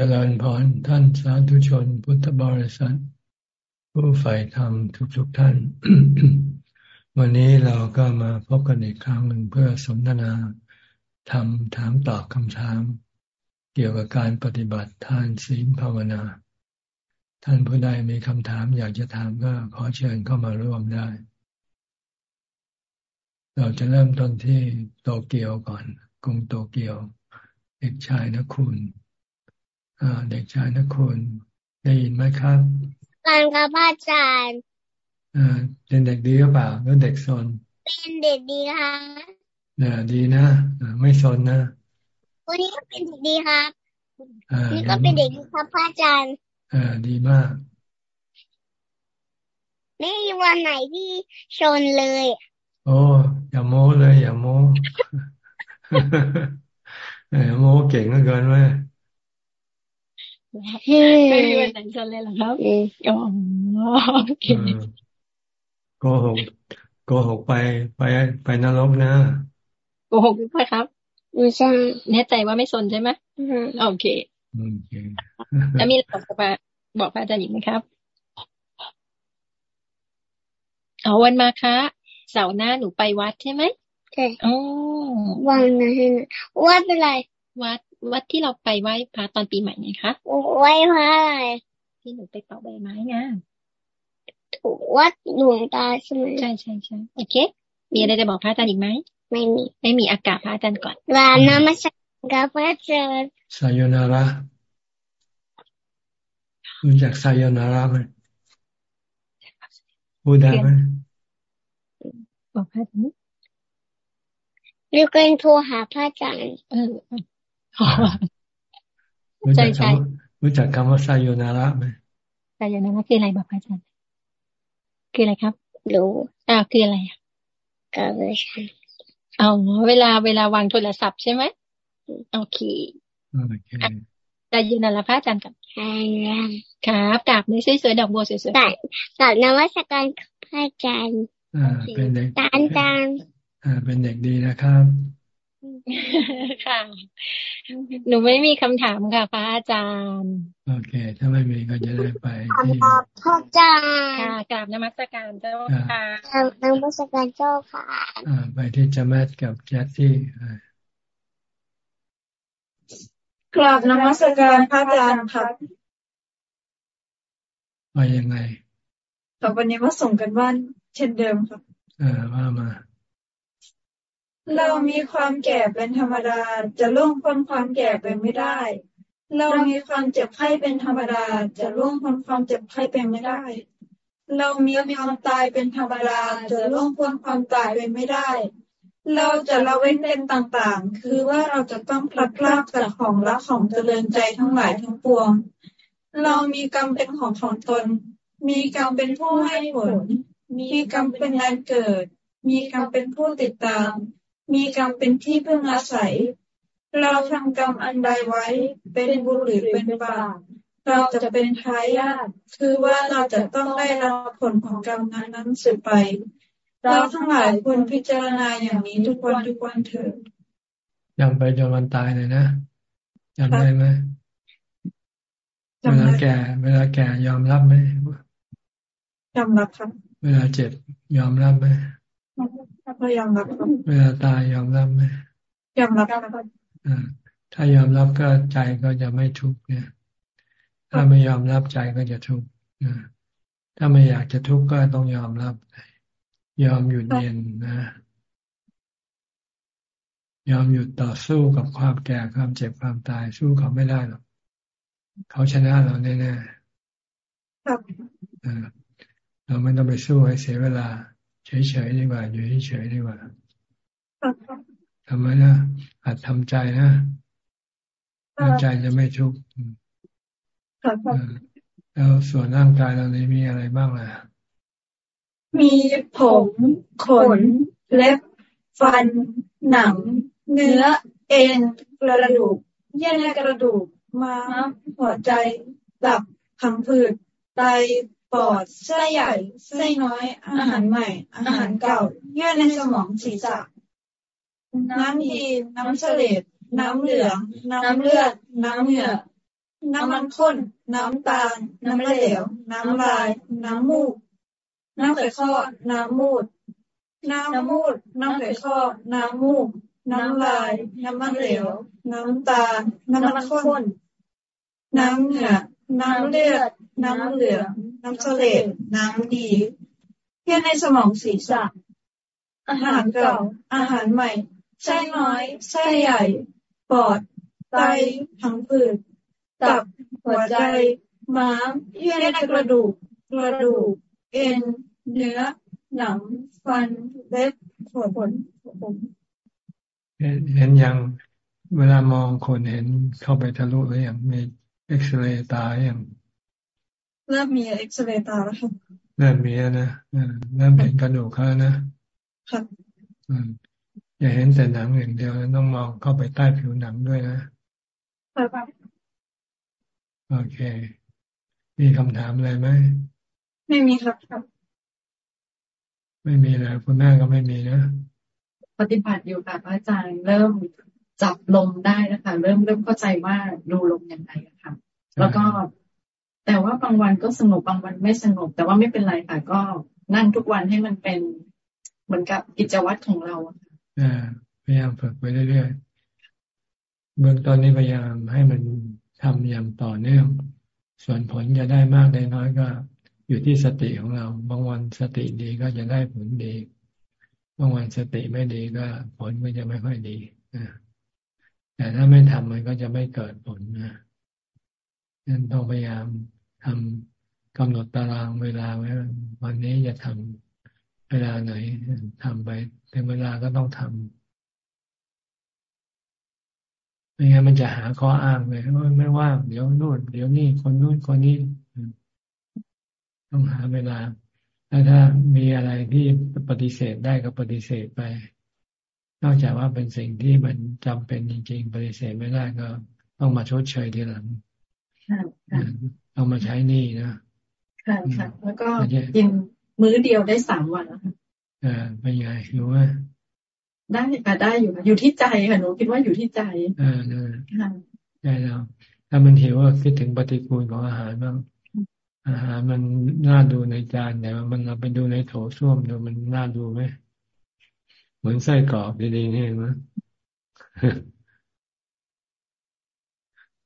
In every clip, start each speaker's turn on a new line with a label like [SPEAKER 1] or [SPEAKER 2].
[SPEAKER 1] จริญพรท่านสาธุชนพุทธบริษัท ผู้ใฝ่ธรรมทุกๆทท่าน วันนี้เราก็มาพบกันอีกครั้งหนึ่งเพื่อสนทนาทำถามตอบคำถาม เกี่ยวกับการปฏิบัติทานศีลภาวนา ท่านผู้ใดมีคำถามอยากจะถามก็ขอเชิญเข้ามาร่วมได้ เราจะเริ่มต้นที่โตเกียวก่อน กรุงโตเกียวเด็กชายนะคุณ เด็กชายนักคุณได้ยินไหมครับ
[SPEAKER 2] การกับอาจารย์
[SPEAKER 1] เป็นเด็กดีหรือเปล่าหรือเด็กซน
[SPEAKER 2] เป็นเด็กดีค่ะ
[SPEAKER 1] เนี่ยดีนะไม่ซนนะ
[SPEAKER 2] วันนี้ก็เป็นเด็กดีครับนี่ก็เป็นเด็กดีครับอาจารย์
[SPEAKER 1] อ่าดีมาก
[SPEAKER 2] ไม่มีวันไหนที่ชนเลย
[SPEAKER 1] โอ้อย่าโม้เลย อย่าโม้อย่าโม้เก่งเกินไหม
[SPEAKER 3] ไม่มีวันไหนชนเลยหรอครับอ๋อโอเค
[SPEAKER 1] โกหกโกหกไปไปไปนรกนะ
[SPEAKER 3] โกหกหรือเปล่าครับ
[SPEAKER 2] ไม่ใช่
[SPEAKER 3] แน่ใจว่าไม่สนใช่ไหมโอเค
[SPEAKER 1] โอเค
[SPEAKER 3] แล้วมีอะไรบอกบอกพระอาจารย์อีกไหมครับเอาวันมาคะเสาร์หน้าหนูไปวัดใช่ไหม
[SPEAKER 2] ใช่
[SPEAKER 3] อ๋อ
[SPEAKER 2] วันนั้นวัดอะไร
[SPEAKER 3] วัด วัดที่เราไปไหว้พระตอนปีใหม่ไงคะ
[SPEAKER 2] ไหว้พระอะไร
[SPEAKER 3] ที่หนูไปเป่าใบไม้ไง
[SPEAKER 2] วัดหลวงตาใช่ไหม
[SPEAKER 3] ใช่ใช่ใช่โอเค มีอะไรจะบอกพระอาจารย์อีกไหม
[SPEAKER 2] ไม่มี
[SPEAKER 3] ไม่มีอากาศพระอาจารย์ก่อน
[SPEAKER 2] ลานามาสักการพระอาจารย์
[SPEAKER 1] สายนาระรู้จักสายนาระไหมพูดได้ไหม
[SPEAKER 3] บอกพระอาจารย์
[SPEAKER 2] เรียกเนโทรหาพระอาจารย์เออ
[SPEAKER 1] รู้จักคำรู้จักคำว่าไซโยนาระไหม
[SPEAKER 3] ไซโยนาระคืออะไรบอกอาจารย์คืออะไรครับ
[SPEAKER 2] รู้
[SPEAKER 3] อ่าคืออะไร
[SPEAKER 2] ก็เลยใช่
[SPEAKER 3] เอาเวลาเวลาวางโทรศัพท์ใช่ไหมโอเค
[SPEAKER 1] โอเค
[SPEAKER 3] ไซโยนาระพระอาจารย์กับ
[SPEAKER 2] ใช่
[SPEAKER 3] ครับกราบในสวยๆดอกบัวสวยๆก
[SPEAKER 2] ราบนวัตการพระอาจารย์
[SPEAKER 1] อ่าเป็นเด็ก
[SPEAKER 2] อาจารย์
[SPEAKER 1] อ่าเป็นเด็กดีนะครับ
[SPEAKER 3] ค่ะ หนูไม่มีคำถามค่ะพระอาจารย์
[SPEAKER 1] โอเค ถ้าไม่มีก็จะได้ไปที่
[SPEAKER 2] พระอาจารย์
[SPEAKER 3] ค่ะกราบนมัสการเจ้าค่ะ
[SPEAKER 2] นมัสการเจ้าค่ะ
[SPEAKER 1] อ่า ไปที่จามัดกับแจ๊สซี่
[SPEAKER 4] กราบนมัสการพระอาจารย์ครับ
[SPEAKER 1] มายังไง
[SPEAKER 4] ต่อวันนี้มาส่งกันบ้านเช่นเดิมครับ
[SPEAKER 1] อ่าว่ามา
[SPEAKER 4] เรามีความแก่เป็นธรรมดา จะล่วงพ้นความแก่ไปไม่ได้ เรามีความเจ็บไข้เป็นธรรมดา จะล่วงพ้นความเจ็บไข้ไปไม่ได้ เรามีความตายเป็นธรรมดา จะล่วงพ้นความตายไปไม่ได้ เราจะละเว้นเป็นต่างๆ คือว่าเราจะต้องพลัดพรากจากของรักของเจริญใจทั้งหลายทั้งปวง เรามีกรรมเป็นของของตน มีกรรมเป็นผู้ให้ผล มีกรรมเป็นแรงเกิด มีกรรมเป็นผู้ติดตาม มีกรรมเป็นที่พึ่งอาศัย เราทำกรรมอันใดไว้ เป็นบุญหรือเป็นบาปเราจะเป็นทายาทคือว่าเราจะต้องได้รับผลของกรรมนั้นนั้นสืบไป เราทั้งหลายควรพิจารณาอย่างนี้ทุกวันทุกวันเถิด
[SPEAKER 1] ยังไปจนวันตายเลยนะจำได้ไหมเวลาแก่ เวลาแก่ยอมรับไหม
[SPEAKER 4] ยอมรับครับ
[SPEAKER 1] เวลาเจ็บยอมรับไหม
[SPEAKER 4] ก็ยอมรับ
[SPEAKER 1] เวลาตายยอมรับไหม
[SPEAKER 4] ยอมรับ
[SPEAKER 1] ถ้ายอมรับก็ใจก็จะไม่ทุกข์เนี่ย ถ้าไม่ยอมรับใจก็จะทุกข์ถ้าไม่อยากจะทุกข์ก็ต้องยอมรับ ยอมหยุดเย็นนะยอมหยุดต่อสู้กับความแก่ความเจ็บความตายสู้เขาไม่ได้หรอกเขาชนะเราแน่ๆเราไม่ต้องไปสู้ให้เสียเวลา เฉยๆดีกว่า อยู่เฉยๆดีกว่าทำไมนะอาจทำใจนะทำใจจะไม่ทุกข์แล้วส่วนร่างกายเรานี้มีอะไรบ้างล่ะ
[SPEAKER 4] มีผมขน เล็บ ฟัน หนัง เนื้อ เอ็นกระดูก เยื่อในกระดูกม้ามหัวใจตับพังผืดไต ปอดไส้ใหญ่ไส้น้อย อาหารใหม่ อาหารเก่าเยื่อในสมองศีรษะ น้ำดีน้ำเสลดน้ำเหลือง น้ำเลือด น้ำเหงื่อน้ำมันข้น น้ำตาล น้ำเหลว น้ำลาย น้ำมูก น้ำไข่ข้อ น้ำมูด น้ำมูด น้ำไข่ข้อ น้ำมูก น้ำลาย น้ำมันเหลว น้ำตาล น้ำมันข้น น้ำเหงื่อ น้ำเลือด น้ำเหลือง น้ำเสลดน้ำดีเพี้ยในสมองศีรษะ อาหารเก่า อาหารใหม่ไส้น้อยไส้ใหญ่ ปอด ไตผังผืดตับ หัวใจ ม้ามเยื่อในกระดูก กระดูก เอ็น เนื้อ หนัง ฟัน เล็บหัวผลผม
[SPEAKER 1] เห็นยังเวลามองคนเห็นเข้าไปทะลุหรือยังมีเอ็กซเรย์ตาอย่าง
[SPEAKER 4] เริ่มมีเอ็กซเรย์ตาแล้วครับ
[SPEAKER 1] เริ่มมีแล้วนะเริ่มเห็นกระดูกเขานะครับอย่าเห็นแต่หนังอย่างเดียวต้องมองเข้าไปใต้ผิวหนังด้วยนะครับโอเค มีคำถามอะไรไหม
[SPEAKER 4] ไม่มีครับครับ
[SPEAKER 1] ไม่มีแล้วคุณแม่ก็ไม่มีนะ
[SPEAKER 5] ปฏิบัติอยู่ค่ะอาจารย์เริ่มจับลมได้นะคะ เริ่มเริ่มเข้าใจว่าดูลมยังไงค่ะ แล้วก็ แต่ว่าบางวันก็สงบบางวันไม่สงบ แต่ว่าไม่เป็นไรค่ะก็นั่งทุกวันให้มันเป็นเหมือนกับกิจวัตรของเรา
[SPEAKER 1] ค่ะพยายามฝึกไปเรื่อยๆเบื้องต้นนี้พยายามให้มันทำอย่างต่อเนื่อง ส่วนผลจะได้มากได้น้อยก็ อยู่ที่สติของเรา บางวันสติดีก็จะได้ผลดี บางวันสติไม่ดีก็ ผลก็จะไม่ค่อยดีแต่ถ้าไม่ทำมันก็จะไม่เกิดผลนะนั้นต้องพยายาม ทำกำหนดตารางเวลาไว้วันนี้จะทำเวลาไหนทำไปถึงเวลาก็ต้องทำไม่งั้นมันจะหาข้ออ้างเลยว่าไม่ว่างเดี๋ยวนู่นเดี๋ยวนี่คนนู่นคนนี้ต้องหาเวลาแล้วถ้ามีอะไรที่ปฏิเสธได้ก็ปฏิเสธไป นอกจากว่าเป็นสิ่งที่มันจำเป็นจริงๆ ปฏิเสธไม่ได้ก็ต้องมาชดเชยทีหลัง ต้องมาใช้นี่นะ
[SPEAKER 5] ค่ะค่ะแล้วก็กินมื้อเดียวได้สามวันแล้วค่ะ
[SPEAKER 1] อ่าเป็นไงรู้ไหม
[SPEAKER 5] ได้ค่ะได้อยู่อยู่ที่ใจค่ะหนูคิดว่าอยู่ที่ใจ
[SPEAKER 1] อ่าใช่แล้วถ้ามันหิวก็คิดถึงปฏิกูลของอาหารบ้างอาหารมันน่าดูในจานแต่มันเราไปดูในโถส้วมดูมันน่าดูไหมเหมือนไส้กรอกดีๆนี่มั้ย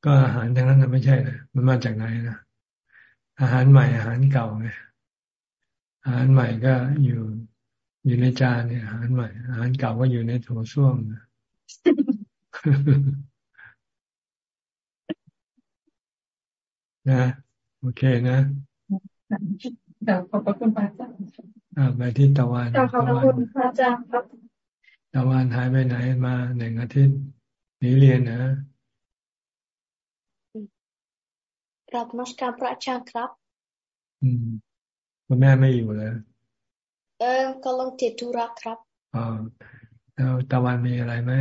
[SPEAKER 1] ก็อาหารทั้งนั้นไม่ใช่เลยมันมาจากไหนนะอาหารใหม่อาหารเก่าไงอาหารใหม่ก็อยู่อยู่ในจานเนี่ยอาหารใหม่ อาหารเก่าก็อยู่ในโถส้วมนะนะโอเคนะ
[SPEAKER 5] เดี๋ยวขอบคุณพระอาจารย์
[SPEAKER 1] อ่าไปที่ตะวัน
[SPEAKER 4] ขอบคุณพระอาจารย์ครับ
[SPEAKER 1] ตะวันหายไปไหนมาหนึ่งอาทิตย์หนีเรียนนะ
[SPEAKER 2] กรับมาสการพระอาจารย์ครับ
[SPEAKER 1] อืมคุณแม่ไม่อยู่เลย
[SPEAKER 2] เออกำลังติดธุระครับ
[SPEAKER 1] อ๋อแล้วตะวันมีอะไรไหม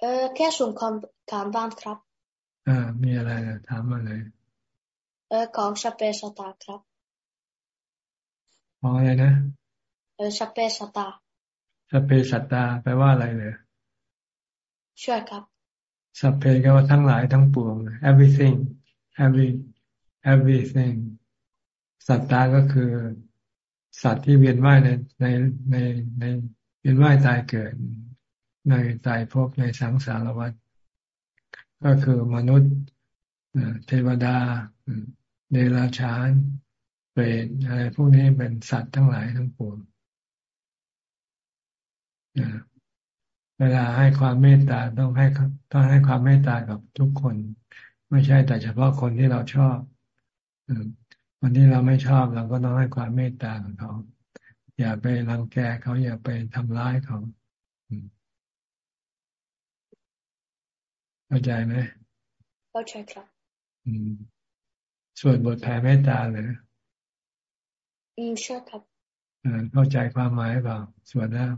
[SPEAKER 2] เออแค่ส่งคำการบ้านครับ
[SPEAKER 1] อ่า มีอะไรนะถามมาเลย
[SPEAKER 2] เออของสเปสตาครับ
[SPEAKER 1] ของอะไรนะ
[SPEAKER 2] เออสเปสตา
[SPEAKER 1] สเปสัตตาแปลว่าอะไรเลย
[SPEAKER 2] ช่วยครับ
[SPEAKER 1] สเปก็ว่าทั้งหลายทั้งปวง everything every everything สัตตาก็คือสัตว์ที่เวียนว่ายในในในในเวียนว่ายตายเกิด ในตายภพในสังสารวัฏก็คือมนุษย์เทวดาเดรัจฉานเปรตอะไรพวกนี้เป็นสัตว์ทั้งหลายทั้งปวงเวลาให้ความเมตตาต้องให้ต้องให้ความเมตตากับทุกคน ไม่ใช่แต่เฉพาะคนที่เราชอบคนที่เราไม่ชอบเราก็ต้องให้ความเมตตากับเขา อย่าไปรังแกเขาอย่าไปทำร้ายเขาเข้าใจไหม
[SPEAKER 2] เข้าใจครับ
[SPEAKER 1] ส่วนบทแผ่เมตตาเลย
[SPEAKER 2] อืมใช่ครับ
[SPEAKER 1] เข้าใจความหมายเปล่าส่วนแรก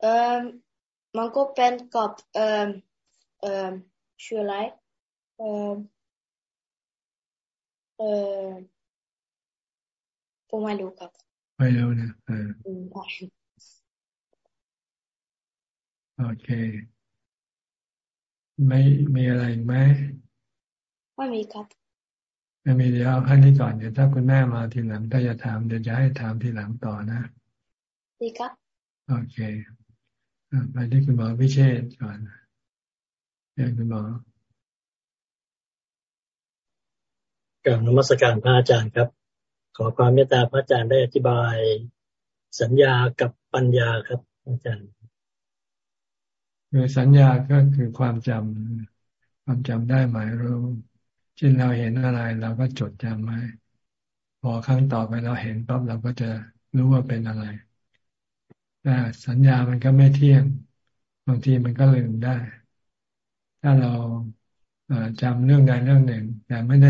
[SPEAKER 2] เอ่อมันก็เป็นกับเอ่อเอ่อ ชื่ออะไรเอ่อเอ่อผมไม่รู้ครับ
[SPEAKER 1] ไม่รู้นะเออโอเคไม่มีอะไรไหม
[SPEAKER 2] ไม่มีครับ
[SPEAKER 1] ไม่มีเดี๋ยวให้นี้ก่อนเดี๋ยวถ้าคุณแม่มาทีหลังถ้าจะถามเดี๋ยวจะให้ถามทีหลังต่อนะ
[SPEAKER 2] ดีครับ
[SPEAKER 1] โอเคไปที่คุณหมอพิเชษก่อน เรียนคุณหมอ
[SPEAKER 6] กับนมัสการพระอาจารย์ครับ ขอความเมตตาพระอาจารย์ได้อธิบาย สัญญากับปัญญาครับ อาจารย์
[SPEAKER 1] คือสัญญาก็คือความจำความจำได้หมายรู้เช่นเราเห็นอะไรเราก็จดจำไว้พอครั้งต่อไปเราเห็นปั๊บเราก็จะรู้ว่าเป็นอะไรแต่สัญญามันก็ไม่เที่ยง บางทีมันก็ลืมได้ ถ้าเราจำเรื่องใดเรื่องหนึ่ง แต่ไม่ได้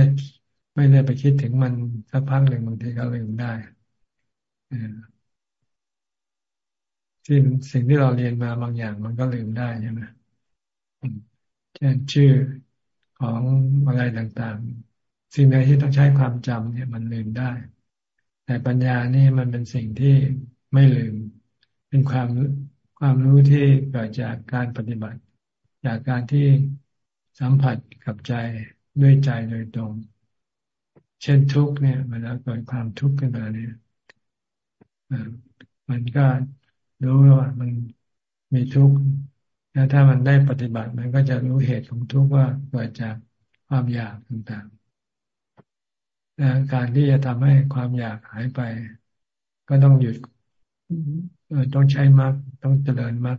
[SPEAKER 1] ไม่ได้ไปคิดถึงมันสักพักหนึ่งบางทีก็ลืมได้ที่สิ่งที่เราเรียนมาบางอย่างมันก็ลืมได้ใช่ไหมเช่นชื่อของอะไรต่างๆ สิ่งใดที่ต้องใช้ความจำเนี่ยมันลืมได้ แต่ปัญญานี่มันเป็นสิ่งที่ไม่ลืม เป็นความความรู้ที่เกิดจากการปฏิบัติ จากการที่สัมผัสกับใจด้วยใจโดยตรง เช่นทุกเนี่ยเวลาเกิดความทุกข์ขึ้นมาเนี่ยมันก็รู้ว่ามันมีทุกข์แล้วถ้ามันได้ปฏิบัติมันก็จะรู้เหตุของทุกข์ว่าเกิดจากความอยากต่างๆและการที่จะทำให้ความอยากหายไป ก็ต้องหยุดต้องใช้มรรคต้องเจริญมรรค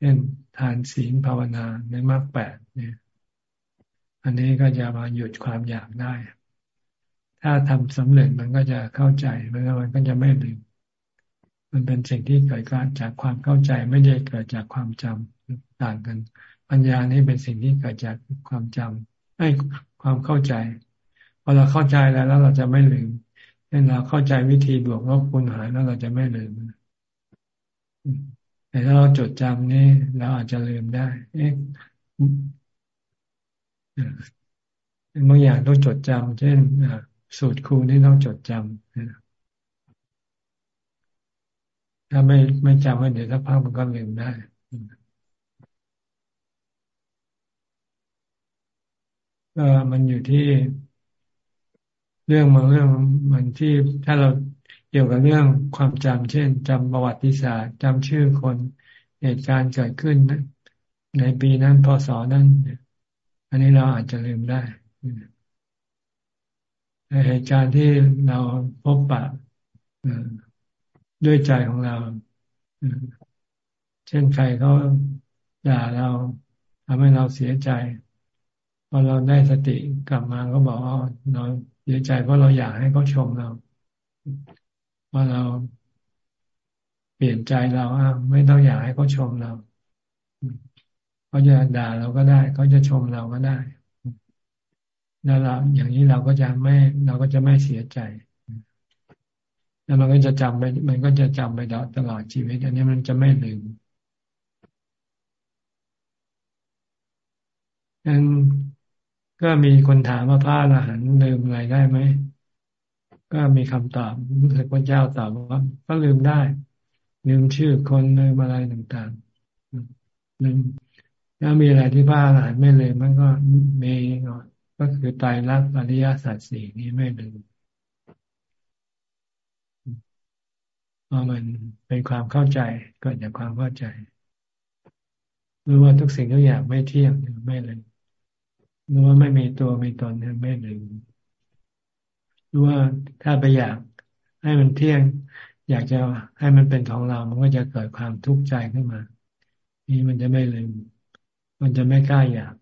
[SPEAKER 1] เช่นทานศีลภาวนาในมรรคแปดเนี่ย อันนี้ก็จะมาหยุดความอยากได้ ถ้าทำสำเร็จมันก็จะเข้าใจมันมันก็จะไม่ลืมมันเป็นสิ่งที่เกิดจากความเข้าใจไม่ได้เกิดจากความจำต่างกัน ปัญญานี่เป็นสิ่งที่เกิดจากความจำไอ้ความเข้าใจพอเราเข้าใจแล้วแล้วเราจะไม่ลืมเช่นเราเข้าใจวิธีบวกลบคูณหารแล้วเราจะไม่ลืม แต่ถ้าเราจดจำนี่เราอาจจะลืมได้ เอ๊ะบางอย่างต้องจดจำเช่นสูตรคูณนี่ต้องจดจำถ้าไม่ไม่จำไว้เดี๋ยวสักพักมันก็ลืมได้ก็มันอยู่ที่เรื่องบางเรื่องมันที่ถ้าเรา เกี่ยวกับเรื่องความจำเช่นจำประวัติศาสตร์จำชื่อคนเหตุการณ์เกิดขึ้นในปีนั้นพศนั้น อันนี้เราอาจจะลืมได้ในเหตุการณ์ที่เราพบปะด้วยใจของเรา เช่นใครเขาด่าเราทำให้เราเสียใจ พอเราได้สติกลับมาก็บอกว่าเราเสียใจเพราะเราอยากให้เขาชมเรา พอเราเปลี่ยนใจเราอะไม่ต้องอยากให้เขาชมเราเขาจะด่าเราก็ได้เขาจะชมเราก็ได้แล้วเราอย่างนี้เราก็จะไม่เราก็จะไม่เสียใจ แล้วมันก็จะจำไป มันก็จะจำไปตลอดชีวิต อันนี้มันจะไม่ลืมนั้นก็มีคนถามว่าพระอรหันต์ลืมอะไรได้ไหม ก็มีคำตอบรู้สึกพระเจ้าตอบว่าก็ลืมได้ ลืมชื่อคนลืมอะไรต่างๆลืมแล้วมีอะไรที่พระอรหันต์ไม่ลืมมันก็มีก็คือตายรักอริยสัจสี่นี้ไม่ลืมพราะมันเป็นความเข้าใจเกิดจากความเข้าใจรู้ว่าทุกสิ่งทุกอย่างไม่เที่ยงไม่เลยรู้ว่าไม่มีตัวมีตนเนี่ยไม่เลย รู้ว่าถ้าไปอยากให้มันเที่ยง อยากจะให้มันเป็นของเรา มันก็จะเกิดความทุกข์ใจขึ้นมา นี่มันจะไม่ลยมันจะไม่กล้าอยาก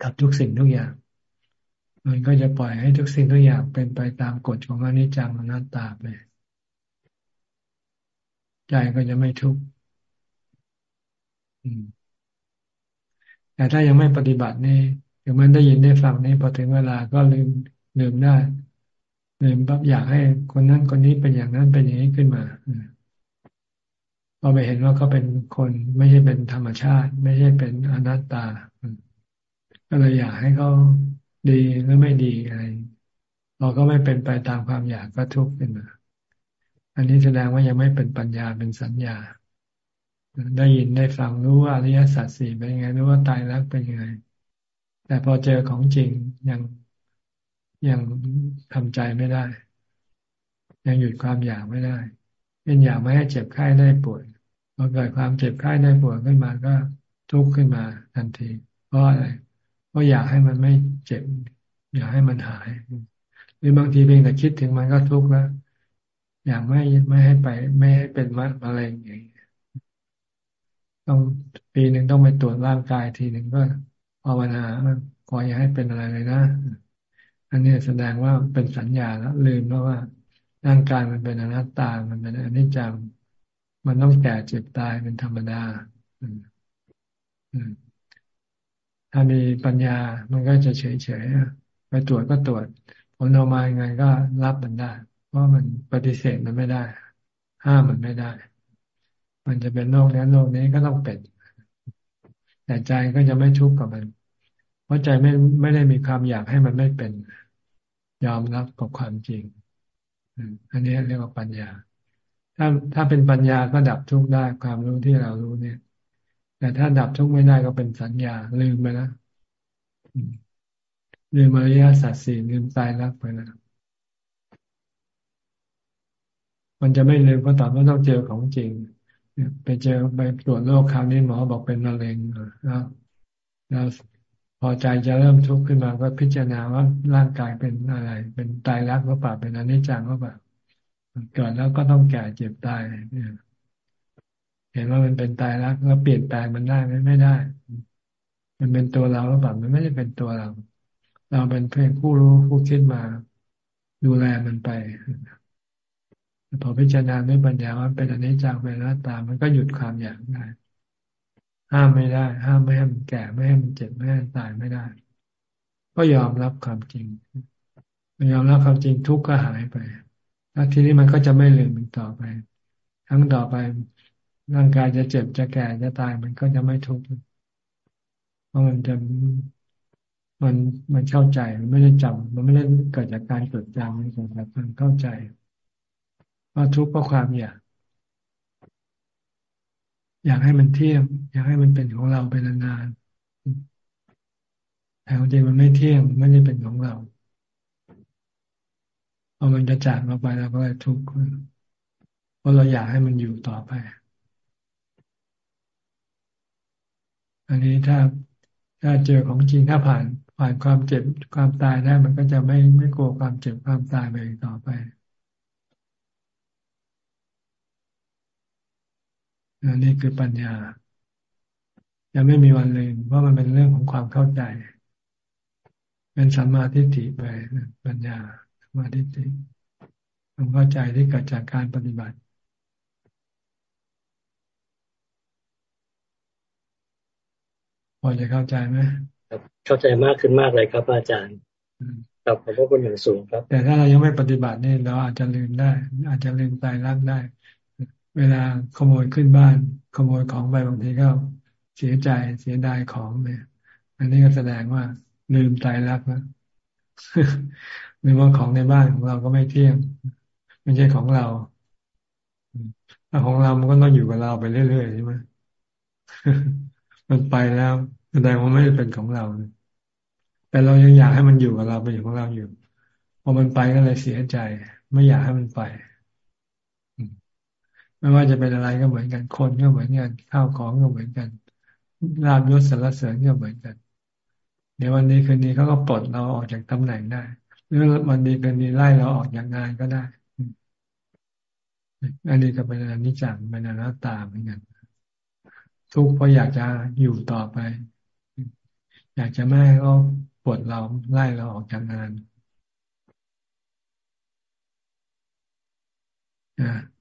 [SPEAKER 1] กับทุกสิ่งทุกอย่าง มันก็จะปล่อยให้ทุกสิ่งทุกอย่างเป็นไปตามกฎของอนิจจังอนัตตาไปใจก็จะไม่ทุกข์แต่ถ้ายังไม่ปฏิบัตินี่ยังไม่ได้ยินได้ฟังนี่พอถึงเวลาก็ลืม ลืมได้ลืมปั๊บอยากให้คนนั้นคนนี้เป็นอย่างนั้นเป็นอย่างนี้ขึ้นมาพอไปเห็นว่าเขาเป็นคนไม่ใช่เป็นธรรมชาติ ไม่ใช่เป็นอนัตตาก็เลยอยากให้เขาดีหรือไม่ดีอะไรเราก็ไม่เป็นไปตามความอยากก็ทุกข์ขึ้นมาอันนี้แสดงว่ายังไม่เป็นปัญญาเป็นสัญญา ได้ยินได้ฟังรู้ว่าอริยสัจสี่เป็นยังไงรู้ว่าตายรักเป็นยังไงแต่พอเจอของจริงยัง ยังทำใจไม่ได้ ยังหยุดความอยากไม่ได้เป็นอยากไม่ให้เจ็บไข้ได้ป่วยพอเกิดความเจ็บไข้ได้ป่วยขึ้นมาก็ทุกข์ขึ้นมาทันที เพราะอะไรเพราะอยากให้มันไม่เจ็บ อยากให้มันหาย หรือบางทีเพียงแต่คิดถึงมันก็ทุกข์แล้วอยากไม่ไม่ให้ไป ไม่ให้เป็นมะเร็งอย่างนี้ต้องปีหนึ่งต้องไปตรวจร่างกายทีหนึ่งก็ภาวนาขออย่าให้เป็นอะไรเลยนะ อันนี้แสดงว่าเป็นสัญญาแล้วลืมแล้วว่าร่างกายมันเป็นอนัตตา มันเป็นอนิจจังมันต้องแก่เจ็บตายเป็นธรรมดาถ้ามีปัญญา มันก็จะเฉยๆไปตรวจก็ตรวจผลออกมายังไงก็รับมันได้ เพราะมันปฏิเสธมันไม่ได้ ห้ามมันไม่ได้ มันจะเป็นโรคนี้โรคนี้ก็ต้องเป็น แต่ใจก็จะไม่ทุกข์กับมัน เพราะใจไม่ไม่ได้มีความอยากให้มันไม่เป็น ยอมรับกับความจริง อันนี้เรียกว่าปัญญา ถ้าถ้าเป็นปัญญาก็ดับทุกข์ได้ความรู้ที่เรารู้เนี่ย แต่ถ้าดับทุกข์ไม่ได้ก็เป็นสัญญาลืมไปแล้วลืมอริยสัจสี่ลืมตายรักไปแล้วมันจะไม่ลืมเพราะตอนว่าต้องเจอของจริงไปเจอไปตรวจโรคคราวนี้หมอบอกเป็นมะเร็งแล้วแล้ว พอใจจะเริ่มทุกข์ขึ้นมาก็พิจารณาว่าร่างกายเป็นอะไร เป็นตายรักหรือเปล่าเป็นอนิจจังหรือเปล่าเกิดแล้วก็ต้องแก่เจ็บตายเนี่ยเห็นว่ามันเป็นตายรักแล้วเปลี่ยนแปลงมันได้ไหมไม่ได้ มันเป็นตัวเราหรือเปล่ามันไม่ได้เป็นตัวเรา เราเป็นเพียงผู้รู้ผู้คิดมา ดูแลมันไปพอพิจารณาด้วยปัญญาว่าเป็นอนิจจังเป็นอนัตตามันก็หยุดความอยากได้ ห้ามไม่ได้ ห้ามไม่ให้มันแก่ไม่ให้มันเจ็บไม่ให้มันตายไม่ได้ ก็ยอมรับความจริงยอมรับความจริงทุกข์ก็หายไปแล้วทีนี้มันก็จะไม่ลืมมันต่อไปทั้งต่อไปร่างกายจะเจ็บจะแก่จะตายมันก็จะไม่ทุกข์เพราะมันจะมันมันเข้าใจมันไม่ได้จำมันไม่ได้เกิดจากการเกิดจำมันเกิดจากการเข้าใจว่าทุกข์เพราะความอยาก อยากให้มันเที่ยง อยากให้มันเป็นของเราเป็นานๆแต่จริงมันไม่เที่ยงไม่ได้เป็นของเราพอมันจะจากเราไปเราก็เลยทุกข์เพราะเราอยากให้มันอยู่ต่อไป อันนี้ถ้าถ้าเจอของจริงถ้าผ่านผ่านความเจ็บความตายได้มันก็จะไม่ไม่กลัวความเจ็บความตายไปต่อไป อันนี้คือปัญญา ยังไม่มีวันลืมเพราะมันเป็นเรื่องของความเข้าใจ เป็นสัมมาทิฏฐิไปปัญญาสัมมาทิฏฐิความเข้าใจที่เกิดจากการปฏิบัติพอจะเข้าใจไหม
[SPEAKER 6] ครับเข้าใจมากขึ้นมากเลยครับอาจารย์ครับขอบพระคุณอย่างสูงครับ
[SPEAKER 1] แต่ถ้าเรายังไม่ปฏิบัตินี่เราอาจจะลืมได้ อาจจะลืมตายรักได้ เวลาขโมยขึ้นบ้าน ขโมยของไปบางทีก็เสียใจเสียดายของเนี่ย อันนี้ก็แสดงว่าลืมใจรักนะหรือว่าของในบ้านของเราก็ไม่เที่ยง ไม่ใช่ของเราถ้าของเรามันก็ต้องอยู่กับเราไปเรื่อยๆใช่ไหมมันไปแล้วแสดงว่าไม่ได้เป็นของเรา แต่เรายังอยากให้มันอยู่กับเราเป็นของเราอยู่ พอมันไปก็เลยเสียใจ ไม่อยากให้มันไป ไม่ว่าจะเป็นอะไรก็เหมือนกัน คนก็เหมือนกันข้าวของก็เหมือนกันลาบยศสรรเสริญก็เหมือนกันเดี๋ยววันนี้คืนนี้เขาก็ปลดเราออกจากตำแหน่งได้หรือวันดีคืนนี้ไล่เราออกจากงานก็ได้อันนี้ก็เป็นอนิจจังเป็นอนัตตาเหมือนกันทุกข์เพราะอยากจะอยู่ต่อไป อยากจะไม่ให้เขาปลดเราไล่เราออกจากงานอ่า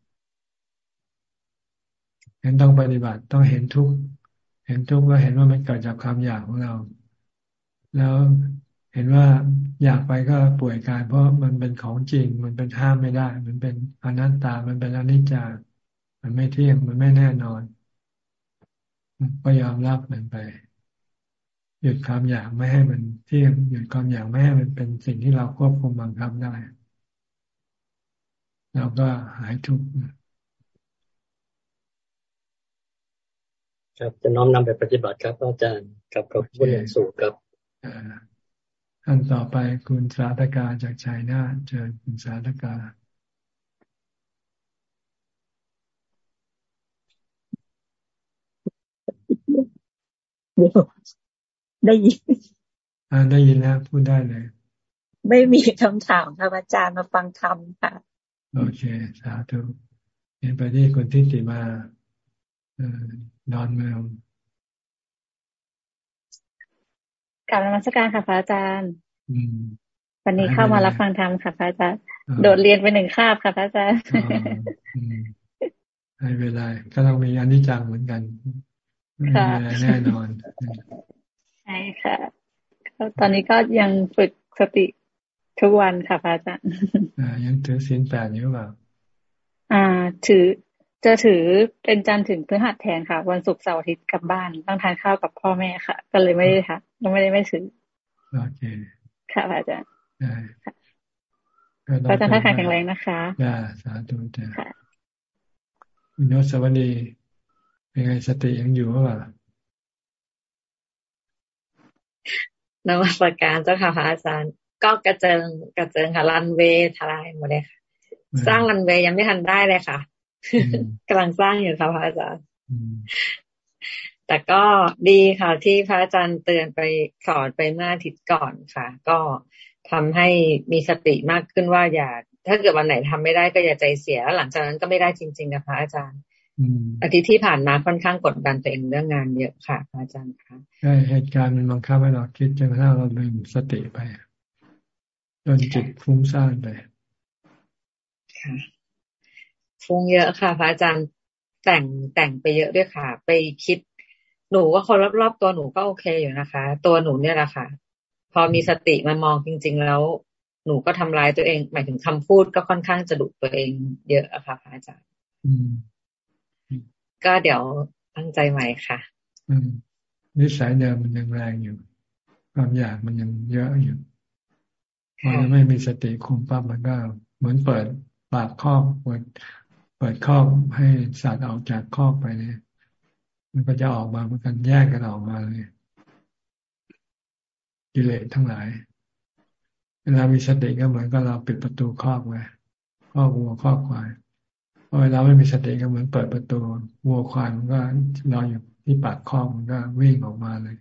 [SPEAKER 1] เห็นต้องปฏิบัติต้องเห็นทุกเห็นทุกแล้วเห็นว่ามันเกิดจากความอยากของเรา แล้วเห็นว่าอยากไปก็ป่วยการ เพราะมันเป็นของจริง มันเป็นห้ามไม่ได้ มันเป็นอนัตตา มันเป็นอนิจจา มันไม่เที่ยง มันไม่แน่นอนก็ยอมรับมันไป หยุดความอยากไม่ให้มันเที่ยง หยุดความอยากไม่ให้มันเป็นสิ่งที่เราควบคุมบังคับได้ เราก็หายทุกข์
[SPEAKER 6] ครับจะน้อมนำไปปฏิบัติครับอาจารย์กับขอบคุณอย่างสูงครับ
[SPEAKER 1] ท่านต่อไปคุณสาธกาจากชัยนาเจอคุณสาธกา
[SPEAKER 7] ได้ยิน
[SPEAKER 1] อ่าได้ยินแล้วพูดได้เลย
[SPEAKER 7] ไม่มีคำถามครับอาจารย์มาฟังธรรมค่ะ
[SPEAKER 1] โอเค สาธุเห็นไปที่คนที่ติมา เอ่อนอนเมือง
[SPEAKER 3] กลับนมัสการค่ะพระอาจารย์วันนี้เข้ามารับฟังธรรมค่ะพระอาจารย์โดดเรียนไปหนึ่งคาบค่ะพระอาจารย์
[SPEAKER 1] ไม่เป็นไรก็ต้องมีอนิจจังเหมือนกันไม่มีอะไรแน่นอน
[SPEAKER 3] ใช่ค่ะตอนนี้ก็ยังฝึกสติทุกวันค่ะพระอาจารย์
[SPEAKER 1] ยังถือศีลแปดอยู่เปล่า
[SPEAKER 3] อ่า ถือ จะถือเป็นจันทร์ถึงพฤหัสแทนค่ะ วันศุกร์เสาร์อาทิตย์กลับบ้านต้องทานข้าวกับพ่อแม่ค่ะ ก็เลยไม่ได้ค่ะยังไม่ได้ไม่ถือ
[SPEAKER 1] โอเค
[SPEAKER 3] ค่ะพระอาจารย์
[SPEAKER 1] ได้
[SPEAKER 3] พระอาจารย์ท่านแข็งแรงนะคะ
[SPEAKER 1] จ้าสาธุจ้าคุณยศสวัสดีเป็นไงสติยังอยู่หรือเปล่าน
[SPEAKER 8] วัตการเจ้าค่ะพระอาจารย์ ก็กระเจิงกระเจิงค่ะรันเวย์ทลายหมดเลยค่ะ สร้างรันเวย์ยังไม่ทันได้เลยค่ะ กำลังสร้างอยู่ค่ะพระอาจารย์แต่ก็ดีค่ะที่พระอาจารย์เตือนไปสอนไปเมื่ออาทิตย์ก่อนค่ะ ก็ทำให้มีสติมากขึ้นว่าอย่า ถ้าเกิดวันไหนทำไม่ได้ก็อย่าใจเสียหลังจากนั้นก็ไม่ได้จริงๆนะคะอาจารย์อาทิตย์ที่ผ่านมาค่อนข้างกดดันตัวเองเรื่องงานเยอะค่ะอาจารย์คะ
[SPEAKER 1] ใช่เหตุการณ์มันบังคับให้เราคิดจนกระทั่งเราลืมสติไปจนจิตฟุ้งซ่านไป
[SPEAKER 8] ค่ะ ฟุ้งเยอะค่ะพระอาจารย์แต่งแต่งไปเยอะด้วยค่ะ ไปคิด หนูว่าคนรอบๆตัวหนูก็โอเคอยู่นะคะ ตัวหนูเนี่ยแหละค่ะ พอมีสติมามองจริง ๆ แล้ว หนูก็ทำร้ายตัวเอง หมายถึงคำพูดก็ค่อนข้างจะดุตัวเองเยอะอะค่ะพระอาจารย์ก็เดี๋ยวตั้งใจใหม่ค่ะ
[SPEAKER 1] นิสัยเดิมมันยังแรงอยู่ ความอยากมันยังเยอะอยู่พอไม่มีสติคุมปั๊บมันก็เหมือนเปิดปากคอกเปิด ปิดคอกให้สัตว์ออกจากคอกไปเนี่ยมันก็จะออกมาเหมือนกันแยกกันออกมาเลยกิเลสทั้งหลาย เวลามีสติก็เหมือนกับเราปิดประตูคอกไว้คอกวัวคอกควายพอเวลาไม่มีสติก็เหมือนเปิดประตูวัวควายมันก็รออยู่ที่ปากคอกมันก็วิ่งออกมาเลย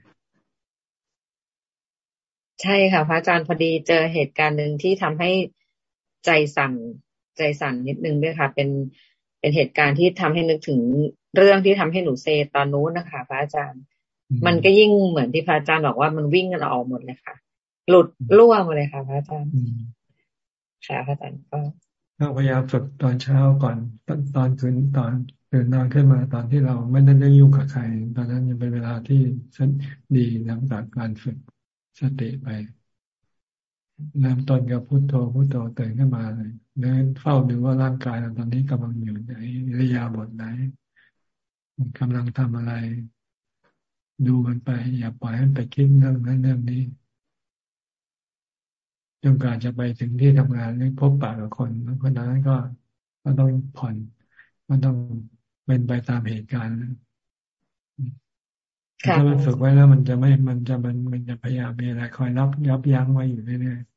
[SPEAKER 8] ใช่ค่ะพระอาจารย์พอดีเจอเหตุการณ์หนึ่งที่ทำให้ใจสั่นใจสั่นนิดนึงด้วยค่ะ เป็น เป็นเหตุการณ์ที่ทำให้นึกถึงเรื่องที่ทำให้หนูเซตอนนู้นนะคะพระอาจารย์ มันก็ยิ่งเหมือนที่พระอาจารย์บอกว่ามันวิ่งกันออกหมดเลยค่ะ หลุดล่วงมาเลยค่ะพระอาจารย์ค่ะพระอาจารย์ก็
[SPEAKER 1] ก็พยายามฝึกตอนเช้าก่อนตอนตอนคืนตอนตื่นนอนขึ้นมาตอนที่เราไม่ได้ได้ยุ่งกับใคร ตอนนั้นยังเป็นเวลาที่ดีหลังจากการฝึกสติไป เริ่มต้นกับพุโทโธพุโทโธตื่นขึ้นมาเลยเดินเฝ้าดูว่าร่างกายเราตอนนี้กำลังอยู่ในระยะบทไหนกำลังทำอะไร ดูมันไป อย่าปล่อยให้ไปคิดเรื่องนั้นเรื่องนี้จนกว่าจะไปถึงที่ทำงานหรือพบปะกับคนเพราะนั้นก็ก็ต้องผ่อนมันต้องเป็นไปตามเหตุการณ์ ถ้ามันฝึกไว้แล้วมันจะไม่มันจะมันมันจะพยายามมีอะไรคอยรับยับยั้งไว้อยู่เรื่อย
[SPEAKER 8] ๆ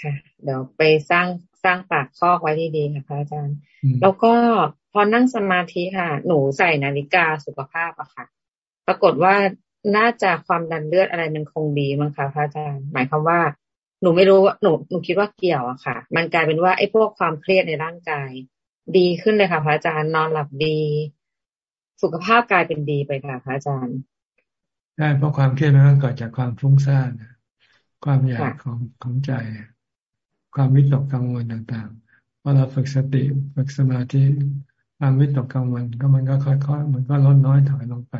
[SPEAKER 8] ค่ะ เดี๋ยวไปสร้างสร้างปากคอกไว้ที่ดีค่ะพระอาจารย์ แล้วก็พอนั่งสมาธิค่ะ หนูใส่นาฬิกาสุขภาพอะค่ะ ปรากฏว่าน่าจะความดันเลือดอะไรมันคงดีมั้งคะพระอาจารย์ หมายความว่า หนูไม่รู้ว่าหนูหนูคิดว่าเกี่ยวอะค่ะ มันกลายเป็นว่าไอ้พวกความเครียดในร่างกาย ดีขึ้นเลยค่ะพระอาจารย์นอนหลับดี สุขภาพกลายเป็นดีไปค่ะพระอาจารย์
[SPEAKER 1] ใช่เพราะความเครียดมันก็เกิดจากความฟุ้งซ่านความอยากของของใจ ความวิตกกังวลต่างๆพอเราฝึกสติฝึกสมาธิความวิตกกังวลก็มันก็ค่อยๆมันก็ลดน้อยถอยลงไป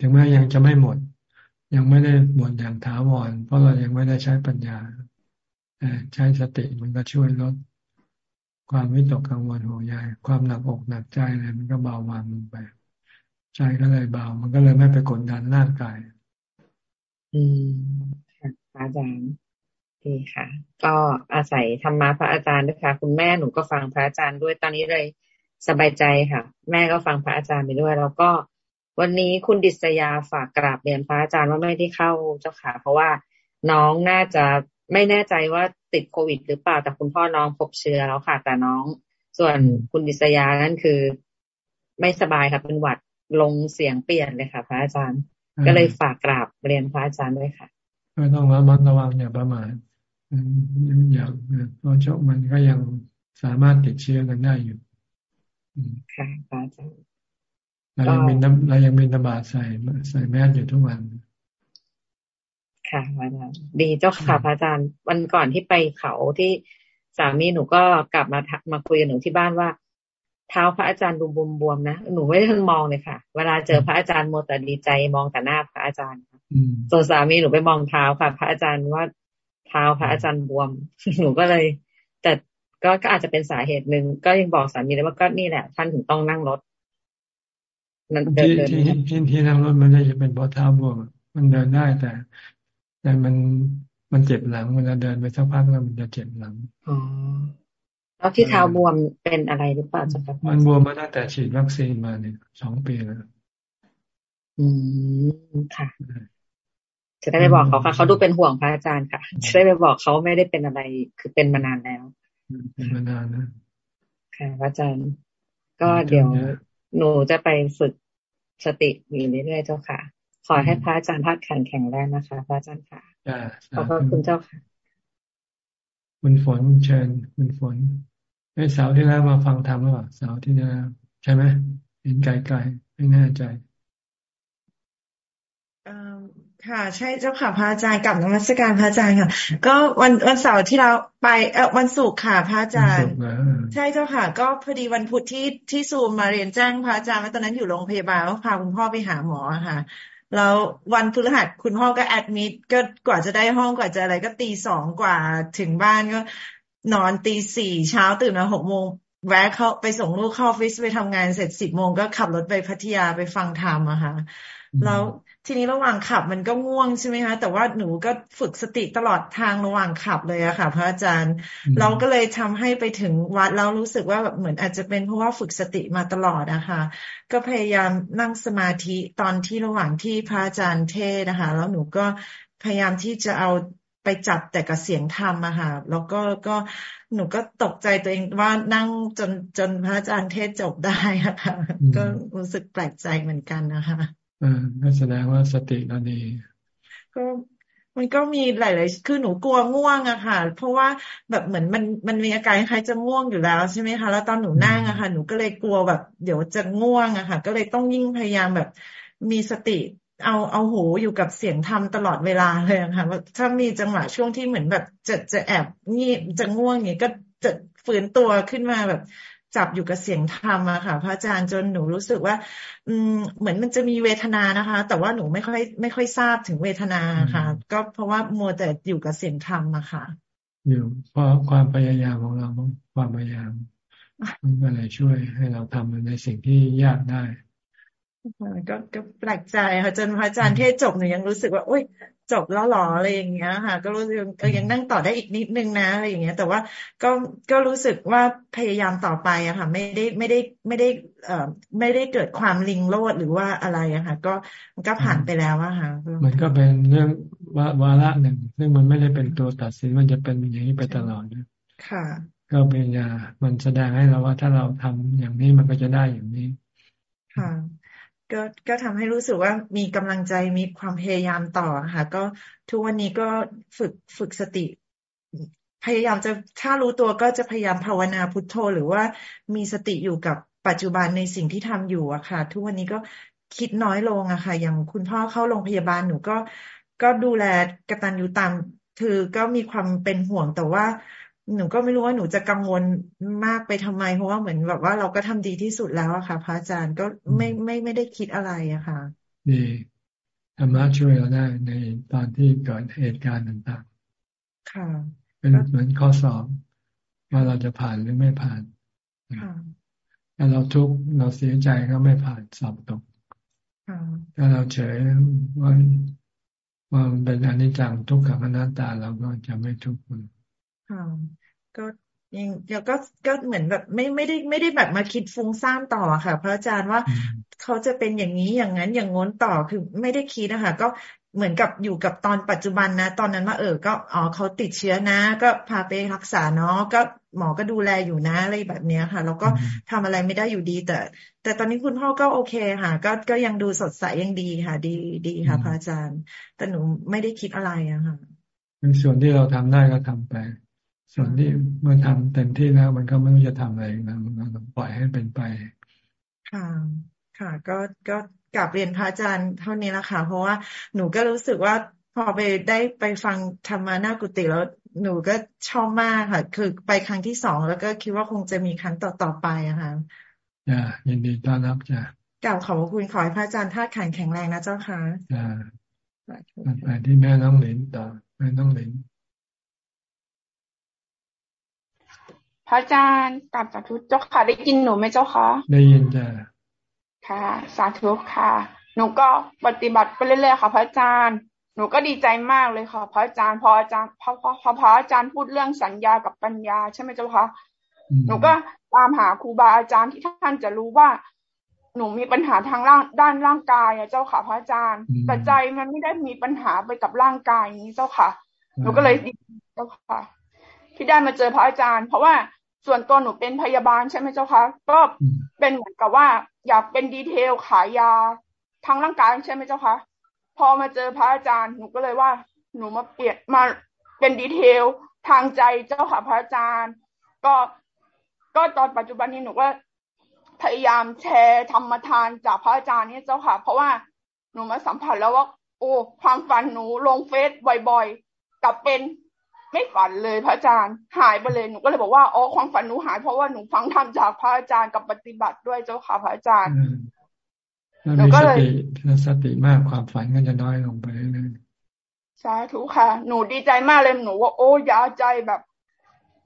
[SPEAKER 1] ถึงแม้ยังจะไม่หมด ยังไม่ได้หมดอย่างถาวรเพราะเรายังไม่ได้ใช้ปัญญาใช้สติมันก็ช่วยลด ความวิตกกังวลห่วงใยความหนักอกหนักใจอะไรมันก็เบาบางลงไป ใจก็เลยเบา มันก็เลยไม่ไปกดดันร่างกาย
[SPEAKER 8] อืมค่ะอาจารย์ดีค่ะ ก็อาศัยธรรมะพระอาจารย์ด้วยค่ะ คุณแม่หนูก็ฟังพระอาจารย์ด้วยตอนนี้เลยสบายใจค่ะ แม่ก็ฟังพระอาจารย์ไปด้วย แล้วก็วันนี้คุณดิษยาฝากกราบเรียนพระอาจารย์ว่าไม่ได้เข้าเจ้าค่ะ เพราะว่าน้องน่าจะ ไม่แน่ใจว่าติดโควิด หรือเปล่าแต่คุณพ่อน้องพบเชื้อแล้วค่ะ แต่น้อง ส่วนคุณดิษยานั่นคือ ไม่สบายค่ะเป็นหวัดลงเสียงเปลี่ยนเลยค่ะ พระอาจารย์ ก็เลยฝากกราบเรียนพระอาจารย์ด้วยค่ะ
[SPEAKER 1] ก็ต้องระมัดระวังอย่าประมาทอย่างเพราะชกมันก็ยังสามารถติดเชื้อกันได้อยู่
[SPEAKER 8] ค่ะพระอาจารย์
[SPEAKER 1] เรายังมีน้ำเรายังมีน้ำบาใส่ใส่แมสอยู่ทุกวัน
[SPEAKER 8] ค่ะพระอาจารย์ดีเจ้าค่ะพระอาจารย์วันก่อนที่ไปเขาที่สามีหนูก็กลับมามาคุยกับหนูที่บ้านว่า เท้าพระอาจารย์ดูบวมๆนะหนูไม่ได้ทันมองเลยค่ะ เวลาเจอพระอาจารย์โมแต่ดีใจมองแต่หน้าพระอาจารย์ส่วนสามีหนูไปมองเท้าค่ะ พระอาจารย์ว่าเท้าพระอาจารย์บวม หนูก็เลย แต่ก็ก็อาจจะเป็นสาเหตุหนึ่งก็ยังบอกสามีเลยว่าก็นี่แหละ ท่านถึงต้องนั่งรถ
[SPEAKER 1] นั่นเดินที่ที่ที่นั่งรถมันไม่จะเป็นเพราะเท้าบวมมันเดินได้แต่ แต่มันมันเจ็บหลังเวลาเดินไปสักพักแล้วมันจะเจ็บหลัง
[SPEAKER 8] อ๋อแล้วที่เท้าบวมเป็นอะไรหรือเปล่าจ๊ะครับ
[SPEAKER 1] มันบวมมาตั้งแต่ฉีดวัคซีนมาเนี่ยสองปีแล้ว
[SPEAKER 8] อืมค่ะจะได้ไปบอกเขาค่ะเขาดูเป็นห่วงพระอาจารย์ค่ะจะได้ไปบอกเขาไม่ได้เป็นอะไรคือเป็นมานานแล้ว
[SPEAKER 1] เป็นมานานนะ
[SPEAKER 8] ค่ะพระอาจารย์ ก็เดี๋ยวหนูจะไปฝึกสติอยู่เรื่อยๆเจ้าค่ะ ขอให้พระอาจารย์พักแข็งแข็งแรงนะคะ พระอาจารย์ค่ะขอบพระคุณเจ้าค่ะ
[SPEAKER 1] คุณฝนเชิญคุณฝนไอ้สาวที่แล้วมาฟังธรรมหรือเปล่าสาวที่แล้วใช่ไหมเห็นไกลๆไม่แน่ใจ
[SPEAKER 9] ค่ะใช่เจ้าค่ะพระอาจารย์กับนมัสการพระอาจารย์ค่ะ ก็วันวันเสาร์ที่เราไปเออวันศุกร์ค่ะพระอาจารย์ ใช่เจ้าค่ะ ก็พอดีวันพุธที่ที่ซูมมาเรียนแจ้งพระอาจารย์ว่าตอนนั้นอยู่โรงพยาบาลพาคุณพ่อไปหาหมอค่ะ แล้ววันพฤหัสคุณพ่อก็แอดมิดก็กว่าจะได้ห้องกว่าจะอะไรก็ตีสองกว่าถึงบ้านก็นอนตีสี่เช้าตื่นมาหกโมงแวะเข้าไปส่งลูกเข้าออฟฟิศไปทำงานเสร็จสิบโมงก็ขับรถไปพัทยาไปฟังธรรมอะค่ะแล้ว ทีนี้ระหว่างขับมันก็ง่วงใช่ไหมคะแต่ว่าหนูก็ฝึกสติตลอดทางระหว่างขับเลยอะค่ะ พระอาจารย์ เราก็เลยทำให้ไปถึงวัดเรารู้สึกว่าแบบเหมือนอาจจะเป็นเพราะว่าฝึกสติมาตลอดนะคะก็พยายามนั่งสมาธิตอนที่ระหว่างที่พระอาจารย์เทศนะคะ แล้วหนูก็พยายามที่จะเอาไปจับแต่กับเสียงธรรมอะค่ะ แล้วก็ก็หนูก็ตกใจตัวเองว่านั่งจนจนพระอาจารย์เทศจบได้ค่ะ ก็รู้สึกแปลกใจเหมือนกันนะคะ
[SPEAKER 1] อ่า ก็แสดงว่าสติเราดี
[SPEAKER 9] ก็มันก็มีหลาย ๆ คือหนูกลัวง่วงอะค่ะ เพราะว่าแบบเหมือนมันมันมีอาการคล้ายจะง่วงอยู่แล้วใช่ไหมคะ แล้วตอนหนูนั่งอะค่ะ หนูก็เลยกลัวแบบ เดี๋ยวจะง่วงอะค่ะ ก็เลยต้องยิ่งพยายามแบบมีสติเอาเอาหูอยู่กับเสียงธรรมตลอดเวลาเลยค่ะว่าถ้ามีจังหวะช่วงที่เหมือนแบบจะจะแอบงีบจะง่วงอย่างนี้ก็จะฝืนตัวขึ้นมาแบบ จับอยู่กับเสียงธรรมอะค่ะ พระอาจารย์จนหนูรู้สึกว่า อืมเหมือนมันจะมีเวทนานะคะ แต่ว่าหนูไม่ค่อยไม่ค่อยทราบถึงเวทนาค่ะ ก็เพราะว่ามัวแต่อยู่กับเสียงธรรมอะค่ะ
[SPEAKER 1] อยู่เพราะความพยายามของเราความพยายามมันก็เลยช่วยให้เราทำในสิ่งที่ยากได้
[SPEAKER 9] ก็ก็แปลกใจค่ะจนพระอาจารย์เทศจบหนูยังรู้สึกว่าอุ้ย จบแล้วหรออะไรอย่างเงี้ยค่ะ ก็รู้สึกยังนั่งต่อได้อีกนิดนึงนะอะไรอย่างเงี้ย แต่ว่าก็ก็รู้สึกว่าพยายามต่อไปอะค่ะ ไม่ได้ไม่ได้ไม่ได้เอ่อไม่ได้เกิดความลิงโลดหรือว่าอะไรอะค่ะ ก็มันก็ผ่านไปแล้วอะค่ะ
[SPEAKER 1] มันก็เป็นเรื่องวาวาระหนึ่ง ซึ่งมันไม่ได้เป็นตัวตัดสินมันจะเป็นอย่างนี้ไปตลอดนะ
[SPEAKER 9] ค่ะ
[SPEAKER 1] ก็เป็นยามันแสดงให้เราว่าถ้าเราทำอย่างนี้มันก็จะได้อย่างนี้
[SPEAKER 9] ค่ะ ก็ก็ทำให้รู้สึกว่ามีกำลังใจมีความพยายามต่อค่ะ ก็ทุกวันนี้ก็ฝึกฝึกสติ พยายามจะถ้ารู้ตัวก็จะพยายามภาวนาพุทโธ หรือว่ามีสติอยู่กับปัจจุบันในสิ่งที่ทำอยู่อะค่ะ ทุกวันนี้ก็คิดน้อยลงอะค่ะ อย่างคุณพ่อเข้าโรงพยาบาลหนูก็ก็ดูแลกตัญญูตามคือก็มีความเป็นห่วงแต่ว่า หนูก็ไม่รู้ว่าหนูจะกังวลมากไปทำไม เพราะว่าเหมือนแบบว่าเราก็ทำดีที่สุดแล้วอะค่ะ พระอาจารย์ก็ไม่ไม่ไม่ได้คิดอะไรอะค่ะ
[SPEAKER 1] ดีธรรมะช่วยเราได้ในตอนที่เกิดเหตุการณ์ต่าง
[SPEAKER 9] ๆ ค่ะ
[SPEAKER 1] เป็นเหมือนข้อสอบว่าเราจะผ่านหรือไม่ผ่านถ้าเราทุกข์เราเสียใจก็ไม่ผ่านสอบตกถ้าเราเฉยว่าว่ามันเป็นอนิจจังทุกขังอนัตตาเราก็จะไม่ทุกข์
[SPEAKER 9] ค่ะ ก็ยังแล้วก็ก็เหมือนแบบไม่ไม่ได้ไม่ได้แบบมาคิดฟุ้งซ่านต่อค่ะ พระอาจารย์ว่าเขาจะเป็นอย่างนี้อย่างนั้นอย่างง้นต่อคือไม่ได้คิดนะคะก็เหมือนกับอยู่กับตอนปัจจุบันนะ ตอนนั้นว่าเออก็อ๋อเขาติดเชื้อนะ ก็พาไปรักษาเนาะก็หมอก็ดูแลอยู่นะอะไรแบบเนี้ยค่ะ แล้วก็ทำอะไรไม่ได้อยู่ดี แต่ แต่ตอนนี้คุณพ่อก็โอเคค่ะ ก็ก็ยังดูสดใสยังดีค่ะ ดีดีค่ะพระอาจารย์ แต่หนูไม่ได้คิดอะไรอะค่ะ
[SPEAKER 1] ในส่วนที่เราทำได้ก็ทำไป ส่วนที่เมื่อทำเต็มที่แล้วมันก็ไม่รู้จะทำอะไรนะมันก็ปล่อยให้เป็นไป
[SPEAKER 9] ค่ะ ค่ะ ก็ก็กลับเรียนพระอาจารย์เท่านี้ละค่ะ เพราะว่าหนูก็รู้สึกว่าพอไปได้ไปฟังธรรมานากุติแล้วหนูก็ชอบมากค่ะ คือไปครั้งที่สองแล้วก็คิดว่าคงจะมีครั้งต่อต่อไปอะค่ะ
[SPEAKER 1] จ้ายินดีต้อนรับจ้ะ
[SPEAKER 9] กล่าวขอบคุณขอให้พระอาจารย์ท่าขันแข็งแรงนะเจ้าค่ะ
[SPEAKER 1] จ้าไปที่แม่น้องเหลนต่อแม่น้องเหลน
[SPEAKER 10] พระอาจารย์กลับสาธุเจ้าค่ะ ได้ยินหนูไหมเจ้าคะ
[SPEAKER 1] ได้ยินจ้ะ
[SPEAKER 10] ค่ะ สาธุค่ะ หนูก็ปฏิบัติไปเรื่อยๆค่ะพระอาจารย์ หนูก็ดีใจมากเลยค่ะพระอาจารย์พออาจารย์พอพอพอพระอาจารย์พูดเรื่องสัญญากับปัญญาใช่ไหมเจ้าคะหนูก็ตามหาครูบาอาจารย์ที่ท่านจะรู้ว่า หนูมีปัญหาทางร่างด้านร่างกายอะเจ้าค่ะ พระอาจารย์แต่ใจมันไม่ได้มีปัญหาไปกับร่างกายนี้เจ้าค่ะ หนูก็เลยดีเจ้าค่ะ ที่ได้มาเจอพระอาจารย์ เพราะว่า ส่วนตัวหนูเป็นพยาบาลใช่ไหมเจ้าคะก็เป็นเหมือนกับว่า อยากเป็นดีเทลขายยาทางร่างกายใช่ไหมเจ้าคะพอมาเจอพระอาจารย์หนูก็เลยว่า หนูมาเปลี่ยนมาเป็นดีเทลทางใจเจ้าค่ะพระอาจารย์ ก็ก็ตอนปัจจุบันนี้หนูก็พยายามแชร์ธรรมทานจากพระอาจารย์นี่เจ้าค่ะ เพราะว่าหนูมาสัมผัสแล้วว่า โอ้ความฝันหนูลงเฟซบ่อยๆกับเป็น ไม่ฝันเลยพระอาจารย์ หายไปเลยหนูก็เลยบอกว่าอ๋อความฝันหนูหายเพราะว่าหนูฟังธรรมจากพระอาจารย์กับปฏิบัติด้วยเจ้าค่ะพระอาจารย์
[SPEAKER 1] หนูก็เลยสติมากความฝันก็จะน้อยลงไปเรื่อย
[SPEAKER 10] ๆสาธุค่ะ หนูดีใจมากเลยหนูว่าโอ้ยาใจแบบ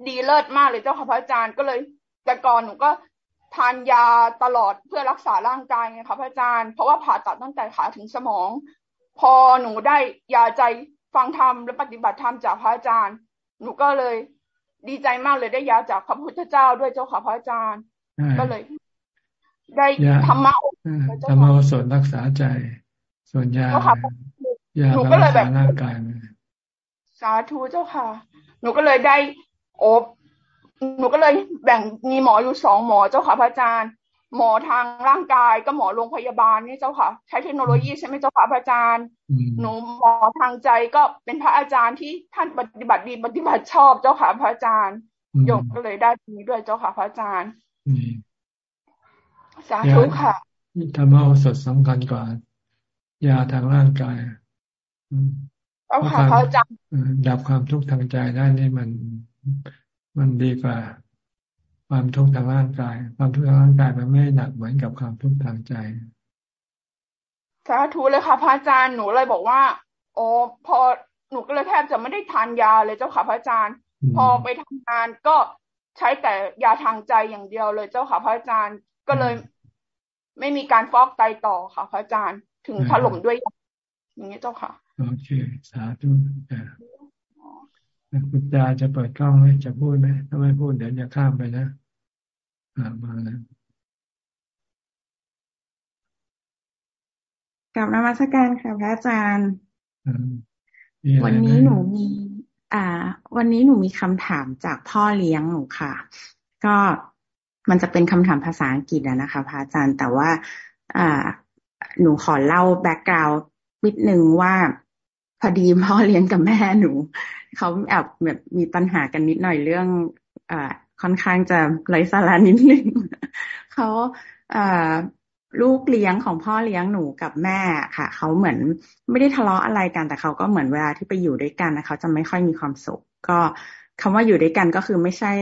[SPEAKER 10] ดีเลิศมากเลยเจ้าค่ะพระอาจารย์ก็เลย แต่ก่อนหนูก็ทานยาตลอดเพื่อรักษาร่างกายไงคะพระอาจารย์ เพราะว่าผ่าตัดตั้งแต่ขาถึงสมอง พอหนูได้ยาใจ ฟังธรรมและปฏิบัติธรรมจากพระอาจารย์ หนูก็เลยดีใจมากเลยได้ยาจากพระพุทธเจ้าด้วยเจ้าค่ะพระอาจารย์ ก็เลย ได้ธรรมะ
[SPEAKER 1] ธรรมะส่วนรักษาใจ ส่วนยายารักษาร่างกาย
[SPEAKER 10] สาธุเจ้าค่ะ หนูก็เลยได้โอบหนูก็เลยแบ่งมีหมออยู่สองหมอเจ้าค่ะพระอาจารย์ หมอทางร่างกายก็หมอโรงพยาบาลนี่เจ้าค่ะ ใช้เทคโนโลยีใช่ไหมเจ้าค่ะพระอาจารย์หนูหมอทางใจก็เป็นพระอาจารย์ที่ท่านปฏิบัติดีปฏิบัติชอบเจ้าค่ะพระอาจารย์ยกก็เลยได้ตรงนี้ด้วยเจ้าค่ะพระอาจารย์สาธุค่ะ
[SPEAKER 1] ธรรมะสดสำคัญกว่ายาทางร่างกาย
[SPEAKER 10] เจ้าค่ะพระอาจารย์
[SPEAKER 1] ดับความทุกข์ทางใจได้นี่มันมันดีกว่า ความทุกข์ทางร่างกาย ความทุกข์ทางร่างกายมันไม่หนักเหมือนกับความทุกข์ทางใจ
[SPEAKER 10] สาธุเลยค่ะพระอาจารย์หนูเลยบอกว่าโอ้พอหนูก็เลยแทบจะไม่ได้ทานยาเลยเจ้าค่ะพระอาจารย์ พอไปทำงานก็ใช้แต่ยาทางใจอย่างเดียวเลยเจ้าค่ะพระอาจารย์ก็เลย ไม่มีการฟอกไตต่อค่ะพระอาจารย์ ถึงถล่มด้วยอย่างนี้เจ้าค่ะ
[SPEAKER 1] โอเคสาธุ คุณจาจะเปิดกล้องไหมจะพูดไหมถ้าไม่พูดเดี๋ยวจะข้ามไปนะมาแล้ว
[SPEAKER 11] กับนมัสการค่ะพระอาจารย์วันนี้หนูมี อ่า วันนี้หนูมีคำถามจากพ่อเลี้ยงหนูค่ะ ก็มันจะเป็นคำถามภาษาอังกฤษนะคะพระอาจารย์แต่ว่า อ่า หนูขอเล่าแบ็กกราวด์นิดนึงว่า พอดีพ่อเลี้ยงกับแม่หนู เขาแอบแบบมีปัญหากันนิดหน่อยเรื่องอ่าค่อนข้างจะไร้สาระนิดนึงเขาอ่าลูกเลี้ยงของพ่อเลี้ยงหนูกับแม่ค่ะ เขาเหมือนไม่ได้ทะเลาะอะไรกันแต่เขาก็เหมือนเวลาที่ไปอยู่ด้วยกันนะเขาจะไม่ค่อยมีความสุข ก็คำว่าอยู่ด้วยกันก็คือไม่ใช่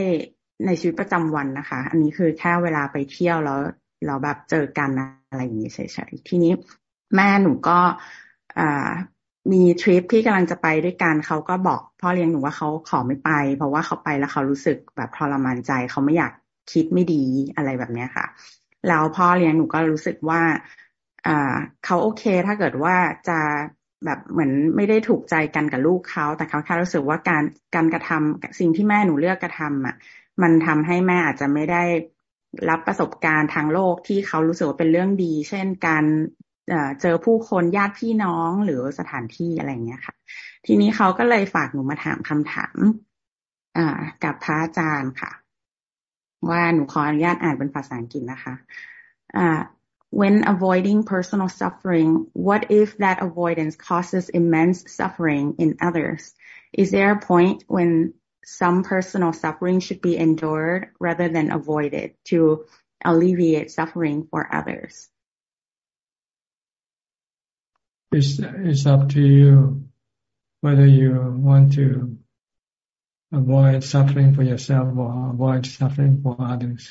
[SPEAKER 11] ในชีวิตประจำวันนะคะ อันนี้คือแค่เวลาไปเที่ยวแล้วเราแบบเจอกันอะไรอย่างนี้เฉยๆทีนี้แม่หนูก็อ่า มีทริปที่กำลังจะไปด้วยกันเขาก็บอกพ่อเลี้ยงหนูว่าเขาขอไม่ไป เพราะว่าเขาไปแล้วเขารู้สึกแบบทรมานใจเขาไม่อยากคิดไม่ดีอะไรแบบเนี้ยค่ะ แล้วพ่อเลี้ยงหนูก็รู้สึกว่าอ่าเขาโอเคถ้าเกิดว่าจะแบบเหมือนไม่ได้ถูกใจกันกับลูกเขา แต่เขาแค่รู้สึกว่าการการกระทำสิ่งที่แม่หนูเลือกกระทำอะ มันทำให้แม่อาจจะไม่ได้รับประสบการณ์ทางโลกที่เขารู้สึกว่าเป็นเรื่องดี เช่นการ เจอผู้คนญาติพี่น้องหรือสถานที่อะไรเงี้ยค่ะ ทีนี้เขาก็เลยฝากหนูมาถามคำถามกับพระอาจารย์ค่ะ ว่าหนูขออนุญาตอ่านเป็นภาษาอังกฤษนะคะ when avoiding personal suffering, what if that avoidance causes immense suffering in others? Is there a point when some personal suffering should be endured rather than avoided to alleviate suffering for others?
[SPEAKER 1] It's, it's up to you whether you want to avoid suffering for yourself or avoid suffering for others.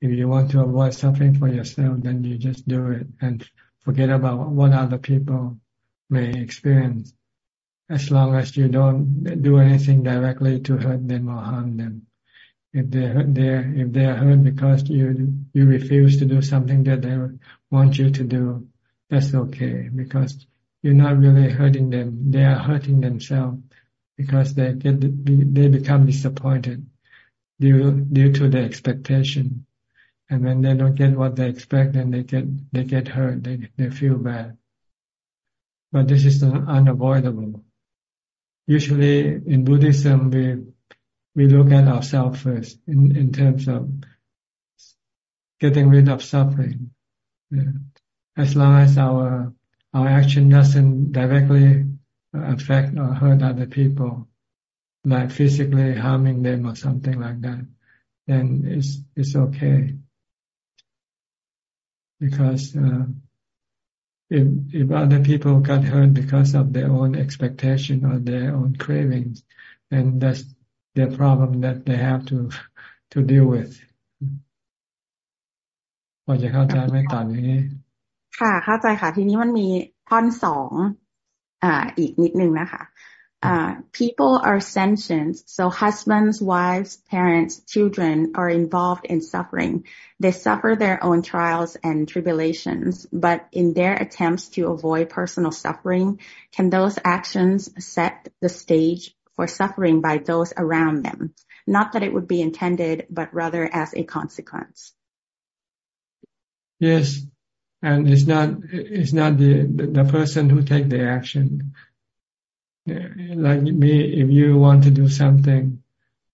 [SPEAKER 1] If you want to avoid suffering for yourself, then you just do it and forget about what other people may experience. As long as you don't do anything directly to hurt them or harm them. If they hurt, they if they are hurt because you you refuse to do something that they want you to do, that's okay because you're not really hurting them. They are hurting themselves because they get they become disappointed due due to the expectation, and when they don't get what they expect, then they get they get hurt. They they feel bad. But this is unavoidable. Usually in Buddhism, we we look at ourselves first in in terms of getting rid of suffering. Yeah as long as our our action doesn't directly affect or hurt other people, like physically harming them or something like that, then it's it's okay. Because uh, if if other people got hurt because of their own expectation or their own cravings, then that's their problem that they have to to deal with. พอจะเข้าใจไหมตอนนี้
[SPEAKER 11] ค่ะเข้าใจค่ะทีนี้มันมีท่อนสองอ่าอีกนิดนึงนะคะ Uh, people are sentient, so husbands, wives, parents, children are involved in suffering. They suffer their own trials and tribulations, but in their attempts to avoid personal suffering, can those actions set the stage for suffering by those around them? Not that it would be intended, but rather as a consequence.
[SPEAKER 1] Yes, and it's not it's not the the person who take the action. Like me, if you want to do something,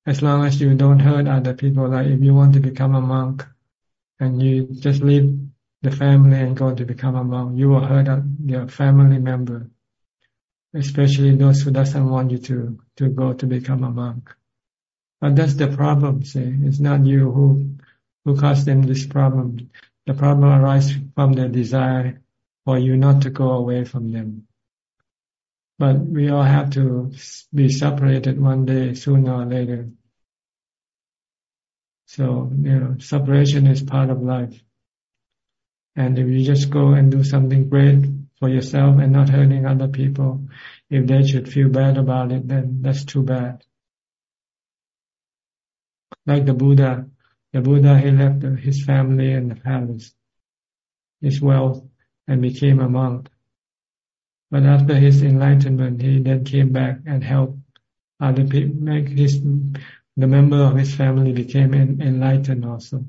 [SPEAKER 1] as long as you don't hurt other people, like if you want to become a monk, and you just leave the family and go to become a monk, you will hurt your family member, especially those who doesn't want you to to go to become a monk. But that's the problem. See, it's not you who who caused them this problem. The problem arises from the desire for you not to go away from them. But we all have to be separated one day, sooner or later. So, you know, separation is part of life. And if you just go and do something great for yourself and not hurting other people, if they should feel bad about it, then that's too bad. Like the Buddha, the Buddha, he left his family and the palace, his wealth, and became a monk. But after his enlightenment, he then came back and helped other people. Make his the member of his family became enlightened also.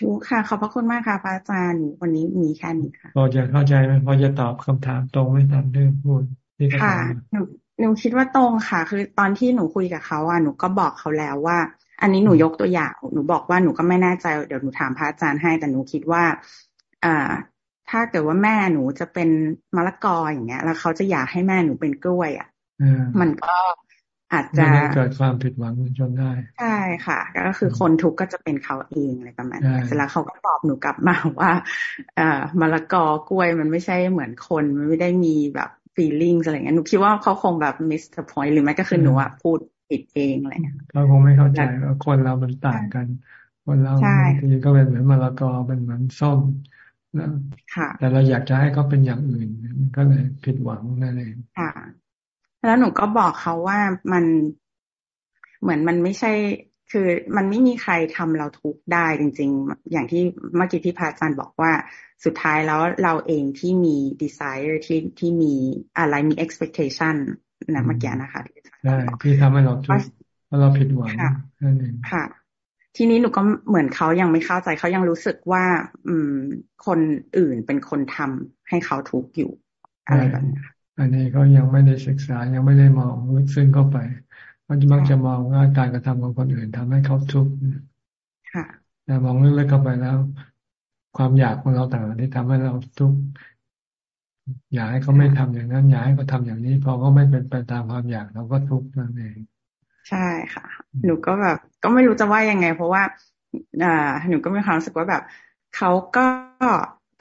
[SPEAKER 11] ถูกค่ะขอบพระคุณมากค่ะพระอาจารย์วันนี้มีแค่นี้ค่ะ
[SPEAKER 1] พอจะเข้าใจไหมพอจะตอบคำถามตรงไม่ตามเรื่องพูดที่
[SPEAKER 11] ค่ะ หนูคิดว่าตรงค่ะ คือตอนที่หนูคุยกับเขาอะหนูก็บอกเขาแล้วว่า อันนี้หนูยกตัวอย่าง หนูบอกว่าหนูก็ไม่แน่ใจเดี๋ยวหนูถามพระอาจารย์ให้ แต่หนูคิดว่าอ่าถ้าเกิดว่าแม่หนูจะเป็นมะละกออย่างเงี้ย แล้วเขาจะอยากให้แม่หนูเป็นกล้วยอะมันก็อาจจะ
[SPEAKER 1] เกิดความผิดหวังจนได้
[SPEAKER 11] ใช่ค่ะ ก็คือคนทุกข์ก็จะเป็นเขาเองอะไรประมาณนี้เสร็จแล้วเขาก็ตอบหนูกลับมาว่าเอ่อมะละกอกล้วยมันไม่ใช่เหมือนคนมันไม่ได้มีแบบ feelings อะไรเงี้ยหนูคิดว่าเขาคงแบบ miss the point หรือไม่ก็คือหนูอะพูดผิดเองอะไรเงี้ย
[SPEAKER 1] เขาคงไม่เข้าใจว่าคนเรามันต่างกัน คนเราบางทีก็เป็นเหมือนมะละกอเป็นเหมือนส้มนะแต่เราอยากจะให้เขาเป็นอย่างอื่นก็เลยผิดหวังนั่นเอง
[SPEAKER 11] ค่ะ แล้วหนูก็บอกเขาว่ามันเหมือนมันไม่ใช่ คือมันไม่มีใครทำเราทุกได้จริง ๆ อย่างที่เมื่อกี้ที่พระอาจารย์บอกว่าสุดท้ายแล้วเราเองที่มี desire ที่ที่มีอะไรมี expectation นะเมื่อกี้นะคะ
[SPEAKER 1] ใช่ที่ทำให้เราทุกข์เพราะเราผิดหวังนั่นเอง
[SPEAKER 11] ค่ะ ทีนี้หนูก็เหมือนเขายังไม่เข้าใจเขายังรู้สึกว่า อืม คนอื่นเป็นคนทำให้เขาทุกข์อยู่อะไรแบบนี้
[SPEAKER 1] อันนี้เขายังไม่ได้ศึกษายังไม่ได้มองลึกซึ้งเข้าไป มันมักจะมองว่าการกระทำของคนอื่นทำให้เขาทุกข์แต่มองลึกๆเข้าไปแล้ว ความอยากของเราต่างที่ทำให้เราทุกข์อยากให้เขาไม่ทำอย่างนั้น อยากให้เขาทาอย่างนี้ พอเขาไม่เป็นไปตามความอยากเราก็ทุกข์นั่นเอง
[SPEAKER 11] ใช่ค่ะ หนูก็แบบ ก็ไม่รู้จะว่ายังไง เพราะว่าอ่าหนูก็มีความรู้สึกว่าแบบเขาก็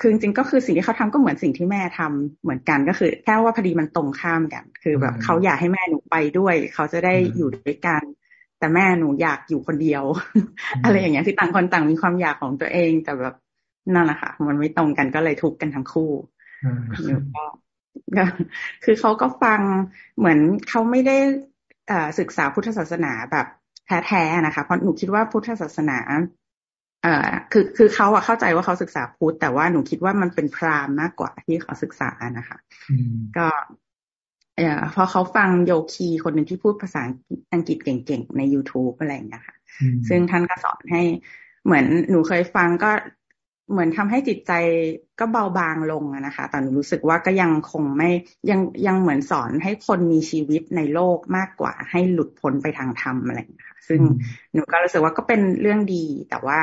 [SPEAKER 11] คือจริงๆก็คือสิ่งที่เขาทำก็เหมือนสิ่งที่แม่ทำเหมือนกันก็คือ แค่ว่าพอดีมันตรงข้ามกัน คือแบบเขาอยากให้แม่หนูไปด้วย เขาจะได้อยู่ด้วยกัน แต่แม่หนูอยากอยู่คนเดียว อะไรอย่างเงี้ยที่ต่างคนต่างมีความอยากของตัวเอง แต่แบบนั่นแหละค่ะมันไม่ตรงกันก็เลยทุกข์กันทั้งคู่หนูก็คือเขาก็ฟังเหมือนเขาไม่ได้ศึกษาพุทธศาสนาแบบแท้ๆนะคะ เพราะหนูคิดว่าพุทธศาสนา เอ่อคือคือเขาอะเข้าใจว่าเขาศึกษาพุทธแต่ว่าหนูคิดว่ามันเป็นพราหมณ์มากกว่าที่เขาศึกษานะคะก็เอ่อพอเขาฟังโยคีคนหนึ่งที่พูดภาษาอังกฤษเก่งๆ ใน youtube อะไรอย่างเงี้ยค่ะ ซึ่งท่านก็สอนให้เหมือนหนูเคยฟังก็ เหมือนทำให้จิตใจก็เบาบางลงนะคะ แต่หนูรู้สึกว่าก็ยังคงไม่ยังยังเหมือนสอนให้คนมีชีวิตในโลกมากกว่า ให้หลุดพ้นไปทางธรรมอะไรอย่างเงี้ยซึ่งหนูก็รู้สึกว่าก็เป็นเรื่องดี แต่ว่า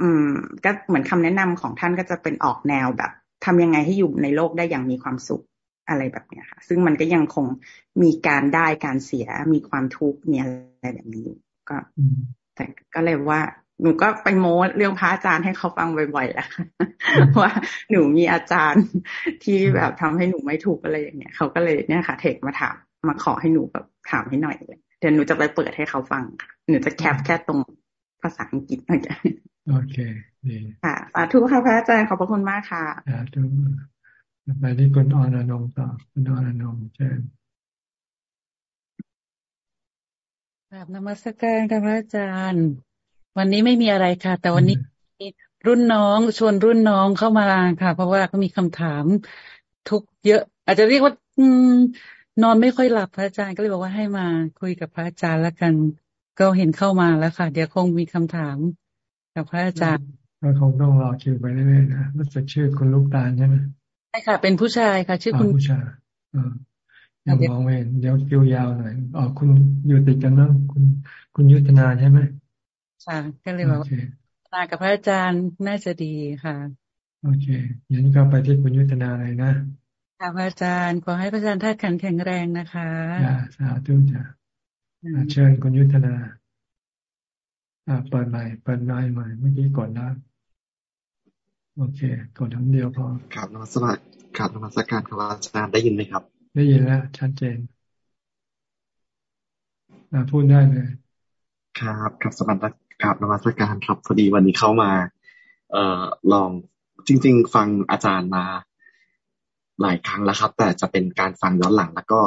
[SPEAKER 11] อืม ก็เหมือนคำแนะนำของท่านก็จะเป็นออกแนวแบบทำยังไงให้อยู่ในโลกได้อย่างมีความสุขอะไรแบบเนี้ยค่ะ ซึ่งมันก็ยังคงมีการได้การเสียมีความทุกข์มีอะไรแบบนี้ ก็ แต่ก็เลยว่า หนูก็ไปโม้เรื่องพระอาจารย์ให้เขาฟังบ่อยๆแหละว่าหนูมีอาจารย์ที่แบบทำให้หนูไม่ถูกอะไรอย่างเงี้ยเขาก็เลยเนี่ยค่ะ เทคมาถามมาขอให้หนูแบบถามให้หน่อยเลยเดี๋ยวหนูจะไปเปิดให้เขาฟังค่ะหนูจะแคปแค่ตรงภาษาอังกฤษโอเค
[SPEAKER 1] โอเคดี
[SPEAKER 11] ค่ะสาธุค่ะพระอาจารย์ขอบพระคุณมากค่ะ
[SPEAKER 1] สาธุไปที่คุณอนันงต่อคุณอนันงเชิญ
[SPEAKER 12] กราบนมัสการค่ะพระอาจารย์ วันนี้ไม่มีอะไรค่ะ แต่วันนี้รุ่นน้องชวนรุ่นน้องเข้ามาค่ะ เพราะว่าเขามีคำถามทุกเยอะ อาจจะเรียกว่า อืม นอนไม่ค่อยหลับพระอาจารย์ก็เลยบอกว่าให้มาคุยกับพระอาจารย์แล้วกัน ก็เห็นเข้ามาแล้วค่ะ เดี๋ยวคงมีคำถามกับพระอาจารย์
[SPEAKER 1] ก็คงต้องรอคิวไปเรื่อยๆนะรู้สึกชื่อคุณลูกตาลใช่ไหม
[SPEAKER 12] ใช่ค่ะ เป็นผู้ชายค่ะ ชื่อคุณ
[SPEAKER 1] ผู้ชายยังมองไม่เห็นเดี๋ยวคิวยาวหน่อยอ๋อคุณอยู่ติดกันนะคุณคุณยุทธนาใช่ไหม
[SPEAKER 12] ค่ะก็เลยบอกมากับพระอาจารย์น่าจะดีค่ะ
[SPEAKER 1] โอเคงั้นก็ไปที่คุณยุทธนาเลยนะ
[SPEAKER 12] ค่ะพระอาจารย์ขอให้พระอาจารย์ท่าขันแข็งแรงนะคะ
[SPEAKER 1] สาธุจ้ะเชิญคุณยุทธนาเปิดใหม่เปิดไม้ใหม่เมื่อกี้กดแล้วโอเคกดทั้งเดียวพอ
[SPEAKER 13] ครับนมัสการครับนมัสการครับอาจารย์ได้ยินไหมครับ
[SPEAKER 1] ได้ยินแล้วชัดเจนพูดได้เลย
[SPEAKER 13] ครับครับสวัสดี ครับนมัสการครับพอดีวันนี้เข้ามา เอ่อลองจริง ๆ ฟังอาจารย์มาหลายครั้งแล้วครับ แต่จะเป็นการฟังย้อนหลังแล้วก็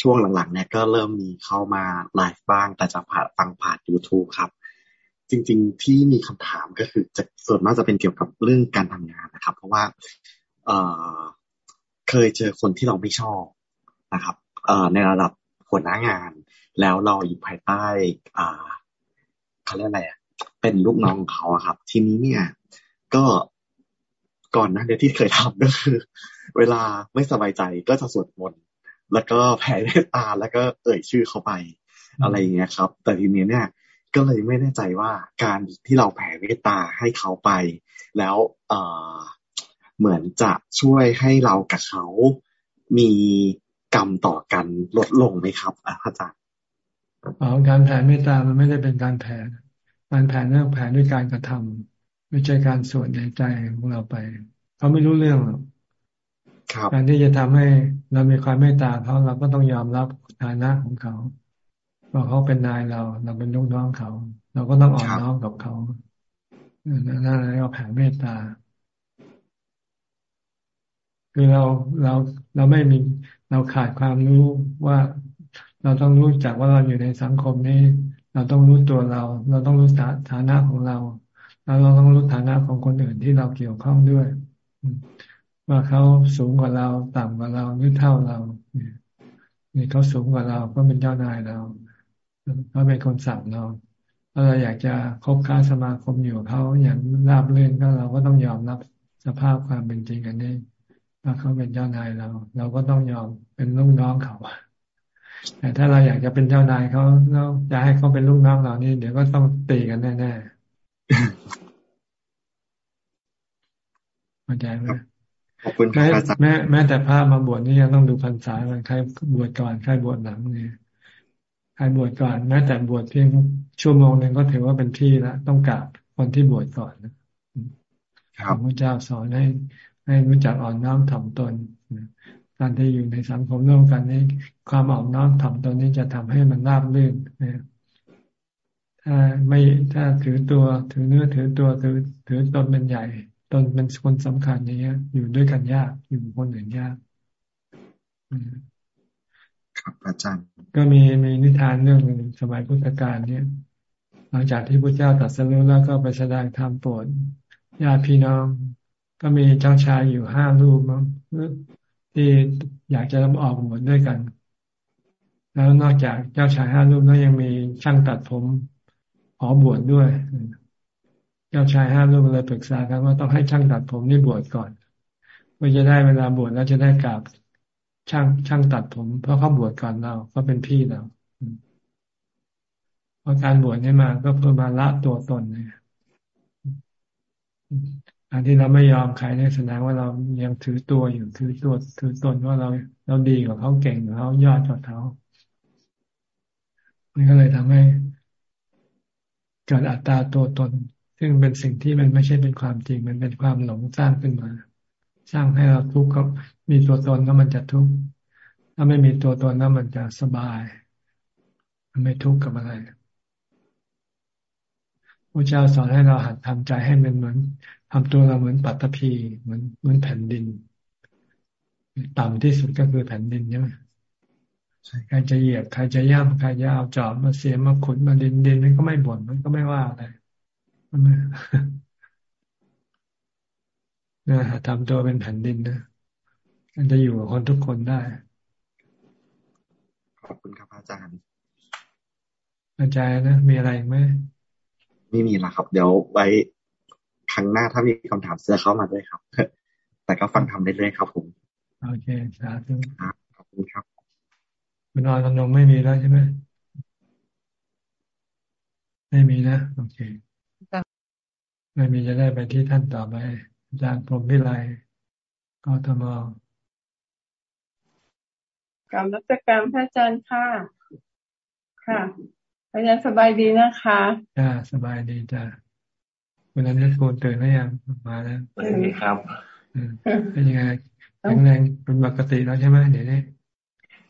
[SPEAKER 13] ช่วงหลังๆเนี่ยก็เริ่มมีเข้ามาไลฟ์บ้าง แต่จะผ่านฟังผ่าน YouTube ครับ จริง ๆ ที่มีคำถามก็คือจะส่วนมากจะเป็นเกี่ยวกับเรื่องการทำงานนะครับ เพราะว่า เอ่อเคยเจอคนที่เราไม่ชอบนะครับ เอ่อในระดับหัวหน้างาน แล้วเราอยู่ภายใต้ อ่า เขาเรียกอะไรอะเป็นลูกน้องเขาครับ ทีนี้เนี่ย ก็ก่อนหนะเดียที่เคยทำก็คือ เวลาไม่สบายใจก็จะสวดมนต์แล้วก็แผ่เมตตาแล้วก็เอ่ยชื่อเขาไป อะไรอย่างเงี้ยครับ แต่ทีนี้เนี่ยก็เลยไม่แน่ใจว่าการที่เราแผ่เมตตาให้เขาไป แล้วเออเหมือนจะช่วยให้เรากับเขามีกรรมต่อกันลดลงไหมครับอาจารย์
[SPEAKER 1] อ๋อการแผ่เมตตามันไม่ได้เป็นการแผ่การแผ่เรื่องแผ่ด้วยการกระทำไม่ใช่การสวดในใจของเราไปเขาไม่รู้เรื่องหรอกการที่จะทำให้เรามีความเมตตาเขาเราก็ต้องยอมรับฐานะของเขาว่าเขาเป็นนายเรา เราเป็นลูกน้องเขา เราก็ต้องอ่อนน้อมกับเขานั่นเรียกว่าแผ่เมตตา คือเราเราเราไม่มีเราขาดความรู้ว่า เราต้องรู้จักว่าเราอยู่ในสังคมนี้ เราต้องรู้ตัวเรา เราต้องรู้ฐานะของเราแล้วเราต้องรู้ฐานะของคนอื่นที่เราเกี่ยวข้องด้วยว่าเขาสูงกว่าเราต่ำกว่าเราหรือเท่าเราเนี่ยเขาสูงกว่าเราก็เป็นเจ้านายเราเขาเป็นคนสั่งเราถ้าเราอยากจะคบค้าสมาคมอยู่เขาอย่างราบเรื่นก็เราก็ต้องยอมรับสภาพความเป็นจริงกันนี้ว่าเขาเป็นเจ้านายเรา เราก็ต้องยอมเป็นลูกน้องเขา แต่ถ้าเราอยากจะเป็นเจ้านายเขาแล้วจะให้เขาเป็นลูกน้องเรานี่เดี๋ยวก็ต้องตีกันแน่ๆเข้าใจไหม
[SPEAKER 13] ขอบคุณครั
[SPEAKER 1] บแม้แม้แต่พระมาบวชนี่ยังต้องดูพรรษากันใครบวชก่อนใครบวชหลังเนี่ยใครบวชก่อนแม้แต่บวชเพียงชั่วโมงหนึ่งก็ถือว่าเป็นพี่ละต้องกราบคนที่บวชก่อนนะพระเจ้าสอนให้ให้รู้จักอ่อนน้อมถ่อมตน การที่อยู่ในสังคมร่วมกันนี้ ความอ่อนน้อมถ่อมตนนี้จะทำให้มันราบรื่นนะถ้าไม่ถ้าถือตัวถือเนื้อถือตัวถือถือตนเป็นใหญ่ตนเป็นคนสำคัญอย่างเงี้ย อยู่ด้วยกันยากอยู่คนอื่นยาก
[SPEAKER 13] ครับอาจารย์
[SPEAKER 1] ก็มีมีนิทานเรื่องหนึ่งสมัยพุทธกาลเนี่ย หลังจากที่พระเจ้าตรัสรู้แล้วก็ไปแสดงธรรมโปรดญาติพี่น้อง ก็มีเจ้าชายอยู่ห้ารูปมั้ง ที่อยากจะออกบวชด้วยกัน แล้วนอกจากเจ้าชายห้ารูปแล้วยังมีช่างตัดผมขอบวชดด้วย เจ้าชายห้ารูปเลยปรึกษากันว่าต้องให้ช่างตัดผมนี่บวชก่อนเพื่อจะได้เวลาบวชแล้วจะได้กราบช่างช่างตัดผม เพราะเขาบวชก่อนเราก็เป็นพี่เราเพราะการบวชนี่มาก็เพื่อมาละตัวตนเนี่ย อันที่เราไม่ยอมใครเนี่แสดงว่าเรายังถือตัวอยู่ถือตัวถือตนว่าเราเราดีกว่าเขาเก่งกว่าเขายอดกว่าเขามันก็เลยทำให้เกิดอัตตาตัวตน ซึ่งเป็นสิ่งที่มันไม่ใช่เป็นความจริง มันเป็นความหลงสร้างขึ้นมา สร้างให้เราทุกข์ก็มีตัวตนแล้วมันจะทุกข์ถ้าไม่มีตัวตนแล้วมันจะสบาย มันไม่ทุกข์กับอะไรพระเจ้าสอนให้เราหัดทำใจให้มันเหมือน ทำตัวเราเหมือนปัตตภีเหมือนเหมือนแผ่นดิน ต่ำที่สุดก็คือแผ่นดินใช่ไหมใครจะเหยียบใครจะย่ำใครจะเอาจอบมาเสียมาขุดมาดินดินมันก็ไม่บ่นมันก็ไม่ว่าอะไรนะทำตัวเป็นแผ่นดินนะมันจะอยู่กับคนทุกคนได้
[SPEAKER 13] ขอบคุณครับอาจารย์
[SPEAKER 1] อาจารย์นะ มีอะไรไหม
[SPEAKER 13] ไม่มีละครับ เดี๋ยวไว้ ครั้งหน้าถ้ามีคำถามเสื้อเข้ามาด้วยครับ แต่ก็ฟังทำได้เลยครับผม
[SPEAKER 1] โอเคสาธุ
[SPEAKER 13] ครับขอบคุณครับ
[SPEAKER 1] คุณนอนนงไม่มีแล้วใช่ไหมไม่มีนะ โอเคไม่มีจะได้ไปที่ท่านต่อไปอาจารย์พรหมพิไลกทม
[SPEAKER 14] กรรมรัชการพระอาจารย์ค่ะค่ะอาจารย์สบายดีนะคะ
[SPEAKER 1] จ้า สบายดีจ้า วันนั้นกูตื่นแล้วยังมาแล้ว
[SPEAKER 15] ตื่นครับ
[SPEAKER 1] เป็นยังไงแข็งแรงเป็นปกติแล้วใช่ไหมเดี๋ยวนี้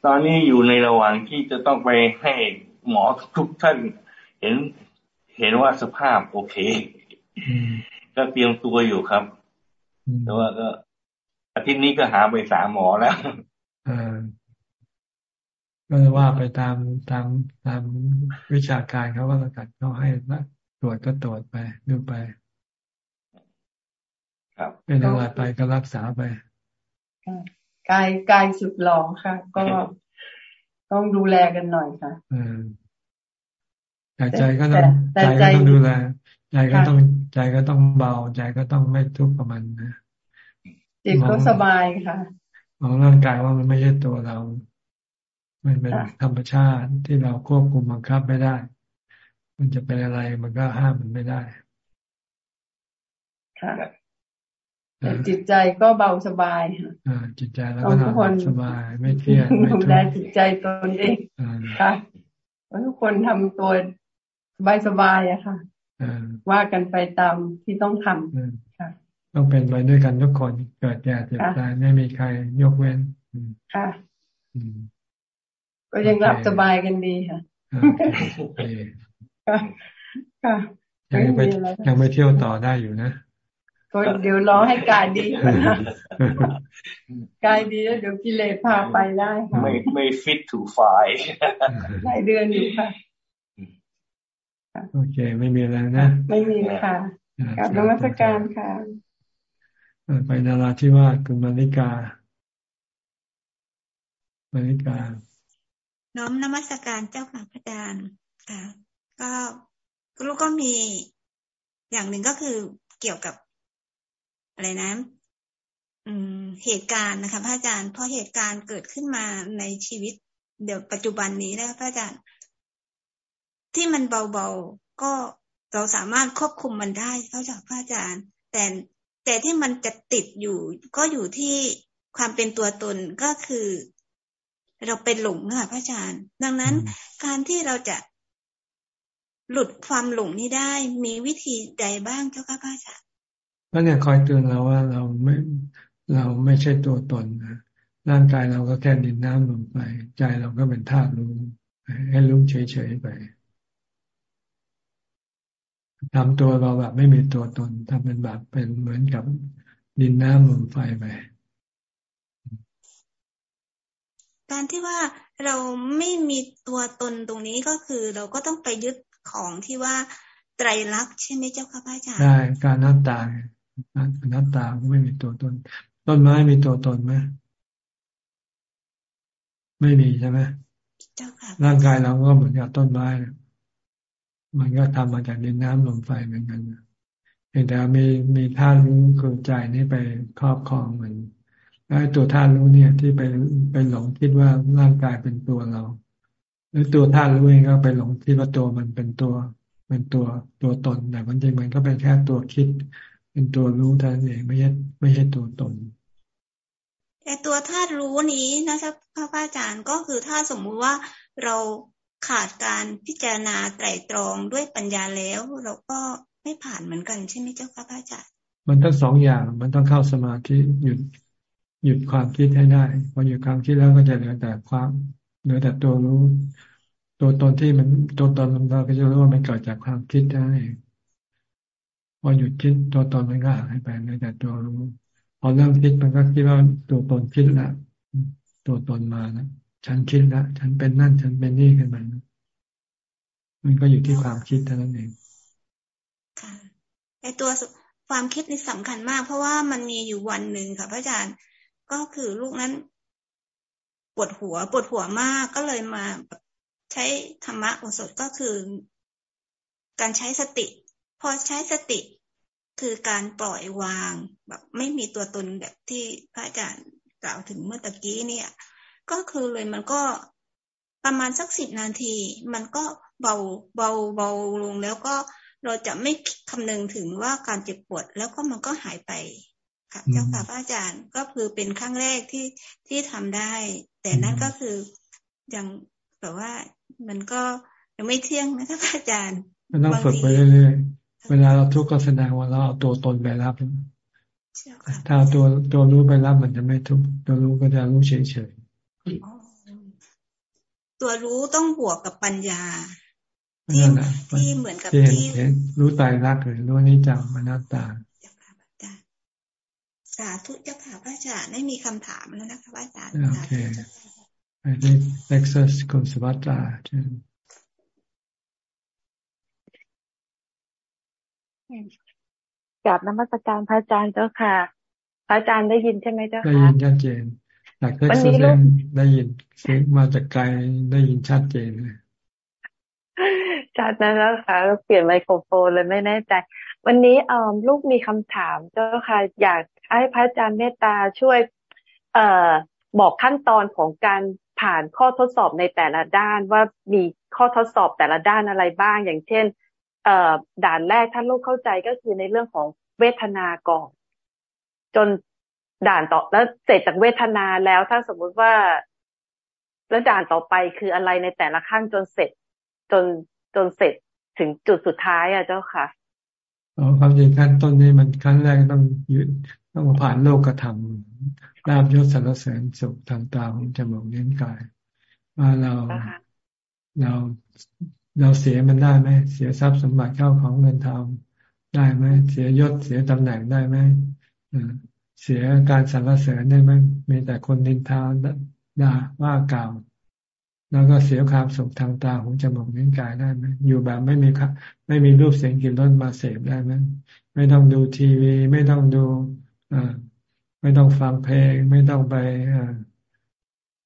[SPEAKER 15] ตอนนี้อยู่ในระหว่างที่จะต้องไปให้หมอทุกท่าน เห็น เห็นว่าสภาพโอเคก็เตรียมตัวอยู่ครับ แต่ว่าก็อาทิตย์นี้ก็หาไปสามหมอแล้ว
[SPEAKER 1] ก็ว่าไปตามตามตามวิชาการเขาก็แล้วกันเขาให้ต รวจก็ตรวจไปดูไป
[SPEAKER 15] ครับ
[SPEAKER 1] เป็นอะไรไปก็รักษาไป
[SPEAKER 14] กายกายสุดหลองค่ะ ก็ต้องดูแลกันหน่อยค่ะ
[SPEAKER 1] แต่ใจก็ต้องใจก็ต้องดูแลใจก็ต้องใจก็ต้องเบา ใจก็ต้องไม่ทุกข์กับมันนะ
[SPEAKER 14] จิตก็สบายค่ะ
[SPEAKER 1] มองร่างกายว่ามันไม่ใช่ตัวเรา มันเป็นธรรมชาติที่เราควบคุมบังคับไม่ได้ มันจะเป็นอะไรมันก็ห้ามมันไม่ได้
[SPEAKER 14] ค่ะแต่จิตใจก็เบาสบาย
[SPEAKER 1] อ่าจิตใจแล้วก็นอนสบาย ไม่เครียดไม่ทุกข์
[SPEAKER 14] ได้จิตใจตนเองค่ะทุกคนทำตัวสบายสบายอะค่ะว่ากันไปตามที่ต้องทำค่ะ
[SPEAKER 1] ต้องเป็นไปด้วยกันทุกคนเกิดแก่เจ็บตายไม่มีใครยกเว้น
[SPEAKER 14] ค่ะก็ยังรับสบายกันดีค่ะ ค่ะ
[SPEAKER 1] ยังไปยังไปเที่ยวต่อได้อยู่นะ
[SPEAKER 14] ก็เดี๋ยวรอให้กายดีก่อนนะกายดีแล้วเดี๋ยวกิเลสพาไปได้ค่ะ
[SPEAKER 15] ไม่ไม่ฟิตถูไฟ
[SPEAKER 14] หลายเดือนอยู่ค่ะ
[SPEAKER 1] โอเค ไม่มีอะไรนะ
[SPEAKER 14] ไม่มีค่ะกับนมัสการค่ะ
[SPEAKER 1] ไปนาราที่ว่าคุณมาริกามาริกา
[SPEAKER 16] น้อมนมัสการเจ้าค่ะพระอาจารย์ค่ะ ก็ลูกก็มีอย่างหนึ่งก็คือเกี่ยวกับอะไรนะอืมเหตุการณ์นะคะพระอาจารย์พอเหตุการณ์เกิดขึ้นมาในชีวิต เดี๋ยวปัจจุบันนี้นะพระอาจารย์ ที่มันเบาๆก็เราสามารถควบคุมมันได้เข้าจากพระอาจารย์ แต่แต่ที่มันจะติดอยู่ ก็อยู่ที่ความเป็นตัวตนก็คือ เราเป็นหลงค่ะพระอาจารย์ ดังนั้นการที่เราจะ หลุดความหลงนี้ได้มีวิธีใดบ้างเจ้าค่ะพระอาจารย์
[SPEAKER 1] ก็เนี่ยคอยเตือนเราว่าเราไม่เราไม่ใช่ตัวตนนะร่างกายเราก็แค่ดินน้ำลมไป ใจเราก็เป็นธาตุรู้ให้รู้เฉยๆไปทำตัวเราแบบไม่มีตัวตนทำเป็นแบบเป็นเหมือนกับดินน้ำลมไฟไป
[SPEAKER 16] การที่ว่าเราไม่มีตัวตนตรงนี้ก็คือ เราก็ต้องไปยึด ของที่ว่าไตรลักษณ์ใช่ไหมเจ้าค่ะพระอาจารย์ใช่
[SPEAKER 1] การนัตตานัตตาไม่มีตัวตน ต้นไม้มีตัวตนไหมไม่มีใช่ไหม
[SPEAKER 16] เจ้าค่ะ
[SPEAKER 1] ร่างกายเราก็เหมือนกับต้นไม้ มันก็ทำมาจากดินน้ำลมไฟเหมือนกันเพียงแต่มีมีธาตุรู้คือใจนี่ไปครอบครองมันแล้วตัวธาตุรู้เนี่ยที่ไปไปหลงคิดว่าร่างกายเป็นตัวเรา หรือตัวธาตุรู้เองก็ไปหลงคิดว่าตัวมันเป็นตัว เป็นตัวตัวตนแต่มันจริงมันก็เป็นแค่ตัวคิด เป็นตัวรู้เท่านั้นเองไม่ใช่ไม่ใช่ตัวตน
[SPEAKER 16] แต่ตัวธาตุรู้นี้นะครับพระอาจารย์ก็คือถ้าสมมุติว่าเราขาดการพิจารณาไตรตรองด้วยปัญญาแล้ว เราก็ไม่ผ่านเหมือนกันใช่ไหมเจ้าค่ะพระอาจารย์
[SPEAKER 1] มันต้องสองอย่างมันต้องเข้าสมาธิหยุดหยุดความคิดให้ได้พอหยุดความคิดแล้วก็จะเหลือแต่ความเหลือแต่ตัวรู้ ตัวตนที่มันตัวตนเราก็จะรู้ว่ามันเกิดจากความคิดนั่นเองพอหยุดคิดตัวตนมันก็หายไปเหลือแต่ตัวรู้พอเริ่มคิดมันก็คิดว่าตัวตนคิดละตัวตนมาแล้วฉันคิดละฉันเป็นนั่น ฉันเป็นนี่กันมันมันก็อยู่ที่ความคิดเท่านั้นเอง
[SPEAKER 16] ค่ะไอตัวความคิดนี่สำคัญมาก เพราะว่ามันมีอยู่วันหนึ่งค่ะ พระอาจารย์ก็คือลูกนั้น ปวดหัว ปวดหัวมากก็เลยมา ใช้ธรรมะโอสถก็คือ การใช้สติ พอใช้สติคือการปล่อยวาง แบบไม่มีตัวตนแบบที่พระอาจารย์กล่าวถึงเมื่อตะกี้เนี่ย ก็คือเลยมันก็ประมาณสักสิบนาที มันก็เบาเบาเบาลงแล้วก็เราจะไม่คำนึงถึงว่าการเจ็บปวดแล้วก็มันก็หายไปค่ะเจ้าค่ะพระอาจารย์ก็คือเป็นครั้งแรกที่ที่ทำได้ แต่นั่นก็คือยังแบบว่า มันก็ยังไม่เที่ยงนะคะพระอาจารย์
[SPEAKER 1] มันต้องฝึกไปเรื่อยๆ เวลาเราทุกข์ก็แสดงว่าเราเอาตัวตนไปรับถ้าตัวตัวรู้ไปรับมันจะไม่ทุกข์ตัวรู้ก็จะรู้เฉย
[SPEAKER 16] ตัวรู้ต้องบวกกับปัญญาที่ที่เหมือนกับที่
[SPEAKER 1] รู้ตายรักเลยรู้นี้จังมนัตตา
[SPEAKER 16] สาธุเจ้าค่ะพระอาจารย์ไม่มีคำถามแล้วนะคะพระอาจารย์
[SPEAKER 1] โอเค ไปที่เท็กซัสคุณสวัสดิ์เชิญ
[SPEAKER 17] กราบนมัสการพระอาจารย์เจ้าค่ะ พระอาจารย์ได้ยินใช่ไหมเจ้าค่ะ
[SPEAKER 1] ได้ยินชัดเจนจากเท็กซัสได้ยินเสียงมาจากไกลได้ยินชัดเจนเลย
[SPEAKER 17] ชัดนะแล้วค่ะเราเปลี่ยนไมโครโฟนเลยไม่แน่ใจ วันนี้เอ่อลูกมีคำถามเจ้าค่ะ อยากให้พระอาจารย์เมตตาช่วย เอ่อบอกขั้นตอนของการ ผ่านข้อทดสอบในแต่ละด้านว่ามีข้อทดสอบแต่ละด้านอะไรบ้าง อย่างเช่นเออด่านแรกท่านลูกเข้าใจก็คือในเรื่องของเวทนาก่อนจนด่านต่อแล้วเสร็จจากเวทนาแล้วถ้าสมมุติว่า แล้วด่านต่อไปคืออะไรในแต่ละขั้นจนเสร็จ จนจนเสร็จถึงจุดสุดท้ายอะเจ้าค่ะ
[SPEAKER 1] อ๋อความจริงขั้นต้นนี้มันขั้นแรกต้องยืนต้องผ่านโลกกระทำ ลาบยศสารเสริญสุขทางตาของจมูกเลี้ยงกาย ว่าเราเราเราเสียมันได้ไหมเสียทรัพย์สมบัติเข้าของเงินทองได้ไหมเสียยศเสียตำแหน่งได้ไหมเสียการสรรเสริญได้ไหมมีแต่คนนินทาด่าว่ากล่าว แล้วก็เสียความสุขทางตาหูจมูกนิ้วกายได้ไหมอยู่แบบไม่มีครับ ไม่มีรูปเสียงกลิ่นรสมาเสพได้ไหมไม่ต้องดูทีวี ไม่ต้องดูอ่า ไม่ต้องฟังเพลง ไม่ต้องไป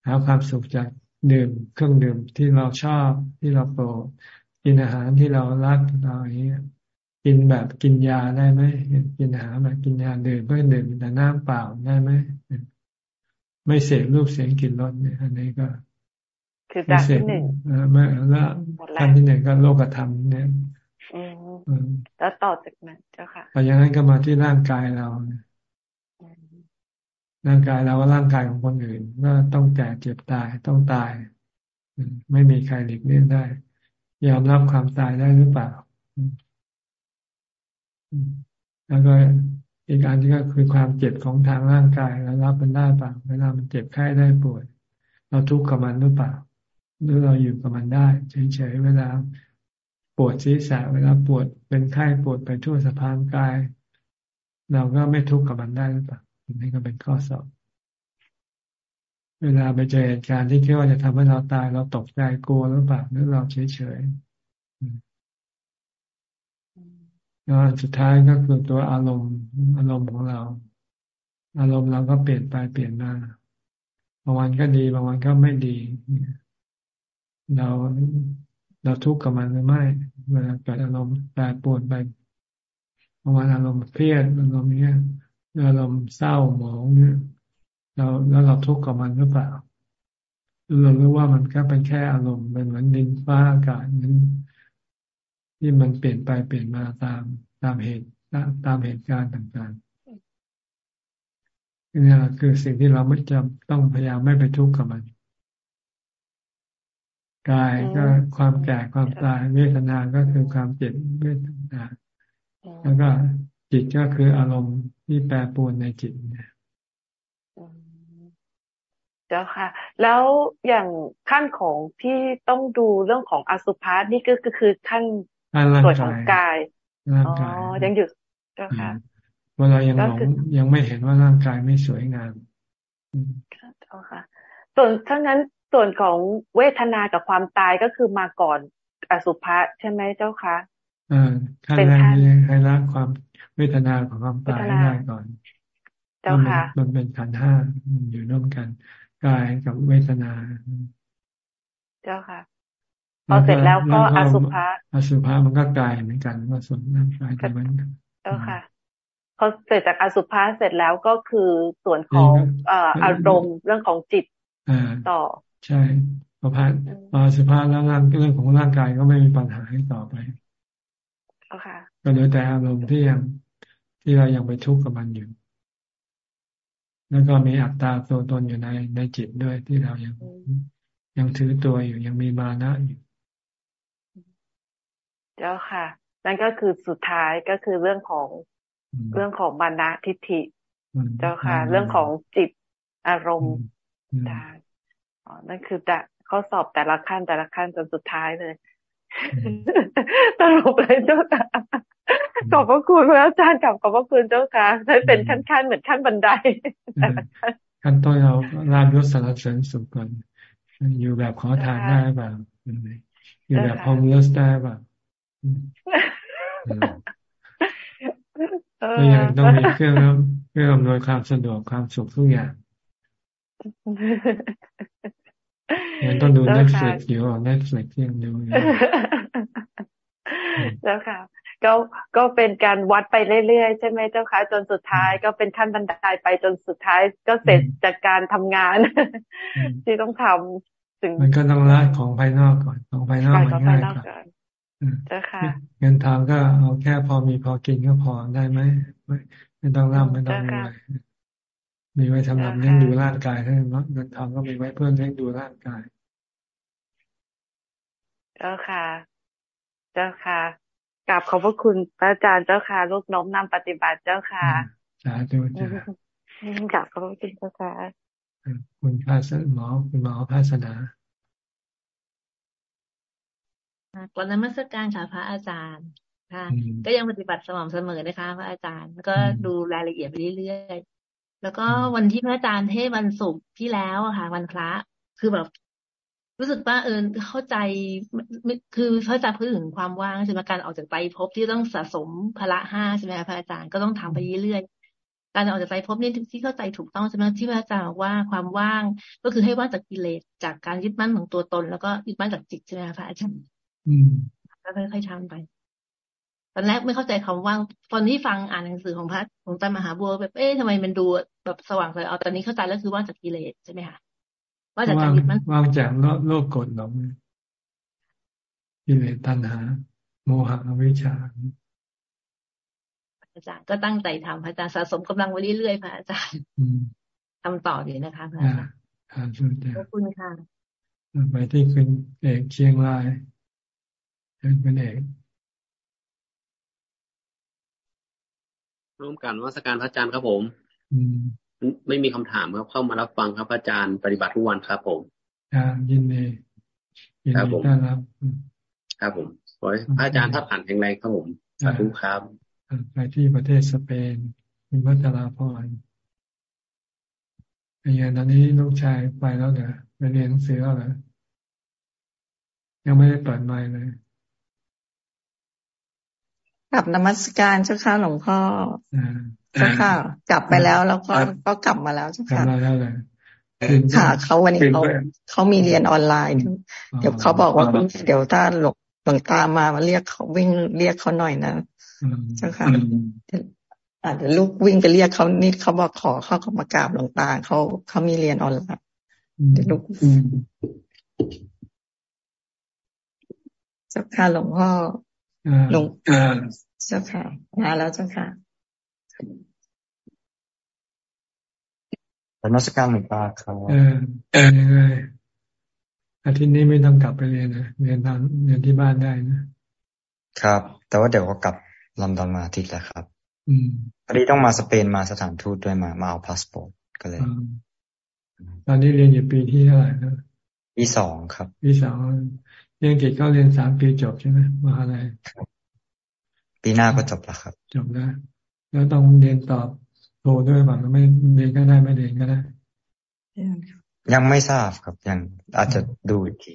[SPEAKER 1] หาความสุขจากดื่มเครื่องดื่มที่เราชอบที่เราโปรดกินอาหารที่เรารักเราอย่างนี้กินแบบกินยาได้ไหมกินอาหารแบบกินยาดื่มเพื่อดื่มแต่น้ำเปล่าได้ไหมไม่เสพรูปเสียงกลิ่นรสเนี่ยอันนี้ก็
[SPEAKER 17] คือจากที่หนึ่ง
[SPEAKER 1] เมื่อแล้วขั้นที่หนึ่งก็โลกธรรมเนี่ย
[SPEAKER 17] แล้วต่อจากนั้นเจ้าค่ะ
[SPEAKER 1] พออย่างนั้นก็มาที่ร่างกายเรา ร่างกายเราก็ร่างกายของคนอื่นก็ต้องแก่เจ็บตายต้องตาย ไม่มีใครหลีกเลี่ยงได้ ยอมรับความตายได้หรือเปล่า แล้วก็อีกอันที่ก็คือความเจ็บของทางร่างกายเรารับมันได้ป่าเวลามันเจ็บไข้ได้ป่วย เราทุกข์กับมันหรือเปล่าหรือเราอยู่กับมันได้เฉยๆเวลาปวดศีรษะเวลาปวดเป็นไข้ปวดไปทั่วสะพานกาย เราก็ไม่ทุกข์กับมันได้หรือเปล่า นี่ก็เป็นข้อสอบ เวลาไปเจอเหตุการณ์ที่คิดว่าจะทำให้เราตายเราตกใจกลัวหรือเปล่าหรือเราเฉยๆแล้วสุดท้ายก็คือตัวอารมณ์อารมณ์ของเรา อารมณ์เราก็เปลี่ยนไปเปลี่ยนมาบางวันก็ดีบางวันก็ไม่ดี เราเราทุกข์กับมันหรือไม่เวลาเกิดอารมณ์แปรปรวนไปบางวันอารมณ์เครียดอารมณ์เนี้ย อารมณ์เศร้าหมองเนี่ยเราแล้วเราทุกข์กับมันหรือเปล่าเรารู้ว่ามันก็เป็นแค่อารมณ์เป็นเหมือนดินฟ้าอากาศนั้นที่มันเปลี่ยนไปเปลี่ยนมาตามตามเหตุตามเหตุการณ์ต่างๆนี่คือสิ่งที่เราไม่จำต้องพยายามไม่ไปทุกข์กับมันกายก็ความแก่ความตายเวทนา ก็คือความเจ็บเวทนา แล้วก็ จิตก็คืออารมณ์ที่แปรปรวนในจิตเนี่ย
[SPEAKER 17] เจ้าค่ะ แล้วอย่างขั้นของที่ต้องดูเรื่องของอสุภะนี่ก็คือขั้นส่วนของกายอ๋อยังอยู่เจ้าค่ะ
[SPEAKER 1] เวลายังหลงยังไม่เห็นว่าร่างกายไม่สวยงาม
[SPEAKER 17] เจ้าค่ะ ส่วนถ้างั้นส่วนของเวทนากับความตายก็คือมาก่อนอสุภะใช่ไหมเจ้าคะ
[SPEAKER 1] อ่าขั้นแรกให้ละความ เวทนาของความตายให้ได้ก่อน
[SPEAKER 17] เจ้าค่ะ
[SPEAKER 1] มันเป็นขันห้ามันอยู่ร่วมกันกายกับเวทนา
[SPEAKER 17] เจ้าค่ะพอเสร็จแล้วก็อสุภะ
[SPEAKER 1] อสุภะมันก็กายเหมือนกันว่าส่วนร่างกายแต่มัน
[SPEAKER 17] เจ้าค่ะพอเสร็จจากอสุภะเสร็จแล้วก็คือส่วนของอารมณ์เรื่องของจิตต่อ
[SPEAKER 1] ใช่พอผ่านมาสภาพแล้วร่างเรื่องของร่างกายก็ไม่มีปัญหาให้ต่อไปก็เหลือแต่อารมณ์ที่ยัง ที่เรายังไปทุกข์กับมันอยู่ แล้วก็มีอัตตาตัวตนอยู่ในในจิตด้วยที่เรายังยังถือตัวอยู่ยังมีมานะอยู่
[SPEAKER 17] เจ้าค่ะ นั่นก็คือสุดท้ายก็คือเรื่องของเรื่องของมานะทิฏฐิ เจ้าค่ะ เรื่องของจิตอารมณ์อ๋อนั่นคือแต่ข้อสอบแต่ละขั้นแต่ละขั้นจนสุดท้ายเลยตลกเลยเจ้าค่ะ ขอบพระคุณพระอาจารย์กับขอบพระคุณเจ้าค่ะให้เป็นขั้นๆเหมือนขั้นบันได
[SPEAKER 1] ขั้นต้นเราลาบยศสารเสริญสุขก่อนอยู่แบบขอทานได้แบบอยู่แบบพอมเลสได้แบบก็ยังต้องมีเครื่องเครื่องอำนวยความสะดวกความสุขทุกอย่างยังต้องดู Netflix อยู่ Netflix ยังดู
[SPEAKER 17] แล้วค่ะ ก็ก็เป็นการวัดไปเรื่อยๆ ใช่ไหมเจ้าคะจนสุดท้ายก็เป็นขั้นบันไดไปจนสุดท้ายก็เสร็จจากการทำงาน ที่ต้องทำ
[SPEAKER 1] ถึงมันก็ต้องละของภายนอกก่อนของภายนอกมันง่ายกว่า
[SPEAKER 17] เจ้าค่ะ
[SPEAKER 1] เงินทองก็เอาแค่พอมีพอกินก็พอได้ไหมไม่ไม่ต้องร่ำไม่ต้องรวยมีไว้สำหรับเลี้ยงดูร่างกายเท่านั้นเงินทองก็มีไว้เพื่อเลี้ยงดูร่างกาย
[SPEAKER 17] เจ้าค่ะ เจ้าค่ะ กราบขอบพระคุณพระอาจารย์เจ้าค่ะลูกน้อมนำปฏิบัติเจ้าค่ะ
[SPEAKER 1] สาธุจ้า
[SPEAKER 17] กราบขอบพระคุณเจ้าค่ะ
[SPEAKER 1] คุณภาสหมอคุณหมอภาสนา
[SPEAKER 18] ก่อนนมัสการค่ะพระอาจารย์ค่ะ ก็ยังปฏิบัติสม่ำเสมอนะคะ พระอาจารย์แล้วก็ดูรายละเอียดไปเรื่อยแล้วก็วันที่พระอาจารย์เทศวันศุกร์ที่แล้วอะค่ะ วันพระคือแบบ รู้สึกว่าเออเข้าใจคือพระอาจารย์พูดถึงความว่างใช่ไหมการออกจากไตภพที่ต้องสะสมพละห้าใช่ไหมพระอาจารย์ก็ต้องทำไปเรื่อยการออกจากใจพบนี่ที่เข้าใจถูกต้องใช่ไหมที่พระอาจารย์ว่าความว่างก็คือให้ว่างจากกิเลสจากการยึดมั่นของตัวตน แล้วก็ยึดมั่นจากจิตใช่ไหมคะพระอาจารย์ก็ค่อยๆทำไปตอนแรกไม่เข้าใจคำว่าง ตอนนี้ฟังอ่านหนังสือของพระของตามหาบัวแบบเอ๊ะทำไมมันดูแบบสว่างเลยเอาตอนนี้เข้าใจแล้วคือว่างจากกิเลสใช่ไหมคะ ว่าจากการยึดมั่น
[SPEAKER 1] ว่างจากโลกกฎหลงกิเลสตัณหา โมหะวิชา
[SPEAKER 18] อาจารย์ก็ตั้งใจทำพระอาจารย์สะสมกำลังไว้เรื่อยๆพระอาจารย์ทำต่อดีนะคะพระอาจารย์ขอบคุณค่ะ
[SPEAKER 1] ไปที่คุณเอกเชียงรายเป็นเอก
[SPEAKER 19] ร่วมกันวัสการพระอาจารย์ครับผม ไม่มีคำถามครับเข้ามารับฟังครับอาจารย์ปฏิบัติทุกวันครับผม
[SPEAKER 1] ยินดียินดีต้อนรับ
[SPEAKER 19] ครับผมขอให้พระอาจารย์ทัดผ่านแข็งแรงครับผมสาธุครับ
[SPEAKER 1] ไปที่ประเทศสเปนคุณวัชราพรเป็นยังตอนนี้ลูกชายไปแล้วเหรอไปเรียนหนังสือแล้วเหรอยังไม่ได้เปิดไมค์เลย
[SPEAKER 7] กลับนมัสการเจ้าค่ะหลวงพ่อ เจ้าค่ะ กลับไปแล้วแล้วก็ก็กลับมาแล้วเจ้าค่ะค่ะเขาวันนี้เขาเขามีเรียนออนไลน์ เดี๋ยวเขาบอกว่าเดี๋ยวถ้าหลวงหลวงตามามาเรียกเขาวิ่งเรียกเขาหน่อยนะเจ้าค่ะอาจจะลูกวิ่งไปเรียกเขานิดเขาบอกขอเขาก็มากราบหลวงตาเขาเขามีเรียนออนไลน์เดี๋ยวลูกเจ้าค่ะหลวงพ่อหลวงเจ้าค่ะมาแล้วเจ้าค่ะ
[SPEAKER 20] นมัสการหลวงตาครับ
[SPEAKER 1] เออเออยังไงอาทิตย์นี้ไม่ต้องกลับไปเรียนนะเรียนทางเรียนที่บ้านได้นะ
[SPEAKER 20] ครับ แต่ว่าเดี๋ยวก็กลับลอนดอนมาอาทิตย์แล้วครับ
[SPEAKER 1] อืม
[SPEAKER 20] พอดีต้องมาสเปนมาสถานทูตด้วยมามาเอาพาสปอร์ตก็เลย
[SPEAKER 1] ตอนนี้เรียนอยู่ปีที่เท่าไหร่นะ
[SPEAKER 20] ปีสองครับ
[SPEAKER 1] ปีสองเรียนกิจก็เรียนสามปีจบใช่ไหมมหาลัย
[SPEAKER 20] ปีหน้าก็จบแล้วครับ
[SPEAKER 1] จบแล้วแล้วต้องเรียนตอ บโทด้วยป่ะไม่เรียนก็ได้ไม่เรียนก็ได้
[SPEAKER 20] ยังไม่ทราบครับยังอาจจะดูอีกที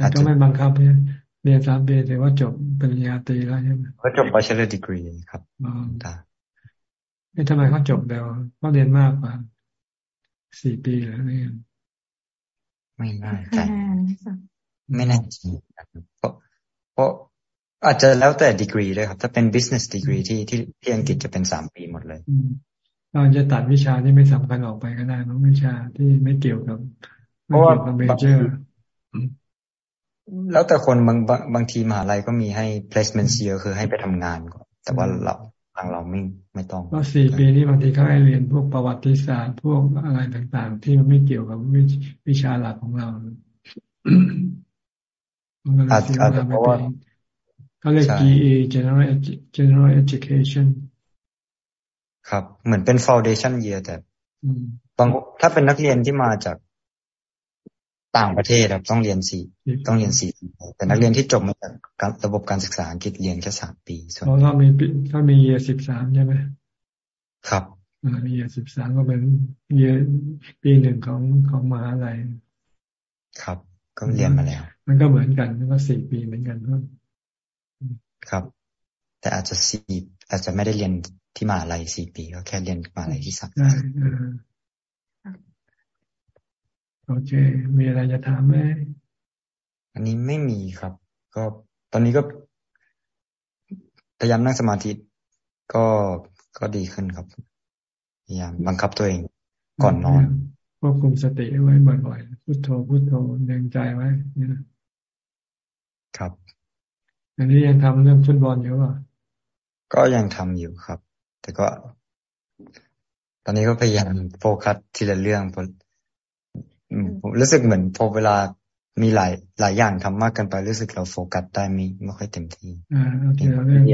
[SPEAKER 1] อาจจะไม่บังคับเนี่ยเรียนสามปีแต่ว่าจบปริญญาตรีแล้วใช่ไหม
[SPEAKER 20] ก็จบ bachelor degree ครับ
[SPEAKER 1] อ๋อไม่ทำไมเขาจบเร็วเขาเรียนมากกว่าสี่ปีแล้วเนี่ย
[SPEAKER 20] ไม่น่าใจไม่แน่ใจเพราะเพราะอาจจะแล้วแต่ดีกรีด้วยครับ ถ้าเป็น business degree ที่ที่ที่อังกฤษจะเป็นสามปีหมดเลย
[SPEAKER 1] เราจะตัดวิชาที่ไม่สำคัญออกไปก็ได้นะวิชาที่ไม่เกี่ยวกับไม่เกี่ยวกับเมเจอร์
[SPEAKER 20] แล้วแต่คนบางบางทีมหาลัยก็มีให้ placement เยอะคือให้ไปทำงานก่อนแต่ว่าเราทางเราไม่ไม่ต้อง
[SPEAKER 1] ก็สี่ปีนี้บางทีเขาให้เรียนพวกประวัติศาสตร์พวกอะไรต่างๆ ที่มันไม่เกี่ยวกับวิวิชาหลักของเราอาจจะเพราะว่าเขาเรียก GE General General Education
[SPEAKER 20] ครับ เหมือนเป็น foundation year แต่บางถ้าเป็นนักเรียนที่มาจากต่างประเทศครับต้องเรียนสี่ต้องเรียนสี่แต่นักเรียนที่จบมาจากระบบการศึกษาอังกฤษเรียนแค่สามปี
[SPEAKER 1] ส่วนเขามีเขามีเยียสิบสามใช่ไหม
[SPEAKER 20] ครับ
[SPEAKER 1] มีเยียสิบสามก็เป็นเยียปีหนึ่งของของมหาลัย
[SPEAKER 20] ครับ ก็เรียนมาแล้ว
[SPEAKER 1] มันก็เหมือนกันก็สี่ปีเหมือนกัน
[SPEAKER 20] ครับ แต่อาจจะสี่อาจจะไม่ได้เรียน ที่มหาลัยสี่ปีก็แค่เรียนมหาลัยที่สาม
[SPEAKER 1] โอเค มีอะไรจะถามไหม
[SPEAKER 20] อันนี้ไม่มีครับ ก็ตอนนี้ก็พยายามนั่งสมาธิก็ก็ดีขึ้นครับพยายามบังคับตัวเองก่อนนอน
[SPEAKER 1] ควบคุมสติไว้บ่อยๆพุทโธพุทโธเน่งใจไว้นี่
[SPEAKER 20] ครับ
[SPEAKER 1] อันนี้ยังทำเรื่องฟุตบอลอยู่ป่ะ
[SPEAKER 20] ก็ยังทำอยู่ครับ แต่ก็ ตอนนี้ก็พยายามโฟกัสทีละเรื่องผมรู้สึกเหมือนพอเวลามีหลายหลายอย่างทำมากเกินไปรู้สึกเราโฟกัสได้ไม่ไม่ค่อยเต็มที่
[SPEAKER 1] อ่าโอเคเราเรื่อง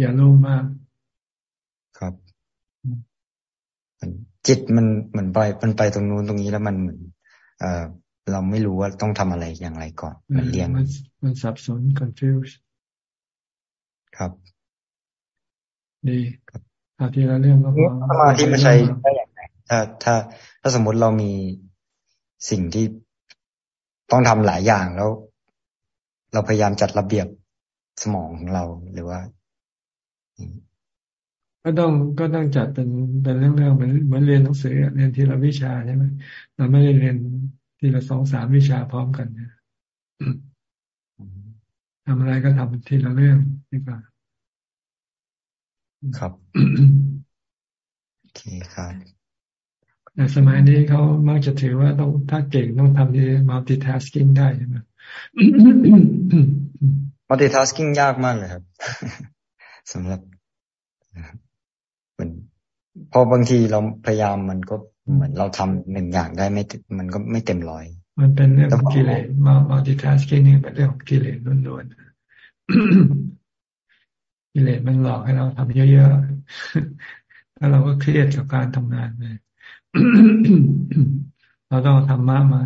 [SPEAKER 1] อย่าโลภมาก
[SPEAKER 20] ครับจิตมันเหมือนไปมันไปตรงนู้นตรงนี้แล้วมันเหมือนเออเราไม่รู้ว่าต้องทำอะไรอย่างไรก่อน
[SPEAKER 1] มันเรียนมันสับสน confuse
[SPEAKER 20] ครับ
[SPEAKER 1] ดีครับอาทีละเรื่องก็พอ
[SPEAKER 20] สมาธิมาใช้ได้อย่างไรถ้าถ้า ถ้าสมมติเรามีสิ่งที่ต้องทำหลายอย่างแล้ว เราพยายามจัดระเบียบสมองของเราหรือว่า
[SPEAKER 1] ก็ต้องก็ต้องจัดเป็นเป็นเรื่องๆเหมือนเหมือนเรียนหนังสือเรียนทีละวิชาใช่ไหมเราไม่ได้เรียนทีละสองสามวิชาพร้อมกันเนี่ยทำอะไรก็ทำทีละเรื่องดีกว่า
[SPEAKER 20] ครับโอเคครับ
[SPEAKER 1] แต่สมัยนี้เขามักจะถือว่าต้องถ้าเก่งต้องทำที่ multitasking ได้ใช่ไหม
[SPEAKER 20] multitasking ยากมากเลยครับสำหรับเหมือนพอบางทีเราพยายามมันก็เหมือนเราทำหนึ่งอย่างได้ไม่มันก็ไม่เต็มร้อย
[SPEAKER 1] มันเป็นเรื่องของกิเลส multitasking นี่เป็นเรื่องของกิเลสล้วนๆ กิเลสมันหลอกให้เราทำเยอะๆแล้วเราก็เครียดกับการทำงานเลยเราต้องทำมามา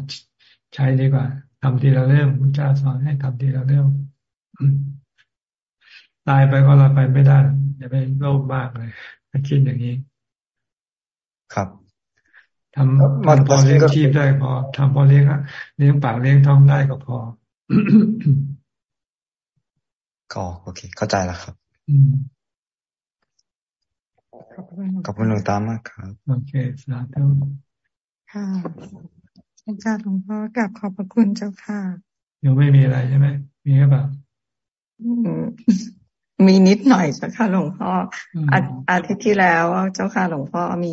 [SPEAKER 1] ใช้ดีกว่าทำทีละเรื่องพระเจ้าสอนให้ทำทีละเรื่องตายไปก็เราไปไม่ได้อย่าไปโลภมากเลยถ้าคิดอย่างนี้
[SPEAKER 20] ครับ
[SPEAKER 1] ทำมันพอเลี้ยงชีพได้พอทำพอเลี้ยงเลี้ยงปากเลี้ยงท้องได้ก็พอ
[SPEAKER 20] ก็โอเค เข้าใจแล้วครับ ขอบคุณหลวงตามากครับ
[SPEAKER 1] โอเคสาธุ
[SPEAKER 7] ค่ะอาจารย์หลวงพ่อกลับขอบพระคุณเจ้าค่ะ
[SPEAKER 1] ยังไม่มีอะไรใช่ไหมมีหรือเปล่า
[SPEAKER 7] มีนิดหน่อยเจ้าค่ะหลวงพ่ออาทิตย์ที่แล้วเจ้าค่ะหลวงพ่อมี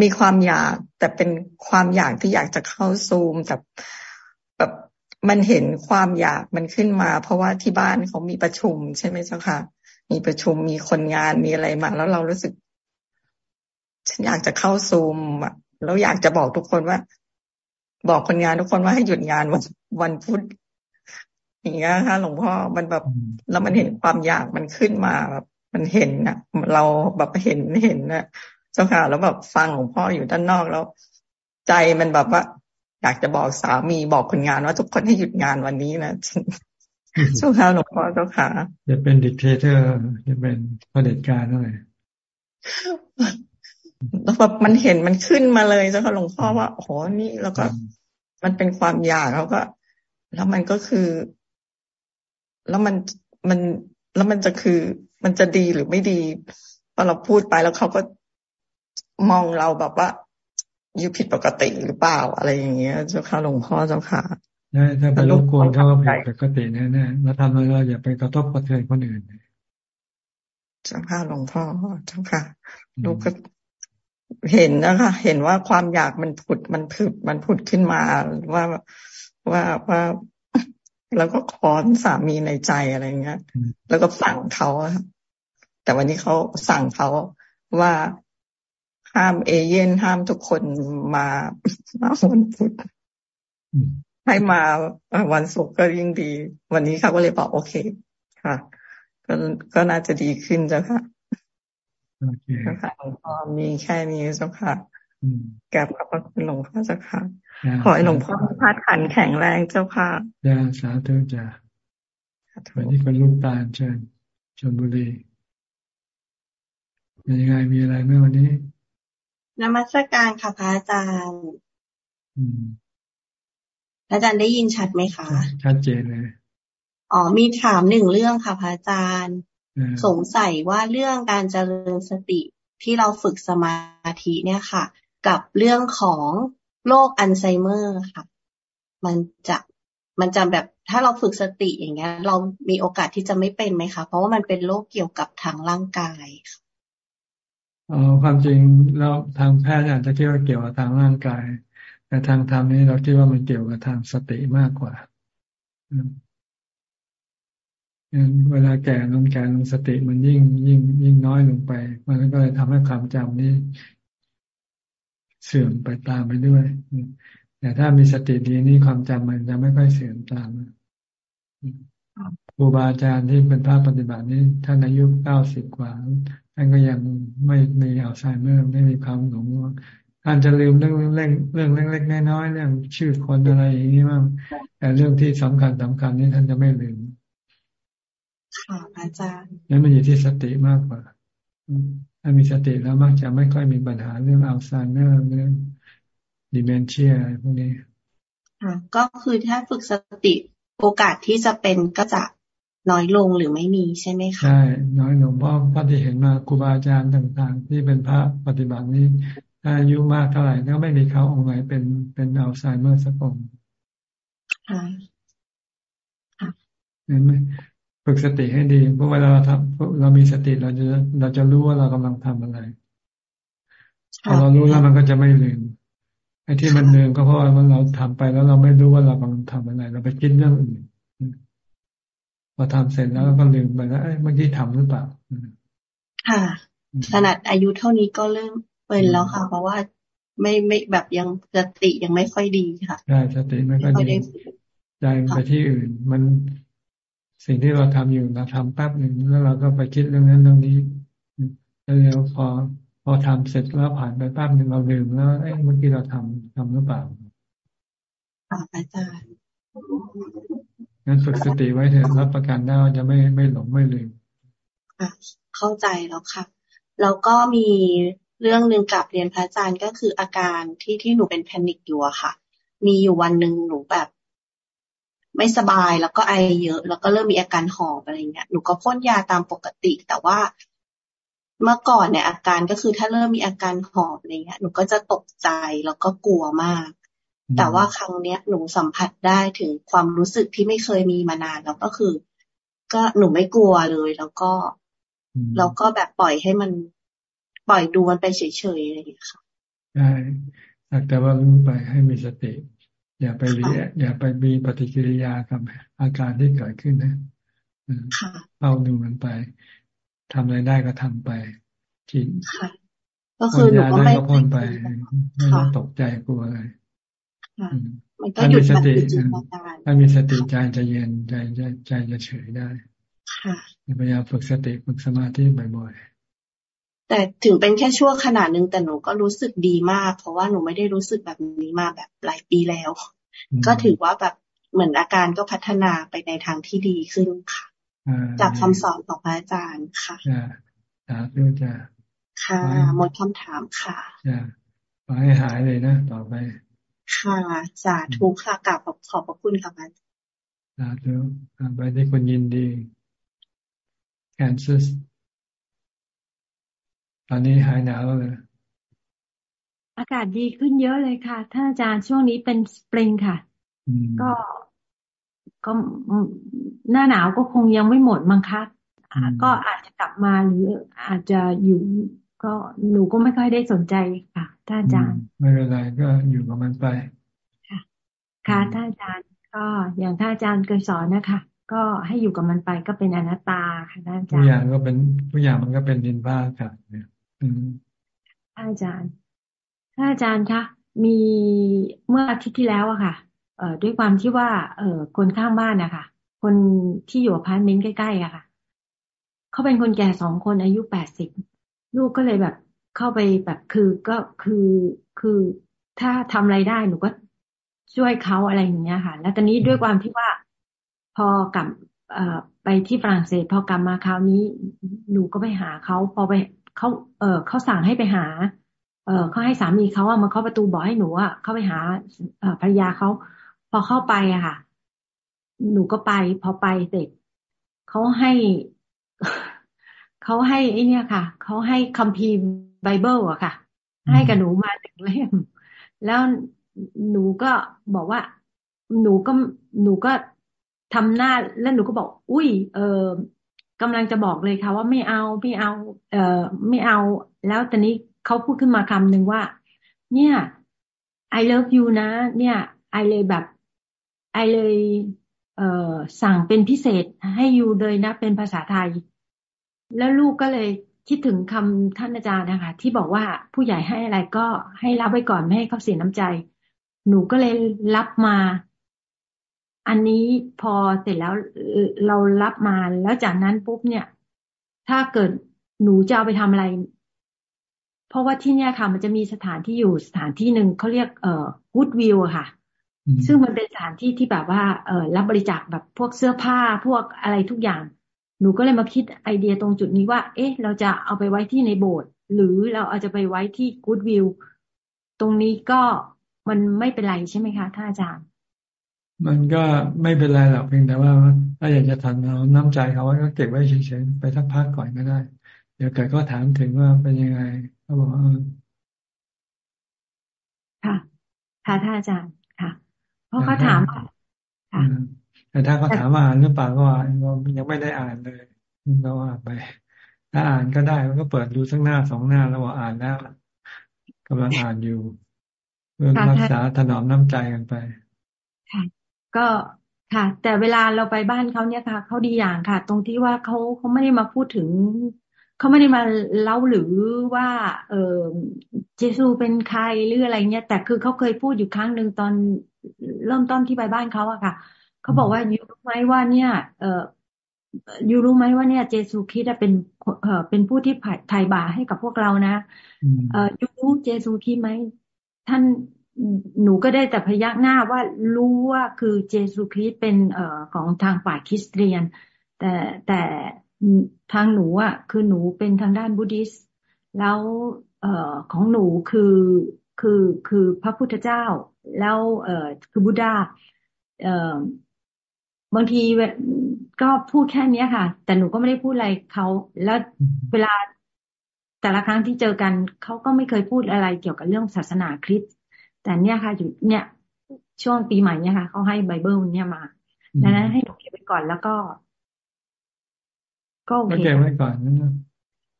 [SPEAKER 7] มีความอยาก แต่เป็นความอยากที่อยากจะเข้าซูมแต่แบบมันเห็นความอยากมันขึ้นมา เพราะว่าที่บ้านเขามีประชุมใช่ไหมเจ้าค่ะ มีประชุมมีคนงานมีอะไรมา แล้วเรารู้สึก ฉันอยากจะเข้าซูมอะแล้วอยากจะบอกทุกคนว่า บอกคนงานทุกคนว่าให้หยุดงานวันวันพุธอย่างเงี้ยค่ะหลวงพ่อมันแบบแล้วมันเห็นความอยากมันขึ้นมาแบบมันเห็นนะเราแบบเห็นเห็นนะเจ้าค่ะแล้วแบบฟังหลวงพ่ออยู่ด้านนอกแล้ว ใจมันแบบว่า อยากจะบอกสามีบอกคนงานว่าทุกคนให้หยุดงานวันนี้นะ เจ้าค่ะหลวงพ่อเจ้าค่ะ
[SPEAKER 1] จะเป็น dictator จะเป็นเผด็จการอะไร
[SPEAKER 7] แล้วแบบมันเห็นมันขึ้นมาเลยเจ้าค่ะหลวงพ่อว่าโอ้โหนี่แล้วก็มันเป็นความอยากแล้วก็ แล้วมันก็คือ แล้วมันมันแล้วมันจะคือ มันจะดีหรือไม่ดีพอเราพูดไปแล้วเขาก็มองเราแบบว่าอยู่ผิดปกติหรือเปล่าอะไรอย่างเงี้ยเจ้าค่ะหลวงพ่อเจ้าค่ะ
[SPEAKER 1] ใช่ ถ้าไปรบกวนเขาผิดปกติแน่ๆแล้วทำอะไรเราอย่าไปกระทบกระเทือนคนอื่น
[SPEAKER 7] เจ้าค่ะหลวงพ่อเจ้าค่ะลูกก็เห็นนะคะ เห็นว่าความอยากมันผุดมันผุดมันผุดขึ้นมาว่าว่าว่า แล้วก็คอนสามีในใจอะไรเงี้ย แล้วก็สั่งเขาแต่วันนี้เขาสั่งเขาว่าห้ามเอเย่นห้ามทุกคนมามาวันพุธ ให้มาวันศุกร์ก็ยิ่งดี วันนี้เขาก็เลยบอกโอเค ค่ะ ก็ก็น่าจะดีขึ้นเจ้าค่ะเจ้าค่ะหลวงพ่อมีแค่นี้เจ้าค่ะกลับขอบพระคุณหลวงพ่อเจ้าค่ะ ขอให้หลวงพ่อพาขันแข็งแรงเจ้าค่ะ
[SPEAKER 1] จ้าสาธุจ้าวันนี้เป็นลูกตาลเชิญชนบุรีเป็นยังไงมีอะไรเมื่อวันนี้
[SPEAKER 21] นมัสการค่ะพระอาจารย์ อาจารย์ได้ยินชัดไหมคะ
[SPEAKER 1] ชัดเจนเลย
[SPEAKER 21] อ๋อมีถามหนึ่งเรื่องค่ะพระอาจารย์ สงสัยว่าเรื่องการเจริญสติที่เราฝึกสมาธิเนี่ยค่ะ กับเรื่องของโรคอัลไซเมอร์ค่ะ มันจะมันจะแบบถ้าเราฝึกสติอย่างเงี้ย เรามีโอกาสที่จะไม่เป็นไหมคะเพราะว่ามันเป็นโรคเกี่ยวกับทางร่างกาย
[SPEAKER 1] อ๋อความจริงเราทางแพทย์อาจจะคิดว่าเกี่ยวกับทางร่างกาย แต่ทางธรรมนี่เราคิดว่ามันเกี่ยวกับทางสติมากกว่าเวลาแก่ลงแก่ลงสติมันยิ่ง ยิ่ง ยิ่งน้อยลงไป มันก็เลยทำให้ความจำนี้ เสื่อมไปตามไปด้วย แต่ถ้ามีสติดีนี่ความจำมันจะไม่ค่อยเสื่อมตามครูบาอาจารย์ที่เป็นพระปฏิบัตินี้ท่านอายุเก้าสิบกว่าท่านก็ยังไม่มีอัลไซเมอร์ไม่มีความหลง ท่านจะลืมเรื่องเรื่องเรื่องเล็กๆน้อยๆเรื่องชื่อคนอะไรอย่างนี้บ้างแต่เรื่องที่สำคัญสำคัญนี่ท่านจะไม่ลืม
[SPEAKER 21] ค่ะอาจารย์
[SPEAKER 1] นั่นมันอยู่ที่สติมากกว่าถ้ามีสติแล้วมักจะไม่ค่อยมีปัญหาเรื่องอัลไซเมอร์เรื่องดิเมนเชียพวกนี้
[SPEAKER 21] ค่ะก็คือถ้าฝึกสติโอกาสที่จะเป็นก็จะน้อยลงหรือไม่มีใช่ไหมคะ
[SPEAKER 1] ใช่น้อยลงเพราะพระที่เห็นมาครูบาอาจารย์ต่าง ๆ ที่เป็นพระปฏิบัตินี้ ถ้าอายุมากเท่าไหร่ก็ไม่มีเขาองค์ไหนเป็นเป็นอัลไซเมอร์สักองค์เห็นไหมฝึกสติให้ดีเพราะเวลาเราทำเรามีสติเราจะเราจะรู้ว่าเรากำลังทำอะไรพอเรารู้แล้วมันก็จะไม่ลืมไอ้ที่มันลืมก็เพราะว่าเราทำไปแล้วเราไม่รู้ว่าเรากำลังทำอะไร เราไปคิดเรื่องอื่นพอทำเสร็จแล้วก็ลืมไปแล้วเมื่อกี้ทำหรือเปล่า
[SPEAKER 21] ค่ะขนาดอายุเท่านี้ก็เริ่ม เป็นแล้วค่ะ เพราะว่าไม่ไม่แบบยังสติยังไม่ค่อยดีค่ะ
[SPEAKER 1] ใช่สติไม่ค่อยดีใจไปที่อื่น มันสิ่งที่เราทำอยู่เราทำแป๊บหนึ่งแล้วเราก็ไปคิดเรื่องนั้นเรื่องนี้แล้วพอพอทำเสร็จแล้วผ่านไปแป๊บหนึ่งเราลืมแล้วเอ้เมื่อกี้เราทำทำหรือเปล่า
[SPEAKER 21] อาจารย์
[SPEAKER 1] งั้นฝึกสติไว้เถอะรับประกันได้ว่าจะไม่ไม่หลงไม่ลืม
[SPEAKER 21] เข้าใจแล้วค่ะ แล้วก็มี เรื่องหนึ่งกับเรียนพระอาจารย์ก็คืออาการที่ที่หนูเป็นแพนิคอยู่อะค่ะ มีอยู่วันหนึ่งหนูแบบ ไม่สบายแล้วก็ไอเยอะ แล้วก็เริ่มมีอาการหอบอะไรเงี้ยหนูก็พ่นยาตามปกติ แต่ว่าเมื่อก่อนเนี่ยอาการก็คือถ้าเริ่มมีอาการหอบอะไรเงี้ยหนูก็จะตกใจแล้วก็กลัวมาก แต่ว่าครั้งเนี้ยหนูสัมผัสได้ถึงความรู้สึกที่ไม่เคยมีมานานแล้วก็คือ ก็หนูไม่กลัวเลย แล้วก็แล้วก็แบบปล่อยให้มัน ปล่อยดูมันไปเฉยๆอะไรอย่างเงี้ยค่ะ
[SPEAKER 1] ใช่แต่ว่ารู้ไปให้มีสติ อย่าไปรีอย่าไปมีปฏิกิริยากับอาการที่เกิดขึ้นนะเอาดูมันไปทำอะไรได้ก็ทำไปจิต
[SPEAKER 21] ก็คือหนูก็ไม่
[SPEAKER 1] พ้นไปไม่ต้องตกใจกลัวอะไร
[SPEAKER 21] ถ้ามีสติ
[SPEAKER 1] ถ้ามีสติใจจะเย็นใจใจใจจะเฉยได้พยายามฝึกสติฝึกสมาธิบ่อยๆ
[SPEAKER 21] แต่ถึงเป็นแค่ชั่วขนาดนึงแต่หนูก็รู้สึกดีมาก เพราะว่าหนูไม่ได้รู้สึกแบบนี้มาแบบหลายปีแล้ว ก็ถือว่าแบบเหมือนอาการก็พัฒนาไปในทางที่ดีขึ้นค่ะจากคำสอนของพระอาจารย์ค่ะ
[SPEAKER 1] สาธุจ้า
[SPEAKER 21] ค่ะหมดคำถามค่ะ
[SPEAKER 1] จ้าขอให้หายเลยนะต่อไป
[SPEAKER 21] ค่ะ สาธุค่ะกลับขอบพระคุณค่ะอาจารย์
[SPEAKER 1] สาธุไปที่คนยินดีแคนซัส ตอนนี้หายหนาวเลย
[SPEAKER 22] อากาศดีขึ้นเยอะเลยค่ะท่านอาจารย์ช่วงนี้เป็นสปริงค่ะ ก็ก็หน้าหนาวก็คงยังไม่หมดมั้งคะก็อาจจะกลับมาหรืออาจจะอยู่ก็หนูก็ไม่ค่อยได้สนใจค่ะท่านอาจารย์
[SPEAKER 1] ไม่เป็นไรก็อยู่กับมันไป
[SPEAKER 22] ค่ะค่ะท่านอาจารย์ก็อย่างท่านอาจารย์เคยสอนนะคะ ก็ให้อยู่กับมันไปก็เป็นอนัตตาค่ะอาจารย์ทุ
[SPEAKER 1] กอย่างก็เป็นทุกอย่างมันก็เป็นดินบ้าค่ะอืม
[SPEAKER 22] อาจารย์ท่าอาจารย์คะมีเมื่ออาทิตย์ที่แล้วอะค่ะ เอ่อด้วยความที่ว่า เอ่อคนข้างบ้านนะคะคนที่อยู่อพาร์ตเมนต์ใกล้ๆอะค่ะเขาเป็นคนแก่สองคนอายุแปดสิบลูกก็เลยแบบเข้าไปแบบคือก็คือคือถ้าทำอะไรได้หนูก็ช่วยเขาอะไรอย่างเงี้ยค่ะ แล้วตอนนี้ด้วยความที่ว่าพอกลับไปที่ฝรั่งเศสพอกลับมาคราวนี้ หนูก็ไปหาเขาพอไป เขาเออเขาสั่งให้ไปหา เออเขาให้สามีเขาอะมาเข้าประตูบอกให้หนูอะเข้าไปหาภรรยาเขาพอเข้าไปอะค่ะ หนูก็ไป พอไปเสร็จเขาให้เขาให้ไอเนี่ยค่ะเขาให้คัมภีร์ไบเบิลอะค่ะ ให้กับหนูมาหนึ่งเล่มแล้วหนูก็บอกว่า หนูก็หนูก็ทำหน้าแล้วหนูก็บอก อุ้ย เออ กำลังจะบอกเลยค่ะว่าไม่เอาไม่เอา เออไม่เอา แล้วตอนนี้เขาพูดขึ้นมาคำหนึ่งว่า เนี่ย I love you นะ เนี่ย ไอเลยแบบ ไอเลย เออสั่งเป็นพิเศษให้ยูเลยนะ เป็นภาษาไทย แล้วลูกก็เลยคิดถึงคำท่านอาจารย์นะคะ ที่บอกว่าผู้ใหญ่ให้อะไรก็ให้รับไว้ก่อนไม่ให้เขาเสียน้ำใจ หนูก็เลยรับมา อันนี้พอเสร็จแล้วเรารับมาแล้วจากนั้นปุ๊บเนี่ย ถ้าเกิดหนูจะเอาไปทำอะไร เพราะว่าที่เนี่ยค่ะ มันจะมีสถานที่อยู่สถานที่หนึ่งเขาเรียกเอ่อ good view อะค่ะ ซึ่งมันเป็นสถานที่ที่แบบว่าเออรับบริจาคแบบพวกเสื้อผ้าพวกอะไรทุกอย่าง หนูก็เลยมาคิดไอเดียตรงจุดนี้ว่า เอ๊ะ เราจะเอาไปไว้ที่ในโบสถ์หรือเราอาจจะไปไว้ที่ good view ตรงนี้ก็มันไม่เป็นไรใช่ไหมคะท่านอาจารย์
[SPEAKER 1] มันก็ไม่เป็นไรหรอกเพียงแต่ว่า ถ้าอยากจะทันเอาน้ำใจเขาไว้ก็เก็บไว้เฉยๆไปสักพักก่อนก็ได้ เดี๋ยวเกิดก็ถามถึงว่าเป็นยังไงเขาบอกว่า
[SPEAKER 22] ค่ะค่ะท่านอาจารย์ค่ะเพราะเขาถามค่ะ
[SPEAKER 1] แต่ถ้าเขาถามว่าอ่านหรือเปล่าก็ยังไม่ได้อ่านเลยก็ว่าไป ถ้าอ่านก็ได้มันก็เปิดดูสักหน้าสองหน้าแล้วว่าอ่านแล้วกำลังอ่านอยู่เพื่อรักษาถนอมน้ำใจกันไป
[SPEAKER 22] ค่ะ ก็ค่ะ แต่เวลาเราไปบ้านเขาเนี่ยค่ะเขาดีอย่างค่ะ ตรงที่ว่าเขาเขาไม่ได้มาพูดถึงเขาไม่ได้มาเล่าหรือว่า เออเจซูเป็นใครหรืออะไรเงี้ยแต่คือเขาเคยพูดอยู่ครั้งหนึ่งตอนเริ่มต้นที่ไปบ้านเขาอะค่ะเขาบอกว่ายูรู้ไหมว่าเนี่ย เออยูรู้ไหมว่าเนี่ย เจซูคิดเป็นเออเป็นผู้ที่ไถ่บาให้กับพวกเรานะเออยูรู้เจซูคิดไหมท่าน หนูก็ได้แต่พยักหน้าว่ารู้ว่าคือเจสุคริสเป็นเอ่อของทางฝ่ายคริสเตียน แต่แต่ทางหนูอะคือหนูเป็นทางด้านบุติสแล้วเอ่อของหนูคือคือคือพระพุทธเจ้า แล้วเอ่อคือบุดาเอ่อบางทีก็พูดแค่นี้ค่ะ แต่หนูก็ไม่ได้พูดอะไรเขาแล้วเวลาแต่ละครั้งที่เจอกันเขาก็ไม่เคยพูดอะไรเกี่ยวกับเรื่องศาสนาคริสต์ แต่เนี่ยค่ะอยู่เนี่ย ช่วงปีใหม่เนี่ยค่ะเขาให้ไบเบิลเนี่ยมาดังนั้นให้หนูเก็บไว้ก่อนแล้วก็ ก็โอเค
[SPEAKER 1] เก็บไว้ก่อนนะ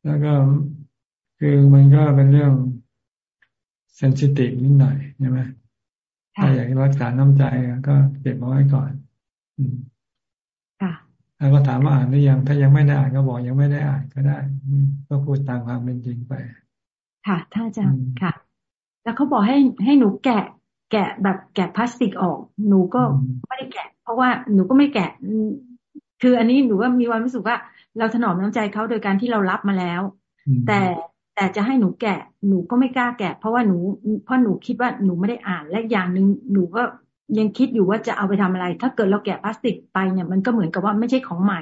[SPEAKER 1] แล้วก็คือมันก็เป็นเรื่อง sensitive นิดหน่อยใช่ไหมถ้าอยากรักษาน้ำใจก็เก็บเอาไว้ก่อน
[SPEAKER 22] ค่ะ
[SPEAKER 1] แล้วก็ถามว่าอ่านหรือยัง ถ้ายังไม่ได้อ่านก็บอกยังไม่ได้อ่านก็ได้ ก็พูดตามความเป็นจริงไป
[SPEAKER 22] ค่ะท่านอาจารย์ค่ะ แล้วเขาบอกให้ให้หนูแกะ แกะแบบแกะพลาสติกออก หนูก็ไม่ได้แกะ เพราะว่าหนูก็ไม่แกะ คืออันนี้หนูว่ามีความรู้สึกว่า เราถนอมน้ำใจเขาโดยการที่เรารับมาแล้ว แต่แต่จะให้หนูแกะ หนูก็ไม่กล้าแกะ เพราะว่าหนูเพราะหนูคิดว่าหนูไม่ได้อ่านและอย่างหนึ่งหนูก็ยังคิดอยู่ว่าจะเอาไปทำอะไร ถ้าเกิดเราแกะพลาสติกไปเนี่ยมันก็เหมือนกับว่าไม่ใช่ของใหม่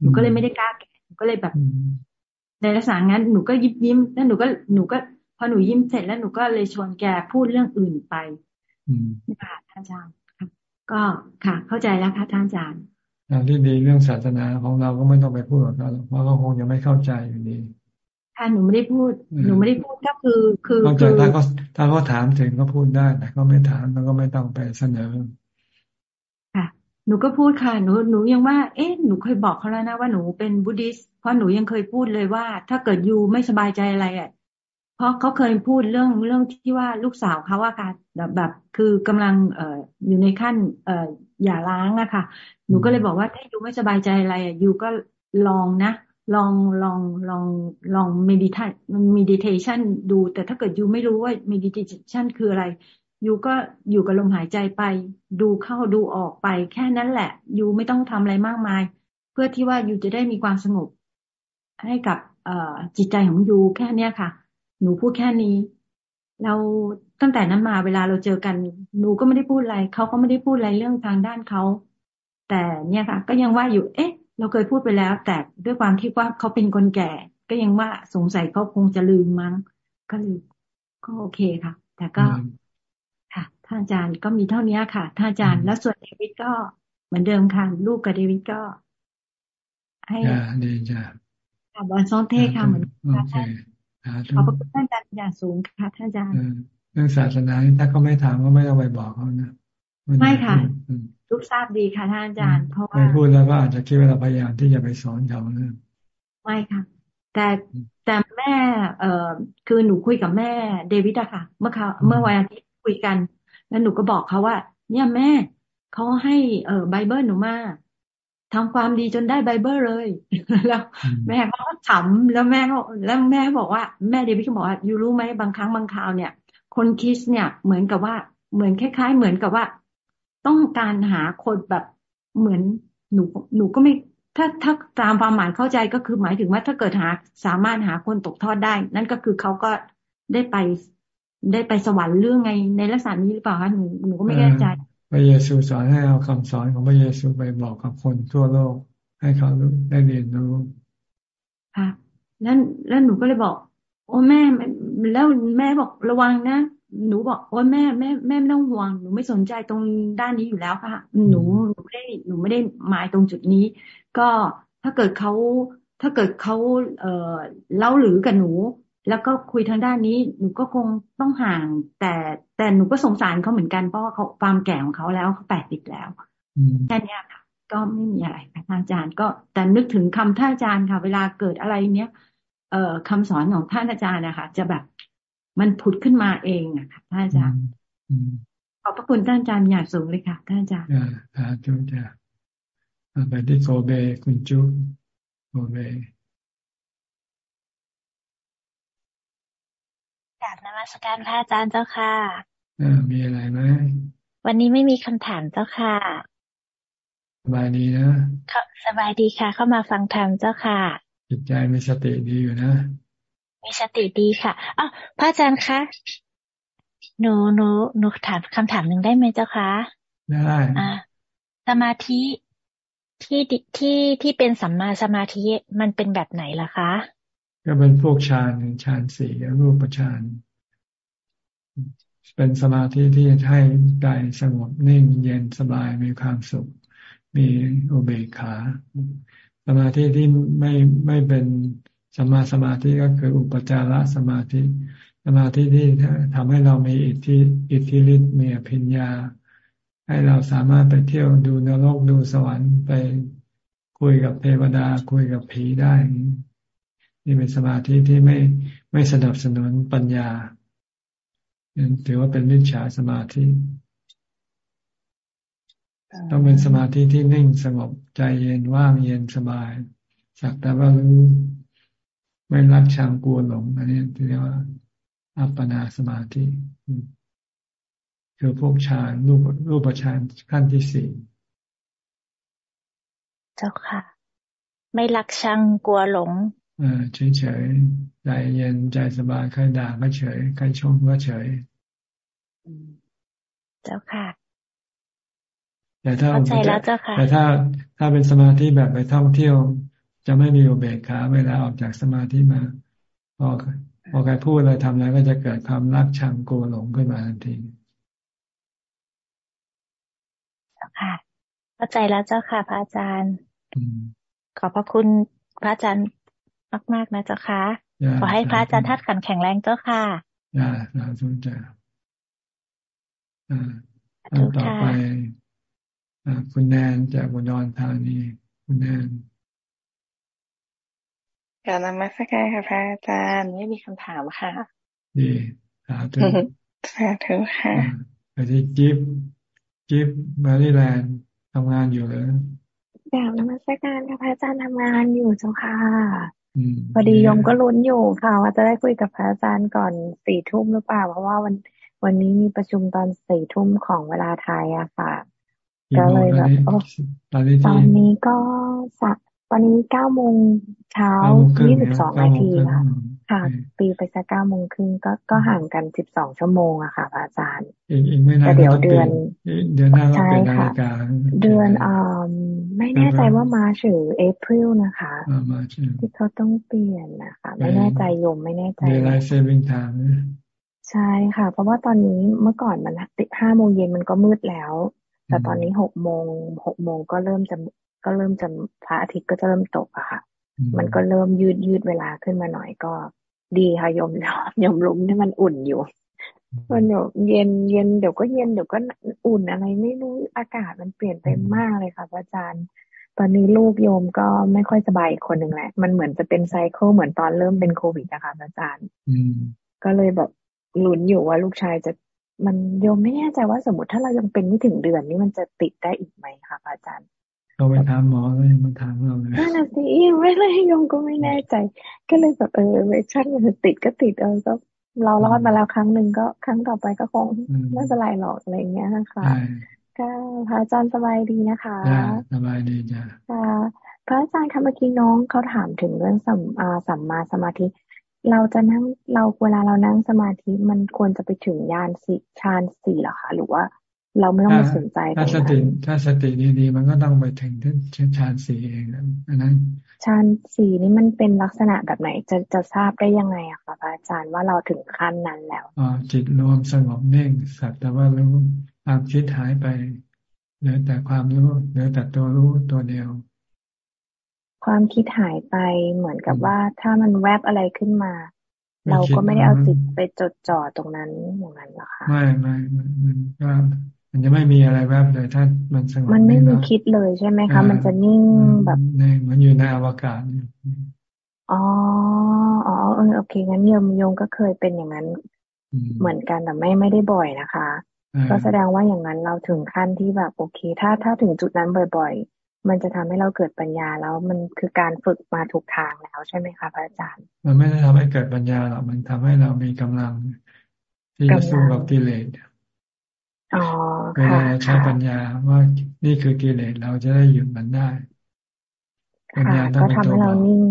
[SPEAKER 22] หนูก็เลยไม่ได้กล้าแกะก็เลยแบบ ในลักษณะงั้นหนูก็ยิ้มยิ้มแล้วหนูก็หนูก็ พอหนูยิ้มเสร็จแล้วหนูก็เลยชวนแกพูดเรื่องอื่นไปค่ะท่านอาจารย์ก็ค่ะ เข้าใจแล้วค่ะท่านอาจารย์
[SPEAKER 1] อย่างที่ดีเรื่องศาสนาของเราก็ไม่ต้องไปพูดกับเขาเพราะเขาคงยังไม่เข้าใจอยู่ดี
[SPEAKER 22] ค่ะหนูไม่ได้พูด หนูไม่ได้พูดก็คือคือ
[SPEAKER 1] คือถ้าเขาถ้าเขาถามถึงก็พูดได้แต่เขาไม่ถามเราก็ไม่ต้องไปเสนอ
[SPEAKER 22] ค่ะหนูก็พูดค่ะหนูหนูยังว่า เอ๊ะหนูเคยบอกเขาแล้วนะว่าหนูเป็นบุดิสเพราะหนูยังเคยพูดเลยว่า ถ้าเกิดยูไม่สบายใจอะไรอะ เพราะเขาเคยพูดเรื่องเรื่องที่ว่าลูกสาวเขาว่าค่ะแบบ คือกำลังเอ่ออยู่ในขั้นเอ่ออย่าล้างอะค่ะ หนูก็เลยบอกว่าถ้ายูไม่สบายใจอะไรอะยูก็ลองนะ ลองลองลองลอง medit meditation ดู แต่ถ้าเกิด you ไม่รู้ว่า meditation คืออะไร you ก็อยู่กับลมหายใจไป ดูเข้าดูออกไป แค่นั้นแหละ you ไม่ต้องทำอะไรมากมาย เพื่อที่ว่า you จะได้มีความสงบให้กับเอ่อจิตใจของ you แค่เนี้ยค่ะ หนูพูดแค่นี้ เราตั้งแต่นั้นมาเวลาเราเจอกัน หนูก็ไม่ได้พูดอะไรเขาก็ไม่ได้พูดอะไรเรื่องทางด้านเขาแต่เนี่ยค่ะ ก็ยังว่าอยู่ เอ๊ะ เราเคยพูดไปแล้ว แต่ด้วยความที่ว่าเขาเป็นคนแก่ ก็ยังว่าสงสัยเขาคงจะลืมมั้ง ก็เลยก็โอเคค่ะ แต่ก็ค่ะท่านอาจารย์ก็มีเท่านี้ค่ะท่านอาจารย์แล้วส่วนเดวิดก็เหมือนเดิมค่ะลูกกับเดวิดก็
[SPEAKER 1] ให้ดีจ้ะ
[SPEAKER 22] บอลซองเทค่ะเหมือนกัน ขอบพระคุณท่านอาจารย์อย่างสูงค่ะท่านอาจารย์
[SPEAKER 1] เรื่องศาสนาถ้าเขาไม่ถามก็ไม่ต้องไปบอกเขานะ
[SPEAKER 22] ไม่ค่ะทุกทราบดีค่ะท่านอาจารย์ เพราะว่าไม่
[SPEAKER 1] พูดแล้วก็อาจจะคิดว่าเราพยายามที่จะไปสอนเขาเนะ
[SPEAKER 22] ไม่ค่ะ แต่แต่แม่เอ่อคือหนูคุยกับแม่เดวิดอะค่ะ เมื่อเขาเมื่อวันอาทิตย์คุยกัน แล้วหนูก็บอกเขาว่า เนี่ยแม่เขาให้เอ่อไบเบิลหนูมา ทำความดีจนได้ไบเบิลเลย แล้ว แม่ก็ขำแล้วแม่ก็แล้วแม่บอกว่าแม่เดวิดก็บอกว่า you รู้ไหมบางครั้งบางคราวเนี่ย คนคิสเนี่ยเหมือนกับว่าเหมือนคล้าย ๆ เหมือนกับว่า ต้องการหาคนแบบเหมือนหนูหนูก็ไม่ถ้าถ้าตามความหมายเข้าใจก็คือหมายถึงว่าถ้าเกิดหาสามารถหาคนตกทอดได้ นั่นก็คือเขาก็ได้ไปได้ไปสวรรค์เรื่องไงในลักษณะนี้หรือเปล่าคะหนูหนูก็ไม่แน่ใจ
[SPEAKER 1] พ ระเยซูสอนให้เอาคำสอนของพระเยซูไปบอกกับคนทั่วโลก ให้เขาได้เรียนรู้
[SPEAKER 22] ค่ะแล้วแล้วหนูก็เลยบอก โอ้แม่ แล้วแม่บอกระวังนะหนูบอกโอ้แม่แม่แม่ไม่ต้องห่วงหนูไม่สนใจตรงด้านนี้อยู่แล้วค่ะ หนูหนูไม่ได้หนูไม่ได้หมายตรงจุดนี้ ก็ถ้าเกิดเขาถ้าเกิดเขาเอ่อเล่าหรือกับหนู แล้วก็คุยทางด้านนี้หนูก็คงต้องห่าง แต่แต่หนูก็สงสารเขาเหมือนกันเพราะว่าเขาความแก่ของเขาแล้วเขาแปดสิบแล้วแค่นี้ค่ะ ก็ไม่มีอะไรค่ะท่านอาจารย์ก็แต่นึกถึงคำท่านอาจารย์ค่ะ เวลาเกิดอะไรเนี้ยเอ่อคำสอนของท่านอาจารย์นะคะจะแบบมันผุดขึ้นมาเองอะค่ะท่านอาจารย์ขอบพระคุณท่านอาจารย์อย่างสูงเลยค่ะท่านอาจารย์
[SPEAKER 1] อ่าจุจ้ะไปที่โกเบคุณจุโกเบ
[SPEAKER 23] กราบนมัสการพระอาจารย์เจ้าค่ะ
[SPEAKER 1] อ่ามีอะไรไหม
[SPEAKER 23] วันนี้ไม่มีคำถามเจ้าค่ะ
[SPEAKER 1] สบายดีนะ
[SPEAKER 23] สบายดีค่ะ เข้ามาฟังธรรมเจ้าค่ะ
[SPEAKER 1] จิตใจมีสติดีอยู่นะ
[SPEAKER 23] มีสติดีค่ะอ้าวพระอาจารย์คะหนูหนูหนูถามคำถามหนึ่งได้ไหมเจ้าคะ
[SPEAKER 1] ได้
[SPEAKER 23] อ่าสมาธิที่ที่ที่เป็นสัมมาสมาธิมันเป็นแบบไหนล่ะคะ
[SPEAKER 1] ก็เป็นพวกฌานฌานสี่รูปฌานเป็นสมาธิที่จะให้ใจสงบนิ่งเย็นสบายมีความสุข มีอุเบกขา สมาธิที่ไม่ไม่เป็นสมาสมาธิก็คืออุปจารสมาธิ สมาธิที่ทำให้เรามีอิทธิอิทธิฤทธิ์มีพิญญา ให้เราสามารถไปเที่ยวดูนรกดูสวรรค์ไปคุยกับเทวดาคุยกับผีได้ นี่เป็นสมาธิที่ไม่ไม่สนับสนุนปัญญาถือว่าเป็นมิจฉาสมาธิต้องเป็นสมาธิที่นิ่งสงบใจเย็นว่างเย็นสบายสักแต่ว่ารู้ไม่รักชังกลัวหลงอันนี้เรียกว่า อัปปนาสมาธิคือพวกฌานรูปรูปฌานขั้นที่สี่
[SPEAKER 23] เจ้าค่ะ ไม่รักชังกลัวหลง
[SPEAKER 1] เออเฉยเฉยใจเย็นใจสบายใครด่าก็เฉยใครชมก็เฉย
[SPEAKER 23] เจ้าค่ะ
[SPEAKER 1] แต่ถ้าแต่ถ้าถ้าเป็นสมาธิแบบไปท่องเที่ยว จะไม่มีอุเบกขาเวลาออกจากสมาธิมาพอพอใครพูดอะไรทำอะไรก็จะเกิดความรักชังกลัวหลงขึ้นมาทันที
[SPEAKER 23] ค่ะ เข้าใจแล้วเจ้าค่ะ พระอาจารย์ขอบพระคุณพระอาจารย์ มากๆนะเจ้าค่ะขอให้พระอาจารย์ทัดขันแข็งแรงเจ้าค่ะ
[SPEAKER 1] อ่าสาธุจ้าอ่าต่อไปคุณแนนจากบุดรธานีคุณแนน
[SPEAKER 24] กาบนมัสการค่ะพระอาจารย์ไม่มีคำถามค่ะ
[SPEAKER 1] ดีสาธุ
[SPEAKER 24] สาธุค่ะ
[SPEAKER 1] ไปที่กิฟกิฟมาริแลนด์ทำงานอยู่เลย
[SPEAKER 24] กาบนมัสการค่ะพระอาจารย์ทำงานอยู่เจ้าค่ะ พอดียมก็ลุ้นอยู่ค่ะ ว่าจะได้คุยกับพระอาจารย์ก่อนสี่ทุ่มหรือเปล่า เพราะว่าวันวันนี้มีประชุมตอนสี่ทุ่มของเวลาไทยอะค่ะ ก็เลยแบบตอนนี้ก็สักตอนนี้เก้าโมงเช้ายี่สิบสองนาทีค่ะ ค่ะ ปีไปสักเก้าโมงครึ่งก็ก็ห่างกันสิบสองชั่วโมงอะค่ะอาจารย์แต่เดี๋ยวเดือน
[SPEAKER 1] เดือนหน้า
[SPEAKER 24] ใช่ค่ะเดือนอ่าไม่แน่ใจว่ามาถึงเอพริลนะคะที่เขาต้องเปลี่ยนนะคะ ไม่แน่ใจโยมไม่แน่ใจ
[SPEAKER 1] เวลาเซฟิงทาง
[SPEAKER 24] ใช่ค่ะ เพราะว่าตอนนี้เมื่อก่อนมันติดห้าโมงเย็นมันก็มืดแล้ว แต่ตอนนี้หกโมงหกโมงก็เริ่มจะก็เริ่มจะพระอาทิตย์ก็จะเริ่มตกอะค่ะ มันก็เริ่มยืดยืดเวลาขึ้นมาหน่อยก็ ดีค่ะยมยมลุมที่มันอุ่นอยู่มันเดี๋ยวเย็นเย็นเดี๋ยวก็เย็นเดี๋ยวก็อุ่นอะไรไม่รู้อากาศมันเปลี่ยนไปมากเลยค่ะอาจารย์ ตอนนี้ลูกโยมก็ไม่ค่อยสบายคนหนึ่งแหละ มันเหมือนจะเป็นไซเคิลเหมือนตอนเริ่มเป็นโควิดนะคะอาจารย์ก็เลยแบบลุ้นอยู่ว่าลูกชายจะมันโยมไม่แน่ใจว่าสมมติถ้าเรายังเป็นไม่ถึงเดือนนี้มันจะติดได้อีกไหมคะอาจารย์
[SPEAKER 1] เราไปถามหมอแล้วยังมาถามเราเลย
[SPEAKER 24] นั่นสิไม่เลยยงก็ไม่แน่ใจ ก็เลยแบบเออเวชั่นมันติดก็ติดเออก็เรารอดมาแล้วครั้งหนึ่งก็ครั้งต่อไปก็คงไม่เป็นไรหรอกอะไรเงี้ยนะคะก็พระอาจารย์สบายดีนะคะ
[SPEAKER 1] สบายดีจ้ะ
[SPEAKER 24] พระอาจารย์คะเมื่อกี้น้องเขาถามถึงเรื่องสัมอาสัมมาสมาธิ เราจะนั่งเราเวลาเรานั่งสมาธิมันควรจะไปถึงญาณสิฌานสี่หรอคะหรือว่า เราไม่ต้องไปสนใจ
[SPEAKER 1] ถ้าสติถ้าสติดีๆมันก็ต้องไปถึงที่ฌานสี่เองอันนั้น
[SPEAKER 24] ฌานสี่นี่มันเป็นลักษณะแบบไหน จะจะทราบได้ยังไงอะคะอาจารย์ว่าเราถึงขั้นนั้นแล้ว
[SPEAKER 1] อ๋อจิตรวมสงบเน่งสักแต่ว่ารู้ความคิดหายไปเหลือแต่ความรู้เหลือแต่ตัวรู้ตัวเดียว
[SPEAKER 24] ความคิดหายไปเหมือนกับว่าถ้ามันแวบอะไรขึ้นมาเราก็ไม่ได้เอาจิตไปจดจ่อตรงนั้นอย่างนั้นหรอคะ
[SPEAKER 1] ไม่ไม่มันก็ มันจะไม่มีอะไรแวบเลยถ้ามันสงบ
[SPEAKER 24] มันไม่มีคิดเลยใช่ไหมคะ มันจะนิ่งแบบ
[SPEAKER 1] ในมันอยู่ในอวกาศ
[SPEAKER 24] อ๋ออ๋อเออโอเคงั้นโยมโยมก็เคยเป็นอย่างนั้นเหมือนกันแต่ไม่ไม่ได้บ่อยนะคะ ก็แสดงว่าอย่างนั้นเราถึงขั้นที่แบบโอเค ถ้าถ้าถึงจุดนั้นบ่อย ๆ มันจะทำให้เราเกิดปัญญาแล้วมันคือการฝึกมาถูกทางแล้วใช่ไหมคะพระอาจารย์
[SPEAKER 1] มันไม่ได้ทำให้เกิดปัญญาหรอกมันทำให้เรามีกำลังที่จะสู้กับกิเลส เวลาใช้ปัญญาว่านี่คือกิเลสเราจะได้หยุดมันได้
[SPEAKER 24] ปัญญาต้องเป็นตัวเรานิ่ง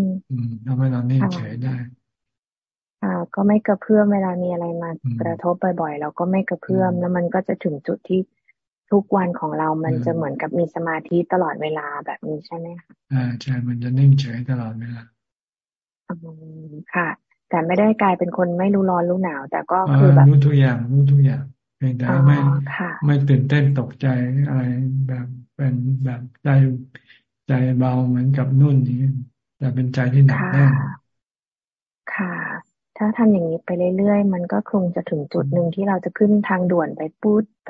[SPEAKER 1] ทำให้เรานิ่งเฉยได้่า
[SPEAKER 24] ก็ไม่กระเพื่อมเวลามีอะไรมากระทบบ่อยๆเราก็ไม่กระเพื่อมแล้วมันก็จะถึงจุดที่ทุกวันของเรามันจะเหมือนกับมีสมาธิตลอดเวลาแบบนี้ใช่ไหมคะ
[SPEAKER 1] อ่าใช่มันจะนิ่งเฉยตลอดเวลา
[SPEAKER 24] ค่ะ แต่ไม่ได้กลายเป็นคนไม่รู้ร้อนรู้หนาว แต่ก็คือแบบ
[SPEAKER 1] รู้ทุกอย่างรู้ทุกอย่าง เพียงแต่ไม่ไม่ตื่นเต้นตกใจอะไรแบบเป็นแบบใจใจเบาเหมือนกับนุ่นนี้แต่เป็นใจที่หนักแน่น
[SPEAKER 24] ค่ะ ถ้าทำอย่างนี้ไปเรื่อยๆ มันก็คงจะถึงจุดหนึ่งที่เราจะขึ้นทางด่วนไปพูดไป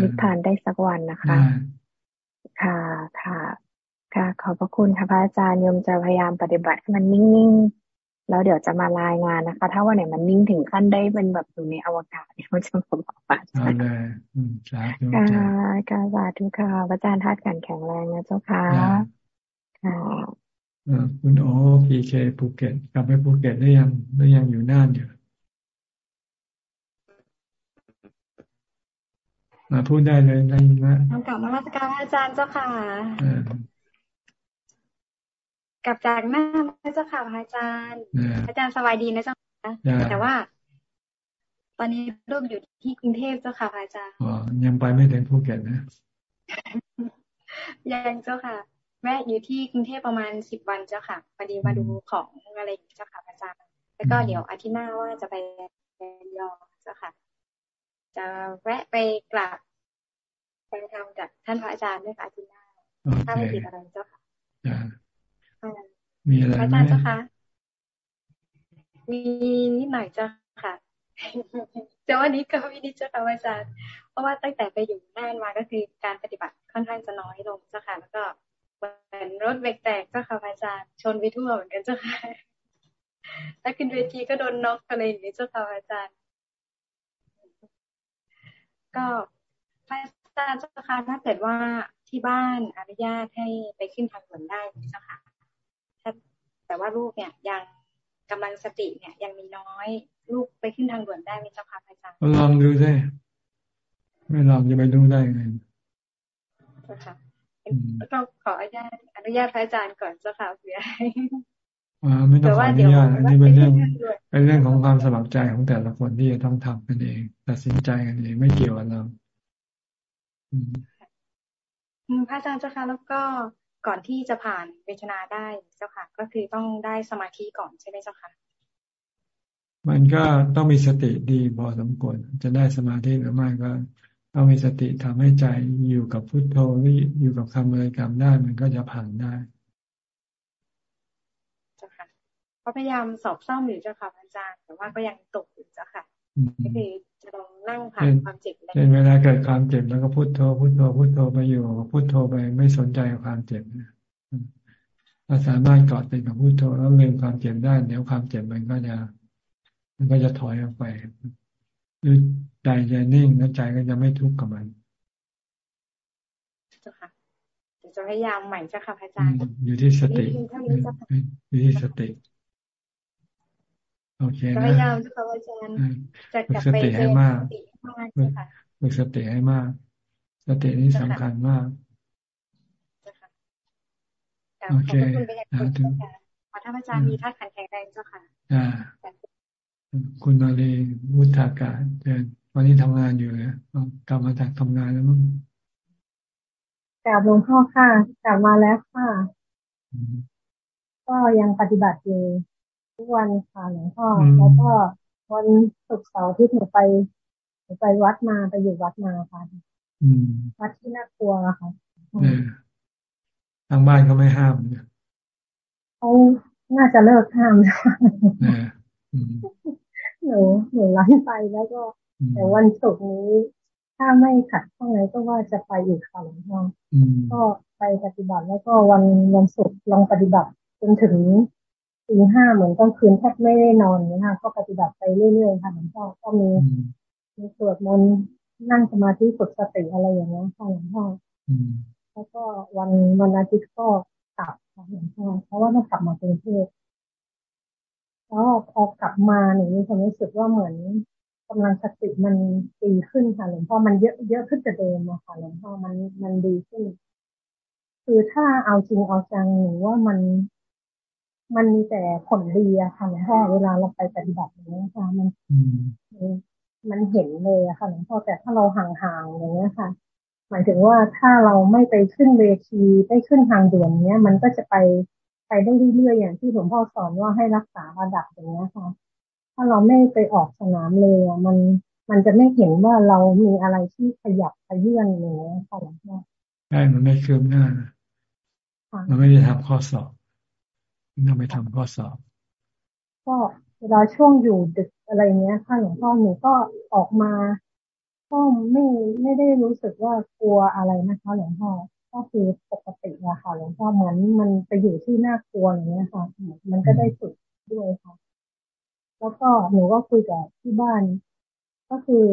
[SPEAKER 24] นิพพานได้สักวันนะคะ ค่ะค่ะค่ะขอบพระคุณค่ะพระอาจารย์ยมจะพยายามปฏิบัติให้มันนิ่งๆ แล้วเดี๋ยวจะมารายงานนะคะ ถ้าวันไหนมันนิ่งถึงขั้นได้เป็นแบบอยู่ในอวกาศเนี่ยมันจะมาบอก
[SPEAKER 1] อาจารย์
[SPEAKER 24] ค่ะค่ะสาธุค่ะพระอาจารย์ธาตุกันแข็งแรงนะเจ้าค่ะค่ะ
[SPEAKER 1] คุณโอพีเคภูเก็ตกลับไปภูเก็ตได้ยังได้ยังอยู่น่านอยู่มาพูดได้เลยได้ยินไหม
[SPEAKER 25] คำกลับนมัสการอาจารย์เจ้าค่ะ กลับจากน่านเจ้าค่ะอาจารย์ อาจารย์สบายดีนะเจ้าค่ะแต่ว่า ตอนนี้ลูกอยู่ที่กรุงเทพเจ้าค่ะอาจารย์
[SPEAKER 1] อ๋อยังไปไม่ถึงภูเก็ตนะ
[SPEAKER 25] ยังเจ้าค่ะแวะอยู่ที่กรุงเทพประมาณสิบวันเจ้าค่ะพอดีมาดูของอะไรอย่างเจ้าค่ะอาจารย์แล้วก็เดี๋ยวอาทิตย์หน้าว่าจะไปยอเจ้าค่ะ จะแวะไปกราบไปทำจากท่านพระอาจารย์ด้วยค่ะอาทิตย์หน้าถ้าไม่ติดอะไรเจ้าค่ะ
[SPEAKER 1] มีอะไร
[SPEAKER 25] ไหมอาจารย์เจ้าคะมีนิดหน่อยเจ้าค่ะแต่ว่านี้ก็วินิจเจ้าค่ะอาจารย์ เพราะว่าตั้งแต่ไปอยู่น่านมาก็คือการปฏิบัติค่อนข้างจะน้อยลงเจ้าค่ะ แล้วก็เหมือนรถเบรกแตกเจ้าค่ะอาจารย์ ชนไปทั่วเหมือนกันเจ้าค่ะถ้าขึ้นเวทีก็โดนน็อกอะไรอย่างนี้เจ้าค่ะอาจารย์ ก็พระอาจารย์เจ้าค่ะถ้าเกิดว่าที่บ้านอนุญาตให้ไปขึ้นทางด่วนได้เจ้าค่ะ แต่ว่าลูกเนี่ยยังกำลังสติเนี่ย ยังมีน้อย ลูกไปขึ้นทางด่วนได้ไหมเจ้าค่ะอาจารย์
[SPEAKER 1] ลองดูสิไม่ลองจะไปดูได้ไง
[SPEAKER 25] ค่ะต้องขออนุญาตอนุญาตพระอาจารย์ก่อนเจ้าค่ะเสีย
[SPEAKER 1] อ่าไม่ต้องขออนุญาตอันนี้เป็นเรื่องเป็นเรื่องของความสมัครใจของแต่ละคนที่จะต้องทำกันเอง ตัดสินใจกันเองไม่เกี่ยวกับเรา
[SPEAKER 25] พระอาจารย์เจ้าค่ะแล้วก็ ก่อนที่จะผ่านเวทนาได้เจ้าค่ะ ก็คือต้องได้สมาธิก่อนใช่ไหมเจ้าค่ะ
[SPEAKER 1] มันก็ต้องมีสติดีพอสมควรจะได้สมาธิหรือไม่ก็ถ้ามีสติทำให้ใจอยู่กับพุทโธหรืออยู่กับคำบริกรรมได้มันก็จะผ่านได้
[SPEAKER 25] เจ้าค่ะก็พยายามสอบซ่อมอยู่เจ้าค่ะอาจารย์ แต่ว่าก็ยังตกอยู่เจ้าค่ะ ก็คือจะลองนั่งผ่านความเจ็บ
[SPEAKER 1] เป็นเวลาเกิดความเจ็บแล้วก็พุทโธพุทโธพุทโธไปอยู่พุทโธไปไม่สนใจกับความเจ็บถ้าสามารถเกาะติดกับพุทโธแล้วลืมความเจ็บได้เดี๋ยวความเจ็บมันก็จะ มันก็จะถอยออกไปหรือใจจะนิ่งแล้วใจก็จะไม่ทุกข์กับมัน
[SPEAKER 25] เจ้าค่ะจะพยายามใหม่เจ้าค่ะอาจารย์
[SPEAKER 1] อยู่ที่สติอยู่ที่สติ โอเคนะพยายามเจ้าค่ะอาจารย์จะกลับไปให้มากฝึกสติให้มาก สตินี้สำคัญมาก
[SPEAKER 25] โอเคขอบคุณขอท่านอาจารย์มีท่าขันแข็งแรงเจ้าค่ะ
[SPEAKER 1] คุณมาลีวุฒากาเดินวันนี้ทำงานอยู่เนี่ยกลับมาจากทำงานแล้วมั้ง
[SPEAKER 26] กลับหลวงพ่อค่ะ กลับมาแล้วค่ะ ก็ยังปฏิบัติอยู่ ทุกวันค่ะหลวงพ่อแล้วก็วันศุกร์เสาร์ที่หนูไปหนูไปวัดมาไปอยู่วัดมาค่ะวัดที่น่ากลัวค่ะ
[SPEAKER 1] ทางบ้านก็ไม่ห้ามเนี่ย
[SPEAKER 26] เขาน่าจะเลิกห้ามแล้วหนูหนูไล่ไปแล้วก็ แต่วันศุกร์นี้ ถ้าไม่ขัดข้างไหนก็ว่าจะไปอีกค่ะหลวงพ่อก็ไปปฏิบัติแล้วก็วันวันศุกร์ลองปฏิบัติจนถึง ตีห้าเหมือนกลางคืนแทบไม่ได้นอนนะคะก็ปฏิบัติไปเรื่อยๆค่ะหลวงพ่อก็มีมีสวดมนต์นั่งสมาธิฝึกสติอะไรอย่างนี้ค่ะหลวงพ่อแล้วก็วันวันอาทิตย์ก็กลับค่ะหลวงพ่อเพราะว่าต้องกลับมากรุงเทพแล้วพอกลับมาหนูมีความรู้สึกว่าเหมือนกำลังสติมันดีขึ้นค่ะหลวงพ่อมันเยอะเยอะขึ้นจะเดิมอะค่ะหลวงพ่อมันมันดีขึ้น คือถ้าเอาจริงเอาจังหนูว่ามัน มันมีแต่ผลดีอะค่ะหลวงพ่อเวลาเราไปปฏิบัติอย่างนี้ค่ะมันมันเห็นเลยอะค่ะหลวงพ่อแต่ถ้าเราห่างๆอย่างนี้ค่ะ หมายถึงว่าถ้าเราไม่ไปขึ้นเวทีได้ขึ้นทางด่วนเนี้ย มันก็จะไปไปได้เรื่อยๆอย่างที่หลวงพ่อสอนว่าให้รักษาระดับอย่างนี้ค่ะ ถ้าเราไม่ไปออกสนามเลยอะมันมันจะไม่เห็นว่าเรามีอะไรที่ขยับขยื่นอย่างนี้ค่ะหลวงพ่อ
[SPEAKER 1] ใช่มันไม่คืบหน้ามันไม่ได้ทำข้อสอบ นำไปทำข้อสอบ
[SPEAKER 26] ก็เวลาช่วงอยู่ดึกอะไรเงี้ยค่ะหลวงพ่อหนูก็ออกมา ก็ไม่ไม่ได้รู้สึกว่ากลัวอะไรนะคะหลวงพ่อก็คือปกติอะค่ะหลวงพ่อเหมือนมันไปอยู่ที่น่ากลัวอย่างเงี้ยค่ะ มันก็ได้ฝึกด้วยค่ะ แล้วก็หนูก็คุยกับที่บ้าน ก็คือ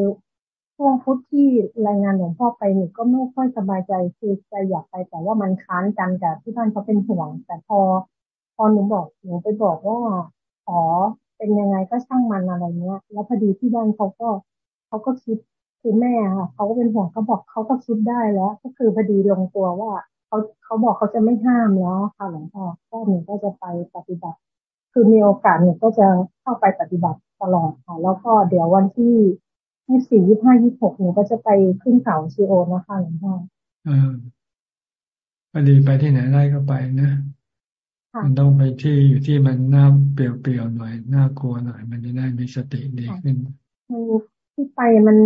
[SPEAKER 26] ช่วงพุธที่รายงานหลวงพ่อไปหนูก็ไม่ค่อยสบายใจคือใจอยากไปแต่ว่ามันค้านกันแต่ที่บ้านเขาเป็นห่วง แต่พอ พอหนูบอกหนูไปบอกว่าขอเป็นยังไงก็ช่างมันอะไรเงี้ย แล้วพอดีที่บ้านเขาก็เขาก็คิดคือแม่ค่ะเขาก็เป็นห่วงเขาบอกเขาก็คิดได้แล้ว ก็คือพอดีลงตัวว่าเขาเขาบอกเขาจะไม่ห้ามแล้วค่ะหลวงพ่อก็หนูก็จะไปปฏิบัติ คือมีโอกาสหนูก็จะเข้าไปปฏิบัติตลอดค่ะ แล้วก็เดี๋ยววันที่ยี่สี่ยี่ห้ายี่หกหนูก็จะไปขึ้นเขาซีโอนะคะหลวงพ่ออ่า
[SPEAKER 1] พอดีไปที่ไหนได้ก็ไปนะ มันต้องไปที่อยู่ที่มันน่าเปลี่ยวๆหน่อยน่ากลัวหน่อย มันจะได้มีสติดีขึ้น
[SPEAKER 26] ที่ไปมัน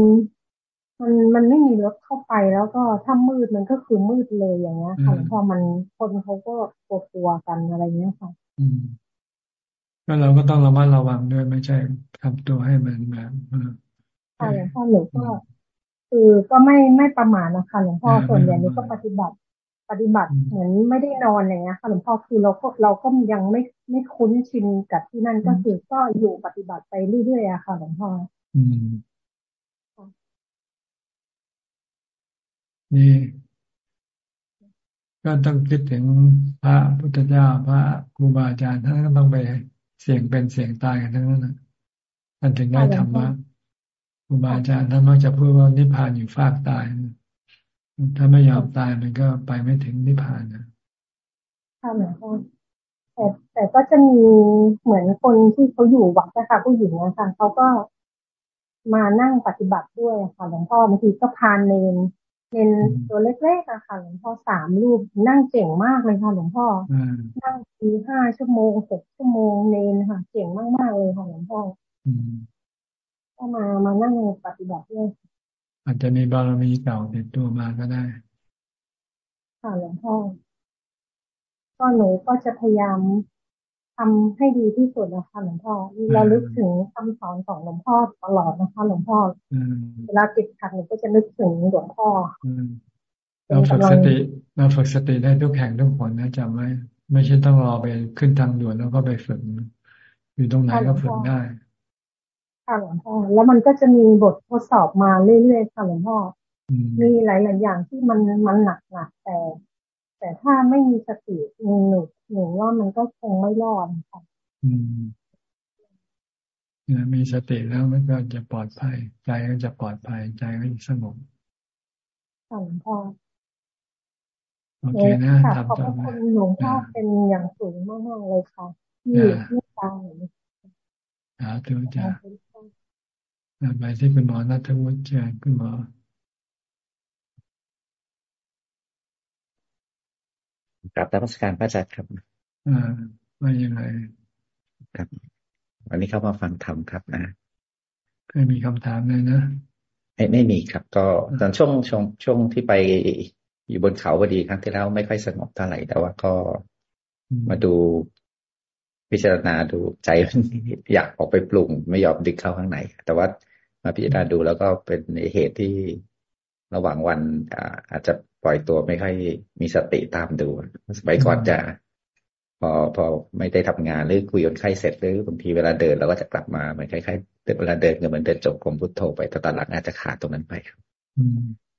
[SPEAKER 26] มันมันไม่มีรถเข้าไปแล้วก็ถ้ามืดมันก็คือมืดเลยอย่างเงี้ยค่ะพอมันคนเขาก็กลัวกันอะไรเงี้ยค่ะอืม
[SPEAKER 1] ก็เราก็ต้องระมัดระวังด้วยไม่ใช่ทำตัวให้มันแบบ
[SPEAKER 26] ค่ะหลวงพ่อหนูก็คือก็ไม่ไม่ประมาทนะคะหลวงพ่อส่วนใหญ่นี้ก็ปฏิบัติ ปฏิบัติเหมือนไม่ได้นอนอย่างเงี้ยค่ะหลวงพ่อคือเราก็เราก็ยังไม่ไม่คุ้นชินกับที่นั่นก็คือก็อยู่ปฏิบัติไปเรื่อยๆอะค่ะหลวงพ่อ
[SPEAKER 1] นี่ก็ต้องคิดถึงพระพุทธเจ้าพระครูบาอาจารย์ท่านก็ต้องไปเสี่ยงเป็นเสี่ยงตายกันทั้งนั้นนะท่านถึงได้ธรรมะครูบาอาจารย์ท่านมักจะพูดว่านิพพานอยู่ฟากตาย ถ้าไม่ยอมตายมันก็ไปไม่ถึงนิพพานนะ
[SPEAKER 26] ค่ะหลวงพ่อแต่แต่ก็จะมีเหมือนคนที่เขาอยู่วัดนะคะผู้หญิงนะคะเขาก็มานั่งปฏิบัติด้วยค่ะหลวงพ่อบางทีก็พานเนนเนนตัวเล็กๆอะค่ะหลวงพ่อสามรูปนั่งเก่งมากเลยค่ะหลวงพ่อนั่งทีห้าชั่วโมงหกชั่วโมงเนนค่ะ เก่งมากๆเลยค่ะหลวงพ่อก็มามานั่งปฏิบัติด้วย
[SPEAKER 1] อาจจะมีบารมีเก่าติดตัวมาก็ได้
[SPEAKER 26] ค่ะหลวงพ่อก็หนูก็จะพยายามทำให้ดีที่สุดนะคะหลวงพ่อเราลึกถึงคำสอนของหลวงพ่อตลอดนะคะ หลวงพ่อเวลาติดขัดหนูก็จะนึกถึงหลวงพ่อ
[SPEAKER 1] เราฝึกสติเราฝึกสติได้ทุกแห่งทุกคนนะจำไว้ ไม่ใช่ต้องรอไปขึ้นทางด่วนแล้วก็ไปฝึก อยู่ตรงไหนก็ฝึกได้
[SPEAKER 26] ค่ะหลวงพ่อแล้วมันก็จะมีบททดสอบมาเรื่อยๆค่ะหลวงพ่อมีหลายๆอย่างที่มันมันหนักหนักแต่ แต่ถ้าไม่มีสติหนึ่งหนึ่งว่ามันก็คงไม่รอดค่ะ
[SPEAKER 1] มีสติแล้วมันก็จะปลอดภัย ใจก็จะปลอดภัย ใจก็จะสงบ
[SPEAKER 26] ค่ะหลวงพ่อ
[SPEAKER 1] โอเคนะ
[SPEAKER 26] ทำต่อไปขอบคุณหลวงพ่อเป็นอย่างสูงมากๆเลยค่ะที่ที่ตา
[SPEAKER 1] สาธุจ้า ไปที่คุณหมอนัทวุฒิเชิญคุณหมอ
[SPEAKER 27] กับรัชการพระอาจารย์ครับ
[SPEAKER 1] อ่าว่ายังไง
[SPEAKER 27] ครับ วันนี้เข้ามาฟังธรรมครับนะ
[SPEAKER 1] เคยมีคำถามเลยนะ
[SPEAKER 27] ไม่ไม่มีครับ ก็ตอนช่วงช่วงช่วงที่ไปอยู่บนเขาพอดีครั้งที่แล้วไม่ค่อยสงบเท่าไหร่แต่ว่าก็มาดูพิจารณาดูใจอยากออกไปปรุงไม่ยอมดึกเข้าข้างในแต่ว่า มาพิจารณาดูแล้วก็เป็นเหตุที่ระหว่างวันอาจจะปล่อยตัวไม่ค่อยมีสติตามดูสมัยก่อนจะ พอพอไม่ได้ทำงานหรือคุยคนไข้เสร็จหรือบางทีเวลาเดินเราก็จะกลับมาเหมือนคล้ายๆเวลาเดินก็เหมือนเดินจบกรมพุทโธไปแต่ตอนหลังอาจจะขาดตรงนั้นไปครับ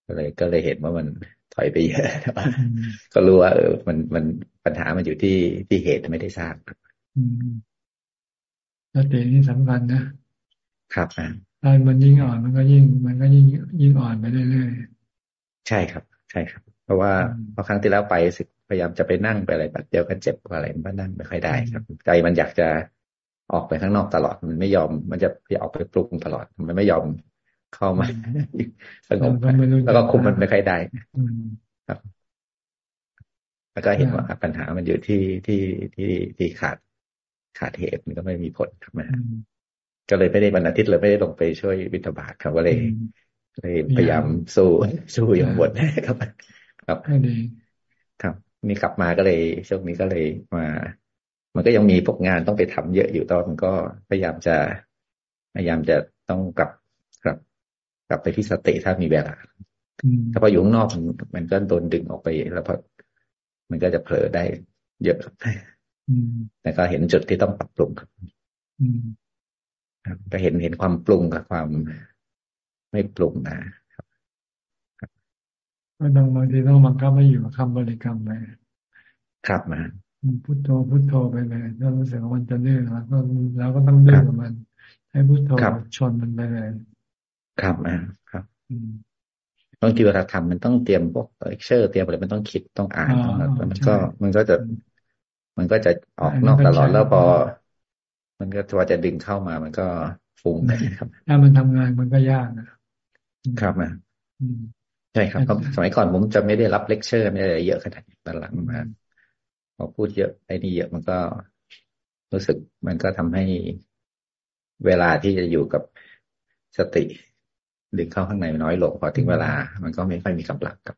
[SPEAKER 27] ก็เลยก็เลยเห็นว่ามันถอยไปเยอะก็รู้ว่าเออมันมันปัญหามันอยู่ที่ที่เหตุไม่ได้สร้าง
[SPEAKER 1] สตินี่สำคัญนะ
[SPEAKER 27] ครับอ่า
[SPEAKER 1] ถ้ามันยิ่งอ่อนมันก็ยิ่ง มันก็ยิ่งยิ่งอ่อนไปเรื่อย
[SPEAKER 27] ๆใช่ครับ ใช่ครับ เพราะว่าพอครั้งที่แล้วไปสิพยายามจะไปนั่งไปอะไรแบบเดียวกันเจ็บอะไรมันนั่งไม่ค่อยได้ครับ ใจมันอยากจะออกไปข้างนอกตลอดมันไม่ยอม มันจะไปออกไปปลุกตลอดมันไม่ยอมเข้ามาสงบแล้วก็คุมมันไม่ค่อยได้ครับ แล้วก็เห็นว่าปัญหามันอยู่ที่ที่ที่ที่ขาดขาดเหตุมันก็ไม่มีผลครับมา ก็เลยไม่ได้วันอาทิตย์เลยไม่ได้ลงไปช่วยบิณฑบาตครับก็เลยเลยพยายามสู้สู้อย่างบดครับ ครับครับ มีกลับมาก็เลยช่วงนี้ก็เลยมา มันก็ยังมีพวกงานต้องไปทำเยอะอยู่ตอนมันก็พยายามจะ พยายามจะต้องกลับกลับ กลับไปที่สติถ้ามีเวลาถ้าพออยู่ข้างนอกมันก็โดนดึงออกไปแล้วพอมันก็จะเผลอได้เยอะแต่ก็เห็นจุดที่ต้องปรับปรุงครับ ก็เห็นเห็นความปรุงกับความไม่ปรุงนะครับ
[SPEAKER 1] ก็ต้องบางทีต้องบังคับไม่อยู่กับคำบริกรรมไป
[SPEAKER 27] ครับมา
[SPEAKER 1] พุทโธพุทโธไปเลยถ้ารู้สึกว่ามันจะเลื่อนแล้วก็เราก็ต้องเลื่อนกับมัน ให้พุทโธชนมันไปเลย
[SPEAKER 27] ครับอ่าครับบางทีเวลาทำมันต้องเตรียมพวกเลคเชอร์เตรียมอะไรมันต้องคิดต้องอ่านต้องมันก็มันก็จะ มันก็จะออกนอกตลอดแล้วพอ มันก็พอจะดึงเข้ามา มันก็ฟุ้งครับ
[SPEAKER 1] ถ้ามันทำงานมันก็ยาก
[SPEAKER 27] นะครับนะใช่ครับสมัยก่อนผมจะไม่ได้รับเลคเชอร์ไม่ได้เยอะขนาดนี้ตอนหลังมาพอพูดเยอะไอ้นี่เยอะมันก็รู้สึกมันก็ทำให้เวลาที่จะอยู่กับสติ ดึงเข้าข้างในน้อยลงพอถึงเวลา มันก็ไม่ค่อยมีกำลังกับ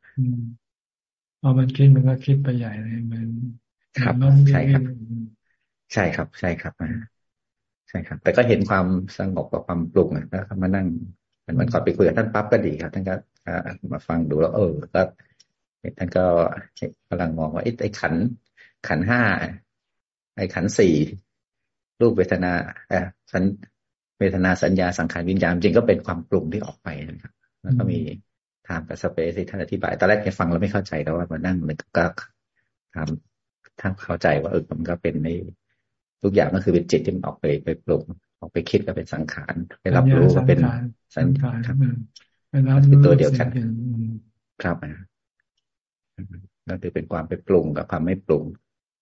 [SPEAKER 1] พอมันคิดมันก็คิดไปใหญ่เลยมัน
[SPEAKER 27] ครับใช่ครับ ใช่ครับ ใช่ครับ ช่ครับ แต่ก็เห็นความสงบกับความปรุงนะแล้วมานั่งมันมันก่อนไปคุยกับท่านปั๊บก็ดีครับท่านก็มาฟังดูแล้ว เออก็ท่านก็กำลังมองว่าไอ้ขัน ขันห้าไอ้ขันสี่รูปเวทนาเออสัญเวทนาสัญญาสังขารวิญญาณจริงก็เป็นความปรุงที่ออกไปนะครับ แล้วก็มีทามกับสเปซที่ท่านอธิบายตอนแรกฟังแล้วไม่เข้าใจแต่ว่ามานั่งมันก็ทำท่านเข้าใจว่าเออมันก็เป็นใน ทุกอย่างก็คือเป็นจิตที่มันออกไปไปปรุงออกไปคิดก็เป็นสังขารไปรับรู้ก็เป็นสังขารครับเป็นตัวเดียวกันครับนั่นคือเป็นความไปปรุงกับความไม่ปรุง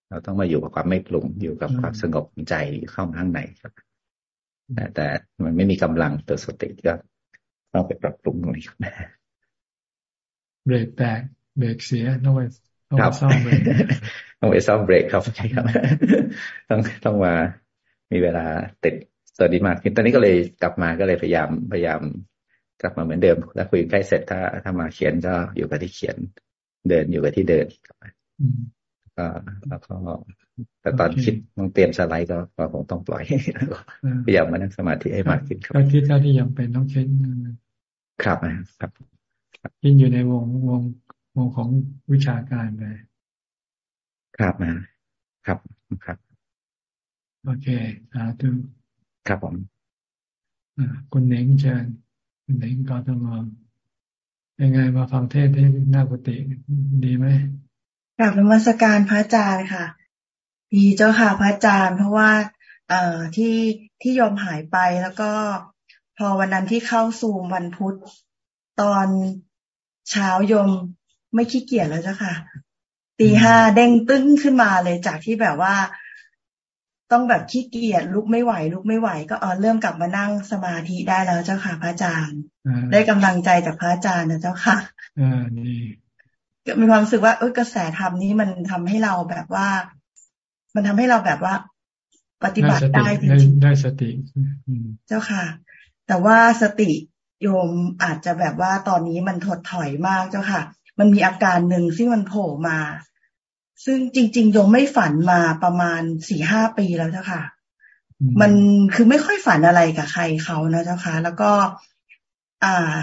[SPEAKER 27] เราต้องมาอยู่กับความไม่ปรุงอยู่กับความสงบใจเข้าข้างในครับแต่แต่มันไม่มีกำลังตัวสติก็ต้องไปปรับปรุงตรงนี้ครับ
[SPEAKER 1] เบรกแตกเบรกเสียต้องไป ต้องซ่อมเบรก
[SPEAKER 27] ต้องไปซ่อมเบรกครับใช่ครับ ต้องต้องมามีเวลาติดตัวดีมากตอนนี้ก็เลยกลับมาก็เลยพยายามพยายาม กลับมาเหมือนเดิมแล้วคุยใกล้เสร็จถ้าถ้ามาเขียนก็อยู่กับที่เขียน เดินอยู่กับที่เดินก็แล้วก็แต่ตอนคิดต้องเตรียมสไลด์ก็ก็คงต้องปล่อยพยายามมานั่งสมาธิให้มากขึ้น
[SPEAKER 1] ครับก็คิดเท่าที่ยังเป็นต้องคิด
[SPEAKER 27] ครับนะครับ
[SPEAKER 1] คิดอยู่ในวงวง วงของวิชาการไป
[SPEAKER 27] ครับนะครับครับ
[SPEAKER 1] โอเคสาธุ
[SPEAKER 27] ครับผม
[SPEAKER 1] คุณเน่งเชิญคุณเน่งกทมยังไงมาฟังเทศที่หน้ากุฏิดีไหม
[SPEAKER 9] กลับนมัสการพระอาจารย์ค่ะ ดีเจ้าค่ะพระอาจารย์ เพราะว่า เอ่อที่ที่ยอมหายไปแล้วก็พอวันนั้นที่เข้าสู่วันพุธ ตอนเช้ายม ไม่ขี้เกียจแล้วเจ้าค่ะ ตีห้าเด้งตึ้งขึ้นมาเลยจากที่แบบว่า ต้องแบบขี้เกียจลุกไม่ไหว ลุกไม่ไหว ก็เออเริ่มกลับมานั่งสมาธิได้แล้วเจ้าค่ะ พระอาจารย์ ได้กำลังใจจากพระอาจารย์นะเจ้าค่ะ
[SPEAKER 1] อ่านี่
[SPEAKER 9] มีความรู้สึกว่าเออกระแสธรรมนี้มันทำให้เราแบบว่า มันทำให้เราแบบว่า ปฏิบัติได้จริง
[SPEAKER 1] ๆได้สติ
[SPEAKER 9] เจ้าค่ะ แต่ว่าสติโยมอาจจะแบบว่าตอนนี้มันถดถอยมากเจ้าค่ะ มันมีอาการหนึ่งที่มันโผล่มา ซึ่งจริง ๆ โยมไม่ฝันมาประมาณสี่ห้าปีแล้วเจ้าค่ะ มันคือไม่ค่อยฝันอะไรกับใครเขานะเจ้าค่ะ แล้วก็ อ่า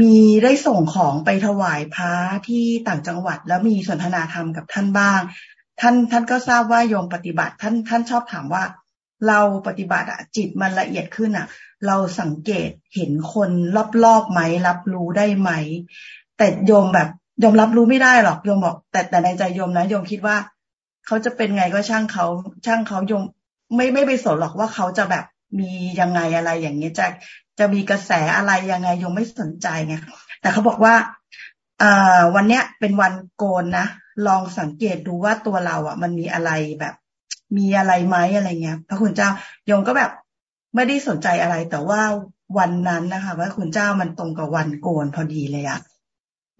[SPEAKER 9] มีได้ส่งของไปถวายพระที่ต่างจังหวัด แล้วมีสนทนาธรรมกับท่านบ้าง ท่านท่านก็ทราบว่าโยมปฏิบัติ ท่านท่านชอบถามว่า เราปฏิบัติอะจิตมันละเอียดขึ้นอะเราสังเกตเห็นคนรอบๆไหมรับรู้ได้ไหม แต่โยมแบบโยมรับรู้ไม่ได้หรอกโยมบอก แต่แต่ในใจโยมนะโยมคิดว่าเขาจะเป็นไงก็ช่างเขาช่างเขาโยมไม่ไม่ไปสนหรอกว่าเขาจะแบบมียังไงอะไรอย่างเงี้ยจะจะมีกระแสอะไรยังไงยังไม่สนใจไงแต่เขาบอกว่าอ่าวันเนี้ยเป็นวันโกนนะลองสังเกตดูว่าตัวเราอะ มันมีอะไรแบบ มีอะไรไหมอะไรเงี้ย พระคุณเจ้ายงก็แบบไม่ได้สนใจอะไร แต่ว่าวันนั้นนะคะพระคุณเจ้ามันตรงกับวันโกนพอดีเลยอะ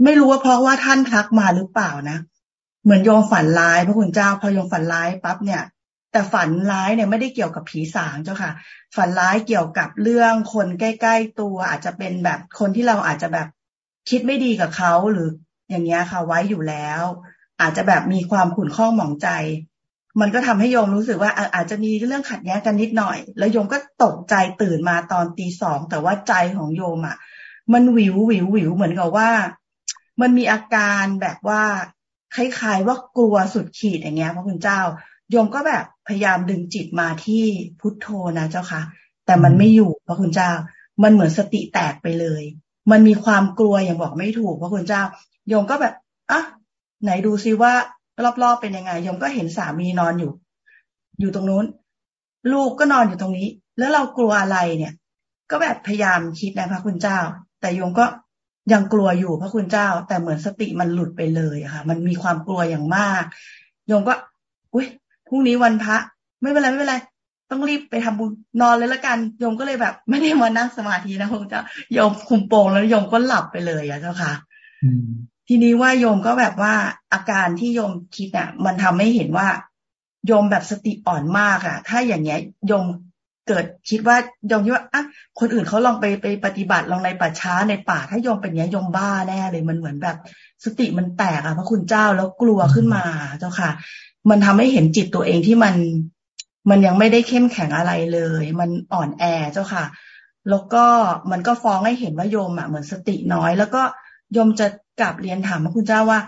[SPEAKER 9] ไม่รู้ว่าเพราะว่าท่านทักมาหรือเปล่านะเหมือนโยมฝันร้ายพระคุณเจ้าพอโยมฝันร้ายปั๊บเนี่ย แต่ฝันร้ายเนี่ยไม่ได้เกี่ยวกับผีสางเจ้าค่ะ ฝันร้ายเกี่ยวกับเรื่องคนใกล้ๆตัว อาจจะเป็นแบบคนที่เราอาจจะแบบคิดไม่ดีกับเขาหรืออย่างเงี้ยค่ะไว้อยู่แล้ว อาจจะแบบมีความขุ่นข้องหมองใจ มันก็ทำให้โยมรู้สึกว่าอาจจะมีเรื่องขัดแย้งกันนิดหน่อย แล้วโยมก็ตกใจตื่นมาตอนตีสองแต่ว่าใจของโยมอะ มันวิววิววิวเหมือนกับว่า มันมีอาการแบบว่าคล้ายๆว่ากลัวสุดขีดอย่างเงี้ยพระคุณเจ้าโยมก็แบบพยายามดึงจิตมาที่พุทโธนะเจ้าค่ะ แต่มันไม่อยู่พระคุณเจ้า มันเหมือนสติแตกไปเลย มันมีความกลัวอย่างบอกไม่ถูกพระคุณเจ้าโยมก็แบบอะไหนดูซิว่ารอบๆเป็นยังไงโยมก็เห็นสามีนอนอยู่ อยู่ตรงนู้น ลูกก็นอนอยู่ตรงนี้ แล้วเรากลัวอะไรเนี่ย ก็แบบพยายามคิดนะพระคุณเจ้า แต่โยมก็ ยังกลัวอยู่พระคุณเจ้า แต่เหมือนสติมันหลุดไปเลยค่ะ มันมีความกลัวอย่างมากโยมก็อุ้ยพรุ่งนี้วันพระ ไม่เป็นไรไม่เป็นไรต้องรีบไปทำบุญนอนเลยละกันโยมก็เลยแบบ ไม่ได้มานั่งสมาธินะคงจะโยมคุมโปงแล้วโยมก็หลับไปเลยอะเจ้าค่ะทีนี้ว่าโยมก็แบบว่าอาการที่โยมคิดอะ มันทำให้เห็นว่าโยมแบบสติอ่อนมากอะ ถ้าอย่างเงี้ยโยม เกิดคิดว่าโยมคิดว่าอะคนอื่นเขาลองไปไปปฏิบัติลองในป่าช้าในป่าถ้าโยมเป็นเนี้ยโยมบ้าแน่เลยมันเหมือนแบบ สติมันแตกอะพระคุณเจ้าแล้วกลัวขึ้นมาเจ้าค่ะ มันทำให้เห็นจิตตัวเองที่มันมันยังไม่ได้เข้มแข็งอะไรเลย มันอ่อนแอเจ้าค่ะ แล้วก็มันก็ฟ้องให้เห็นว่าโยมอะเหมือนสติน้อย แล้วก็โยมจะกลับเรียนถามพระคุณเจ้าว่า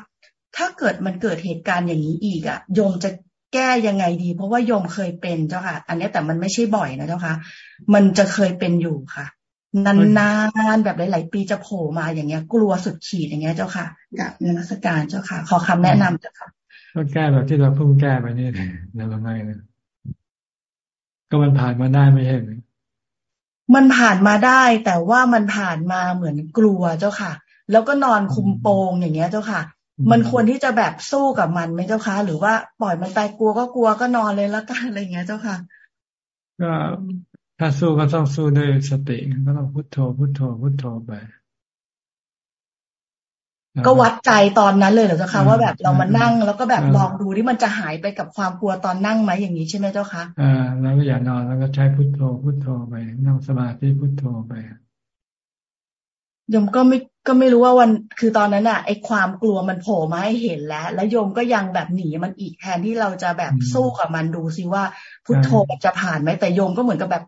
[SPEAKER 9] ถ้าเกิดมันเกิดเหตุการณ์อย่างนี้อีกอะโยมจะ แก้ยังไงดี เพราะว่าโยมเคยเป็นเจ้าค่ะ อันนี้แต่มันไม่ใช่บ่อยนะเจ้าค่ะ มันจะเคยเป็นอยู่ค่ะ นานๆแบบหลาย ๆ ปีจะโผล่มาอย่างเงี้ย กลัวสุดขีดอย่างเงี้ยเจ้าค่ะกับนมัสการเจ้าค่ะ ขอคำแนะนำเจ้าค่ะ
[SPEAKER 1] ก็แก้แบบที่เราเพิ่งแก้ไปนี่แล้วไงนะก็มันผ่านมาได้ไม่ใช่ไหม
[SPEAKER 9] มันผ่านมาได้ แต่ว่ามันผ่านมาเหมือนกลัวเจ้าค่ะ แล้วก็นอนคุมโปงอย่างเงี้ยเจ้าค่ะ มันควรที่จะแบบสู้กับมันไหมเจ้าค่ะหรือว่าปล่อยมันไปกลัวก็กลัวก็นอนเลยแล้วกันอะไรเงี้ยเจ้าค่ะ
[SPEAKER 1] ก็ถ้าสู้ก็ต้องสู้ด้วยสติก็ต้องพุโทโธพุโทโธพุโทโธไป
[SPEAKER 9] ก็วัดใจตอนนั้นเลยเหรอเจ้าคะว่าแบบเรามานั่งแล้วก็แบบลองดูที่มันจะหายไปกับความกลัวตอนนั่งไหมอย่างนี้ใช่ไหมเจ้าคะ
[SPEAKER 1] อ่าแล้วก็อย่านอนแล้วก็ใช้พุทโธพุทโธไปนั่งสมาธิพุทโธไป
[SPEAKER 9] โยมก็ไม่ ก็ไม่รู้ว่าวันคือตอนนั้นอะไอความกลัวมันโผล่มาให้เห็นแล้ว แล้วโยมก็ยังแบบหนีมันอีกแทนที่เราจะแบบสู้กับมันดูซิว่า พุทโธมันจะผ่านไหมแต่โยมก็เหมือนกับแบบ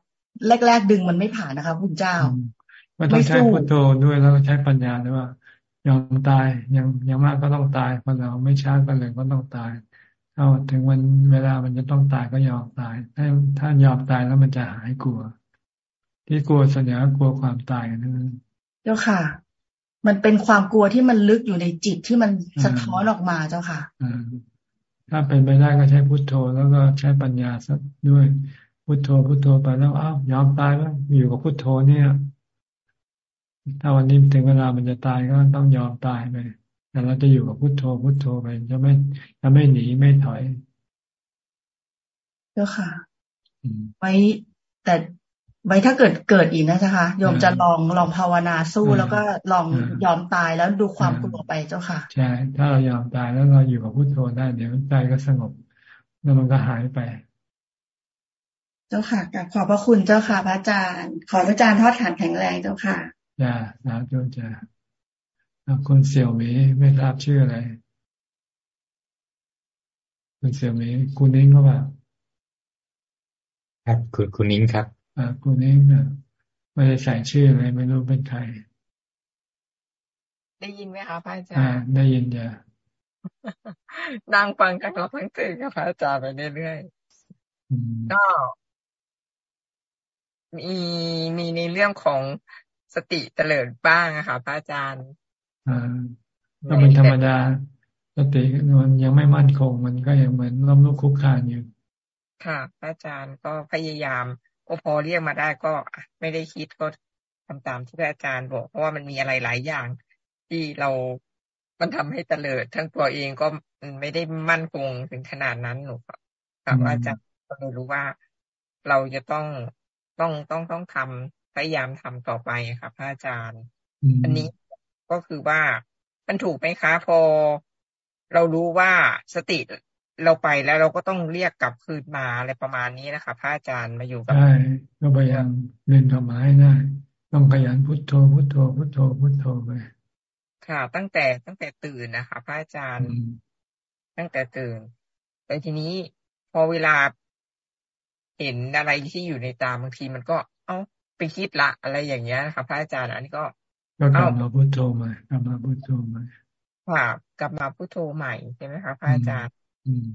[SPEAKER 9] แรก ๆ ดึงมันไม่ผ่านนะคะคุณเจ้า
[SPEAKER 1] มันต้องใช้พุทโธด้วยแล้วก็ใช้ปัญญาด้วยว่ายอมตายยังยังมากก็ต้องตายพอเราไม่ช้าก็เลยก็ต้องตายถ้าถึงวันเวลามันจะต้องตายก็ยอมตาย ถ้าถ้ายอมตายแล้วมันจะหายกลัว ที่กลัวส่วนใหญ่ก็กลัวความตายนั่น
[SPEAKER 9] เจ้าค่ะ มันเป็นความกลัวที่มันลึกอยู่ในจิตที่มันสะท้อนออกมาเจ้าค่ะ
[SPEAKER 1] ถ้าเป็นไปได้ก็ใช้พุทโธแล้วก็ใช้ปัญญาสักด้วยพุทโธพุทโธไปแล้วอ้าวยอมตายแล้วอยู่กับพุทโธเนี่ย ถ้าวันนี้ถึงเวลามันจะตายก็ต้องยอมตายไปแต่เราจะอยู่กับพุโทโธพุโทโธไปจะไม่จะไม่หนีไม่ถอย
[SPEAKER 9] เจ้าค่ะไว้แต่ ไว้ถ้าเกิดเกิดอีกนะเจ้าค่ะโยมจะลองลองภาวนาสู้แล้วก็ลองยอมตายแล้วดูความกลัวไปเจ้าค่ะ
[SPEAKER 1] ใช่ ถ้าเรายอมตายแล้วเราอยู่กับพุทโธได้เดี๋ยวใจก็สงบแล้วมันก็หายไป
[SPEAKER 9] เจ้าค่ะขอบพระคุณเจ้าค่ะ พระอาจารย์ ขอพระอาจารย์ทอดฐานแข็งแรงเจ้าค่ะ
[SPEAKER 1] จ้าสาธุจ้าคุณเสี่ยวมีไม่ทราบชื่ออะไรคุณเสี่ยวมีคุณนิ้งเขาแบบ
[SPEAKER 28] ครับคุณคุณนิ้งครับ
[SPEAKER 1] อ่าคุณนิ้งอะไม่ได้ใส่ชื่ออะไรไม่รู้เป็นใคร
[SPEAKER 29] ได้ยินไหมคะพระอาจารย์
[SPEAKER 1] อ่าได้ยินจ้ะ
[SPEAKER 29] นั่งฟังกันเราทั้งตื่นกับพระอาจารย์ไปเรื่อยๆก็มีมีในเรื่องของสติเตลิดบ้างอะค่ะพระอาจารย์
[SPEAKER 1] อ่าก็เป็นธรรมดาสติมันยังไม่มั่นคง มันก็ยังเหมือนล้มลุกคุกคานอยู่
[SPEAKER 29] ค่ะ พระอาจารย์ก็พยายาม ก็พอเรียกมาได้ก็ไม่ได้คิดก็ทำตามที่พระอาจารย์บอก เพราะว่ามันมีอะไรหลายอย่าง ที่เรา มันทำให้เตลิด ทั้งตัวเองก็ไม่ได้มั่นคงถึงขนาดนั้นหนูครับอาจารย์ก็เลยรู้ว่าเราจะต้องต้องต้องต้องทำพยายามทำต่อไปครับพระอาจารย์ อันนี้ก็คือว่ามันถูกไหมคะพอ เรารู้ว่าสติ เราไปแล้วเราก็ต้องเรียกกลับคืนมาอะไรประมาณนี้นะคะพระอาจารย์มาอยู่กับ
[SPEAKER 1] ใช่ก็พยายามเรียนธรรมะให้ได้ต้องขยันพุทโธพุทโธพุทโธพุทโธไป
[SPEAKER 29] ค่ะ ตั้งแต่ตั้งแต่ตื่นนะคะพระอาจารย์ ตั้งแต่ตื่นแต่ทีนี้พอเวลาเห็นอะไรที่อยู่ในตาบางทีมันก็ เอ้าไปคิดละอะไรอย่างเงี้ยครับพระอาจารย์อันนี้ก็
[SPEAKER 1] ก็กลับมาพุทโธใหม่กลับมาพุทโธใหม่
[SPEAKER 29] ค่ะกลับมาพุทโธใหม่ใช่ไหมคะพระอาจารย์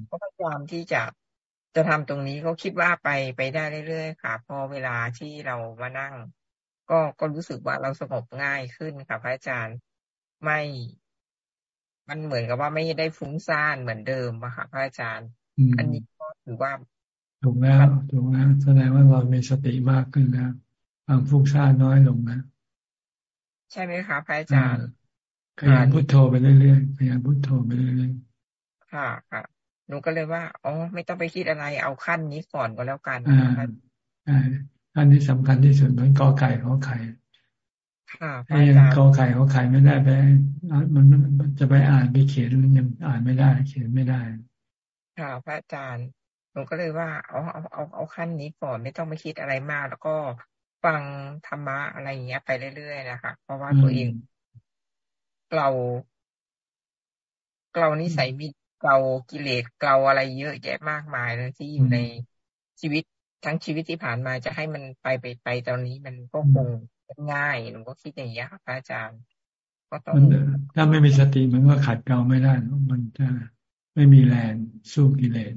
[SPEAKER 29] ก็พยายามที่จะจะทำตรงนี้เขาคิดว่าไปไปได้เรื่อยๆค่ะ พอเวลาที่เรามานั่ง ก็ก็รู้สึกว่าเราสงบง่ายขึ้นค่ะพระอาจารย์ไม่ มันเหมือนกับว่าไม่ได้ฟุ้งซ่านเหมือนเดิมอะค่ะพระอาจารย์ อันนี้ก็ถือว่า
[SPEAKER 1] ถูกแล้วถูกแล้วแสดงว่าเรามีสติมากขึ้นแล้วความฟุ้งซ่านน้อยลงนะ
[SPEAKER 29] ใช่ไหมคะพระอาจารย์
[SPEAKER 1] พยายามพุทโธไปเรื่อยๆพยายามพุทโธไปเรื่อย
[SPEAKER 29] ๆค่ะค่ะ หนูก็เลยว่าอ๋อไม่ต้องไปคิดอะไรเอาขั้นนี้ก่อนก็แล้วกัน
[SPEAKER 1] อ่าขั้นนี้สำคัญที่สุดเหมือนกอไก่ขอไข่
[SPEAKER 29] ค่ะ
[SPEAKER 1] ถ้ายังกอไข่ขอไข่ไม่ได้ไปมันมันจะไปอ่านไปเขียนมันยังอ่านไม่ได้ เขียนไม่ได้
[SPEAKER 29] ค่ะพระอาจารย์หนูก็เลยว่าเอาเอาเอาเอาขั้นนี้ก่อนไม่ต้องไปคิดอะไรมาก แล้วก็ฟังธรรมะอะไรอย่างเงี้ยไปเรื่อยๆนะคะเพราะว่าตัวเองเราเรานิสัยมี เกากิเลสเกาอะไรเยอะแยะมากมายเลยที่อยู่ในชีวิตทั้งชีวิตที่ผ่านมาจะให้มันไปไปไปตอนนี้มันก็คงง่ายหนูก็คิดอย่างนี้ค่ะพระอาจารย์ก็ต้อง
[SPEAKER 1] ถ้าไม่มีสติมันก็ขัดเกลาไม่ได้ มันจะไม่มีแรงสู้กิเลส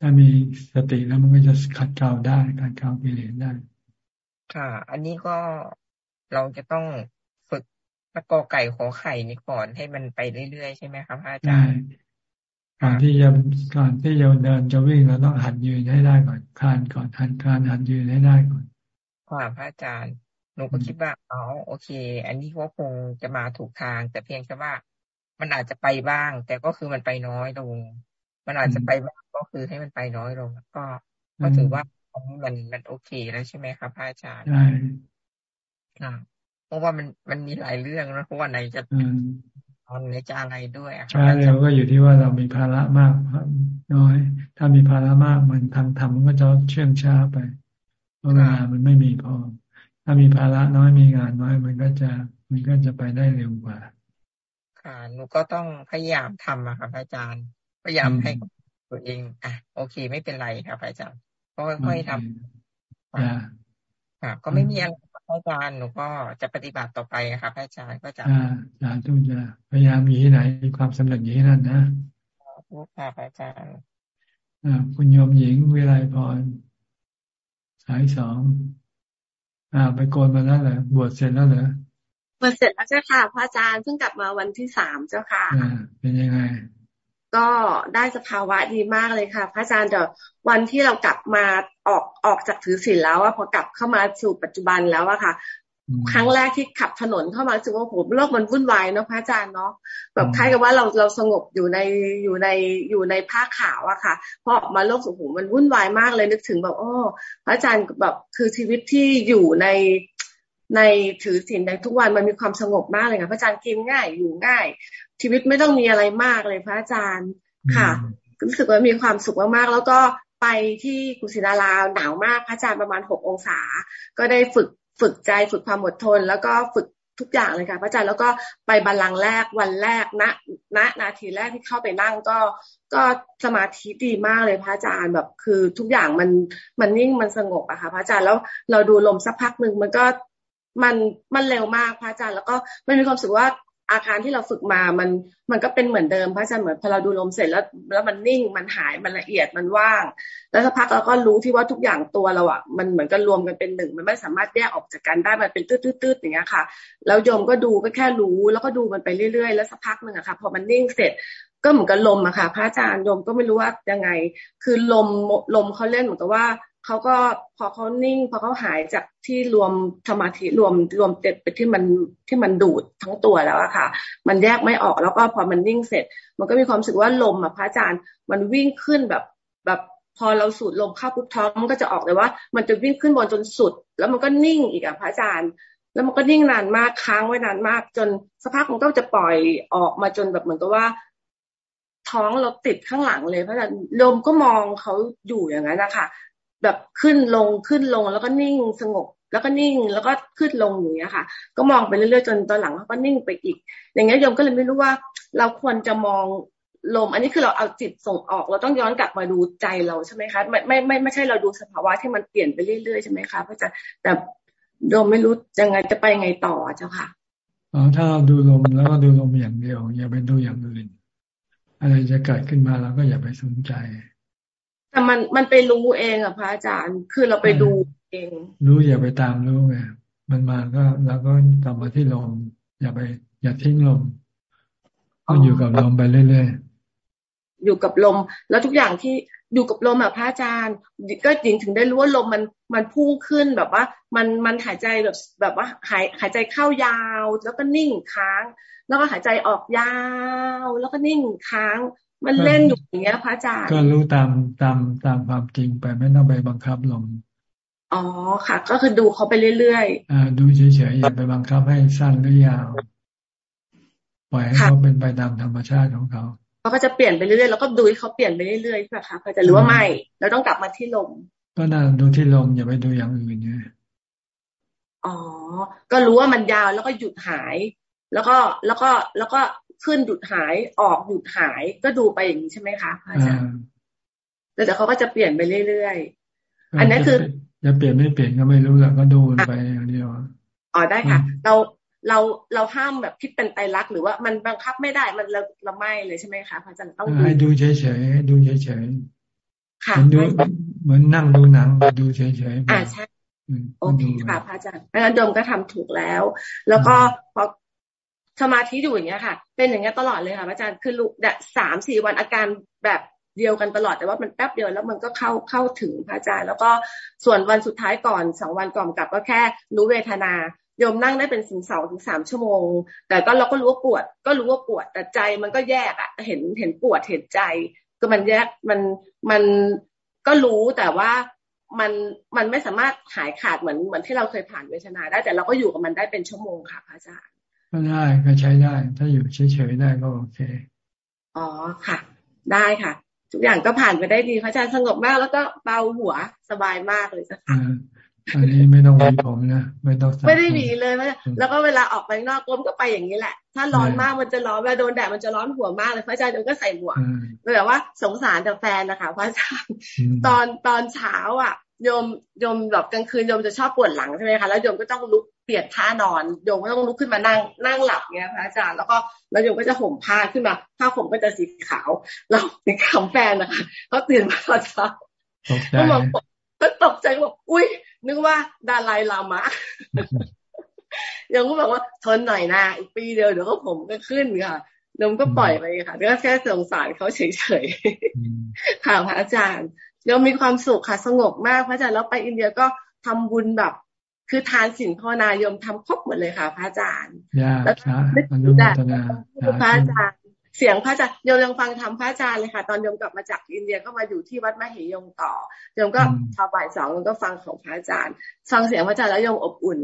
[SPEAKER 1] ถ้ามีสติแล้วมันก็จะขัดเกลาได้ขัดเกลากิเลสได้
[SPEAKER 29] ค่ะ อันนี้ก็เราจะต้องฝึกตะกอไก่ขอไข่นี่ก่อนให้มันไปเรื่อยๆใช่ไหมครับอาจารย์
[SPEAKER 1] ก่อนที่จะก่อนที่จะเดินจะวิ่งเราต้องหัดยืนให้ได้ก่อนคานก่อนหัดคานหัดยืนให้ได้ก่อน
[SPEAKER 29] ค่ะพระอาจารย์หนูก็คิดว่าอ๋อโอเค อันนี้ก็คงจะมาถูกทาง แต่เพียงแค่ว่ามันอาจจะไปบ้าง แต่ก็คือมันไปน้อยลง มันอาจจะไปบ้างก็คือให้มันไปน้อยลง ก็ก็ถือว่าอันนี้มันมันโอเคแล้วใช่ไหมครับพระอาจารย์ใช่เพราะว่ามันมันมีหลายเรื่องนะเพราะว่าไหนจะ ตอนไหนจะอะไรด้วย
[SPEAKER 1] ใช่เร็วก็อยู่ที่ว่าเรามีภาระมากน้อย ถ้ามีภาระมากมันทางธรรมมันก็จะเชื่องช้าไปเพราะเวลามันไม่มีพอ ถ้ามีภาระน้อยมีงานน้อยมันก็จะมันก็จะไปได้เร็วกว่า
[SPEAKER 29] ค่ะหนูก็ต้องพยายามทำอะค่ะอาจารย์ พยายามให้ตัวเองอะโอเค ไม่เป็นไรครับอาจารย์ก็ค่อยๆทำค่ะก็ไม่มีอะไร อาจารย์หนูก็จะปฏิบัติต่อไปครับอาจารย์ก็จะ
[SPEAKER 1] อ่าทุกจะพยายามมีที่ไหนมีความสำเร็จอยู่ที่นั่นนะ
[SPEAKER 29] ทุกค่ะอาจารย์
[SPEAKER 1] อ่าคุณโยมหญิงวิไลพรสายสองอ่า ไปโกนมาแล้วเหรอบวชเสร็จแล้วเหรอบ
[SPEAKER 30] วชเสร็จแล้วเจ้าค่ะพระอาจารย์เพิ่งกลับมาวันที่สามเจ้าค่ะ
[SPEAKER 1] อ่าเป็นยังไง
[SPEAKER 30] ก็ได้สภาวะดีมากเลยค่ะ พระอาจารย์เดี๋ยววันที่เรากลับมาออกออกจากถือศีลแล้วอะพอกลับเข้ามาสู่ปัจจุบันแล้วอะค่ะ ครั้งแรกที่ขับถนนเข้ามารู้สึกว่าโหโลกมันวุ่นวายเนาะพระอาจารย์เนาะแบบคล้ายกับว่าเราเราสงบอยู่ในอยู่ในอยู่ในผ้าขาวอะค่ะพอออกมาโลกสุขุมมันวุ่นวายมากเลยนึกถึงแบบโอ้พระอาจารย์แบบคือชีวิตที่อยู่ใน ในถือศีลในทุกวันมันมีความสงบมากเลยค่ะพระอาจารย์กินง่ายอยู่ง่าย ชีวิตไม่ต้องมีอะไรมากเลยพระอาจารย์ค่ะรู้สึกว่ามีความสุขมากๆแล้วก็ไปที่กุสินาราหนาวมากพระอาจารย์ประมาณหกองศา ก็ได้ฝึกฝึกใจฝึกความอดทน แล้วก็ฝึกทุกอย่างเลยค่ะพระอาจารย์แล้วก็ไปบัลลังก์แรกวันแรกณณนาทีแรกที่เข้าไปนั่งก็ก็สมาธิดีมากเลยพระอาจารย์แบบคือทุกอย่างมันมันนิ่งมันสงบอะค่ะพระอาจารย์แล้วเราดูลมสักพักหนึ่งมันก็ มันมันเร็วมากพระอาจารย์ แล้วก็มันมีความรู้สึกว่าอาการที่เราฝึกมา มัน มันก็เป็นเหมือนเดิม พระอาจารย์เหมือนพอเราดูลมเสร็จแล้ว แล้วมันนิ่ง มันหาย มันละเอียด มันว่าง แล้วสักพักเราก็รู้ที่ว่าทุกอย่างตัวเราอะ มันเหมือนกันรวมกันเป็นหนึ่ง มันไม่สามารถแยกออกจากกันได้ มันเป็นตืดๆอย่างเงี้ยค่ะ แล้วโยมก็ดูก็แค่รู้ แล้วก็ดูมันไปเรื่อยๆ แล้วสักพักหนึ่งอะค่ะ พอมันนิ่งเสร็จ ก็เหมือนกับลมอะค่ะ พระอาจารย์ โยมก็ไม่รู้ว่ายังไง คือลม ลมเขาเล่นเหมือนกับว่า เขาก็พอเขานิ่ง พอเขาหายจากที่รวมสมาธิรวมรวมเต็ดไปที่มันที่มันดูดทั้งตัวแล้วอะค่ะ มันแยกไม่ออกแล้วก็พอมันนิ่งเสร็จ มันก็มีความรู้สึกว่าลมอะพระอาจารย์ มันวิ่งขึ้นแบบแบบพอเราสูดลมเข้าปุ๊บท้องมันก็จะออกเลยว่า มันจะวิ่งขึ้นบนจนสุด แล้วมันก็นิ่งอีกอะพระอาจารย์ แล้วมันก็นิ่งนานมากค้างไว้นานมาก จนสักพักมันก็จะปล่อยออกมาจนแบบเหมือนกับว่าท้องเราติดข้างหลังเลยเพราะอาจารย์ลมก็มองเขาอยู่อย่างนั้นนะคะ แบบขึ้นลงขึ้นลงแล้วก็นิ่งสงบ แล้วก็นิ่งแล้วก็ขึ้นลงอย่างเงี้ยค่ะ ก็มองไปเรื่อยๆจนตอนหลังเขาก็นิ่งไปอีก อย่างเงี้ยโยมก็เลยไม่รู้ว่า เราควรจะมองลม อันนี้คือเราเอาจิตส่งออก เราต้องย้อนกลับมาดูใจเราใช่ไหมคะไม่ไม่ไม่ไม่ใช่เราดูสภาวะที่มันเปลี่ยนไปเรื่อยๆใช่ไหมคะพระอาจารย์แต่โยมไม่รู้ยังไงจะไปไงต่อเจ้าค่ะ
[SPEAKER 1] อ๋อถ้าเราดูลมแล้วก็ดูลมอย่างเดียว อย่าไปดูอย่างอื่นอะไรจะเกิดขึ้นมาเราก็อย่าไปสนใจ
[SPEAKER 30] แต่มันมันไปรู้เองอะพระอาจารย์ คือเราไปดูเอง
[SPEAKER 1] รู้อย่าไปตามรู้ไงมันมาก็แล้วก็กลับมาที่ลมอย่าไป อย่าทิ้งลมก็อยู่กับลมไปเรื่อย
[SPEAKER 30] ๆอยู่กับลม แล้วทุกอย่างที่อยู่กับลมอะพระอาจารย์ก็จริงถึงได้รู้ว่าลมมันมันพุ่งขึ้นแบบว่า มันมันหายใจแบบแบบว่าหายหายใจเข้ายาว แล้วก็นิ่งค้าง แล้วก็หายใจออกยาว แล้วก็นิ่งค้าง มันเล่นอยู่อย่างเงี้ยพระอาจารย์
[SPEAKER 1] ก็รู้ตามตามตามความจริงไปไม่ต้องไปบังคับลม
[SPEAKER 30] อ๋อค่ะ ก็คือดูเขาไปเรื่อย
[SPEAKER 1] ๆอ่าดูเฉยๆอย่าไปบังคับให้สั้นหรือยาวปล่อยให้เขาเป็นไปตามธรรมชาติของเขา
[SPEAKER 30] เขาก็จะเปลี่ยนไปเรื่อยๆแล้วก็ดูให้เขาเปลี่ยนไปเรื่อยๆใช่ไหมคะเขาจะรู้ว่าไม่เราต้องกลับมาที่ลม
[SPEAKER 1] ก็น่าดูที่ลมอย่าไปดูอย่างอื่นเนี่ย
[SPEAKER 30] อ๋อ ก็รู้ว่ามันยาวแล้วก็หยุดหาย แล้วก็แล้วก็แล้วก็ ขึ้นหยุดหายออกหยุดหายก็ดูไปอย่างนี้ใช่ไหมคะอาจารย์แล้วแต่เขาก็จะเปลี่ยนไปเรื่อยๆอันนี้คือ
[SPEAKER 1] จะเปลี่ยนไม่เปลี่ยนก็ไม่รู้แหละก็ดูไปอย่างเดียว
[SPEAKER 30] อ๋อได้ค่ะ เราเราเราห้ามแบบคิดเป็นไตรักหรือว่ามันบังคับไม่ได้มันเราเราไม่เลยใช่ไหมคะพระอาจารย์ต้อง
[SPEAKER 1] ให้ดูเฉยๆดูเฉยๆค่ะดูเหมือนนั่งดูหนังดูเฉยๆ
[SPEAKER 30] อ่าใช่โอเคค่ะพระอาจารย์งั้นโดมก็ทำถูกแล้ว แล้วก็พอ สมาธิอยู่อย่างเงี้ยค่ะ เป็นอย่างเงี้ยตลอดเลยค่ะอาจารย์คือลุกสามสี่วันอาการแบบเดียวกันตลอดแต่ว่ามันแป๊บเดียวแล้วมันก็เข้าเข้าถึงพระอาจารย์ แล้วก็ส่วนวันสุดท้ายก่อนสองวันก่อนกลับก็แค่รู้เวทนาโยมนั่งได้เป็นสิงสองถึงสามชั่วโมง แต่ก็เราก็รู้ว่าปวด ก็รู้ว่าปวด แต่ใจมันก็แยกอะเห็นเห็นปวดเห็นใจ ก็มันแยกมันมันก็รู้แต่ว่ามันมันไม่สามารถหายขาดเหมือนเหมือนที่เราเคยผ่านเวทนาได้แต่เราก็อยู่กับมันได้เป็นชั่วโมงค่ะพระอาจารย์
[SPEAKER 1] ก็ได้ก็ใช้ได้ ถ้าอยู่เฉยๆได้ก็โอเค
[SPEAKER 30] อ๋อค่ะ ได้ค่ะ ทุกอย่างก็ผ่านไปได้ดีพระอาจารย์สงบมากแล้วก็เบาหัวสบายมากเลยจ้ะค่ะ
[SPEAKER 1] อันนี้ไม่ต้องมีผมนะไม่ต้อง
[SPEAKER 30] ไม่ได้มีเลยแล้วก็เวลาออกไปนอกกลมก็ไปอย่างนี้แหละ ถ้าร้อนมากมันจะร้อนเวลาโดนแดดมันจะร้อนหัวมากเลยพระอาจารย์เดี๋ยวก็ใส่หมวกแต่ว่าสงสารแต่แฟนนะคะพระอาจารย์ตอนตอนเช้าอะโยมโยมแบบกลางคืนโยมจะชอบปวดหลังใช่ไหมคะแล้วโยมก็ต้องลุก เปลี่ยนท่านอนโยมก็ต้องลุกขึ้นมานั่งนั่งหลับเงี้ยพระอาจารย์แล้วก็แล้วโยมก็จะห่มผ้าขึ้นมาผ้าห่มก็จะสีขาวเราเป็นคำแฟนนะคะเขาตื่นมาตอนเช้าก็มองก็ตกใจว่าอุ้ยนึกว่าดาลายลามะยังก็บอกว่าทนหน่อยนะอีกปีเดียวเดี๋ยวก็ผมก็ขึ้นค่ะนมก็ปล่อยไปค่ะก็แค่สงสารเขาเฉยๆค่ะพระอาจารย์เรามีความสุขค่ะสงบมากพระอาจารย์แล้วไปอินเดียก็ทำบุญแบบ คือทานสินภาวนายมทำครบหมดเลยค่ะ พระอาจารย์
[SPEAKER 1] แล้วอนุโมทนา
[SPEAKER 30] พระอาจารย์เสียงพระอาจารย์โยมยังฟังธรรมพระอาจารย์เลยค่ะ ตอนโยมกลับมาจากอินเดียก็มาอยู่ที่วัดมหิยงต่อโยมก็พอบ่ายสองโยมก็ฟังของพระอาจารย์ฟังเสียงพระอาจารย์แล้วโยมอบอุ่น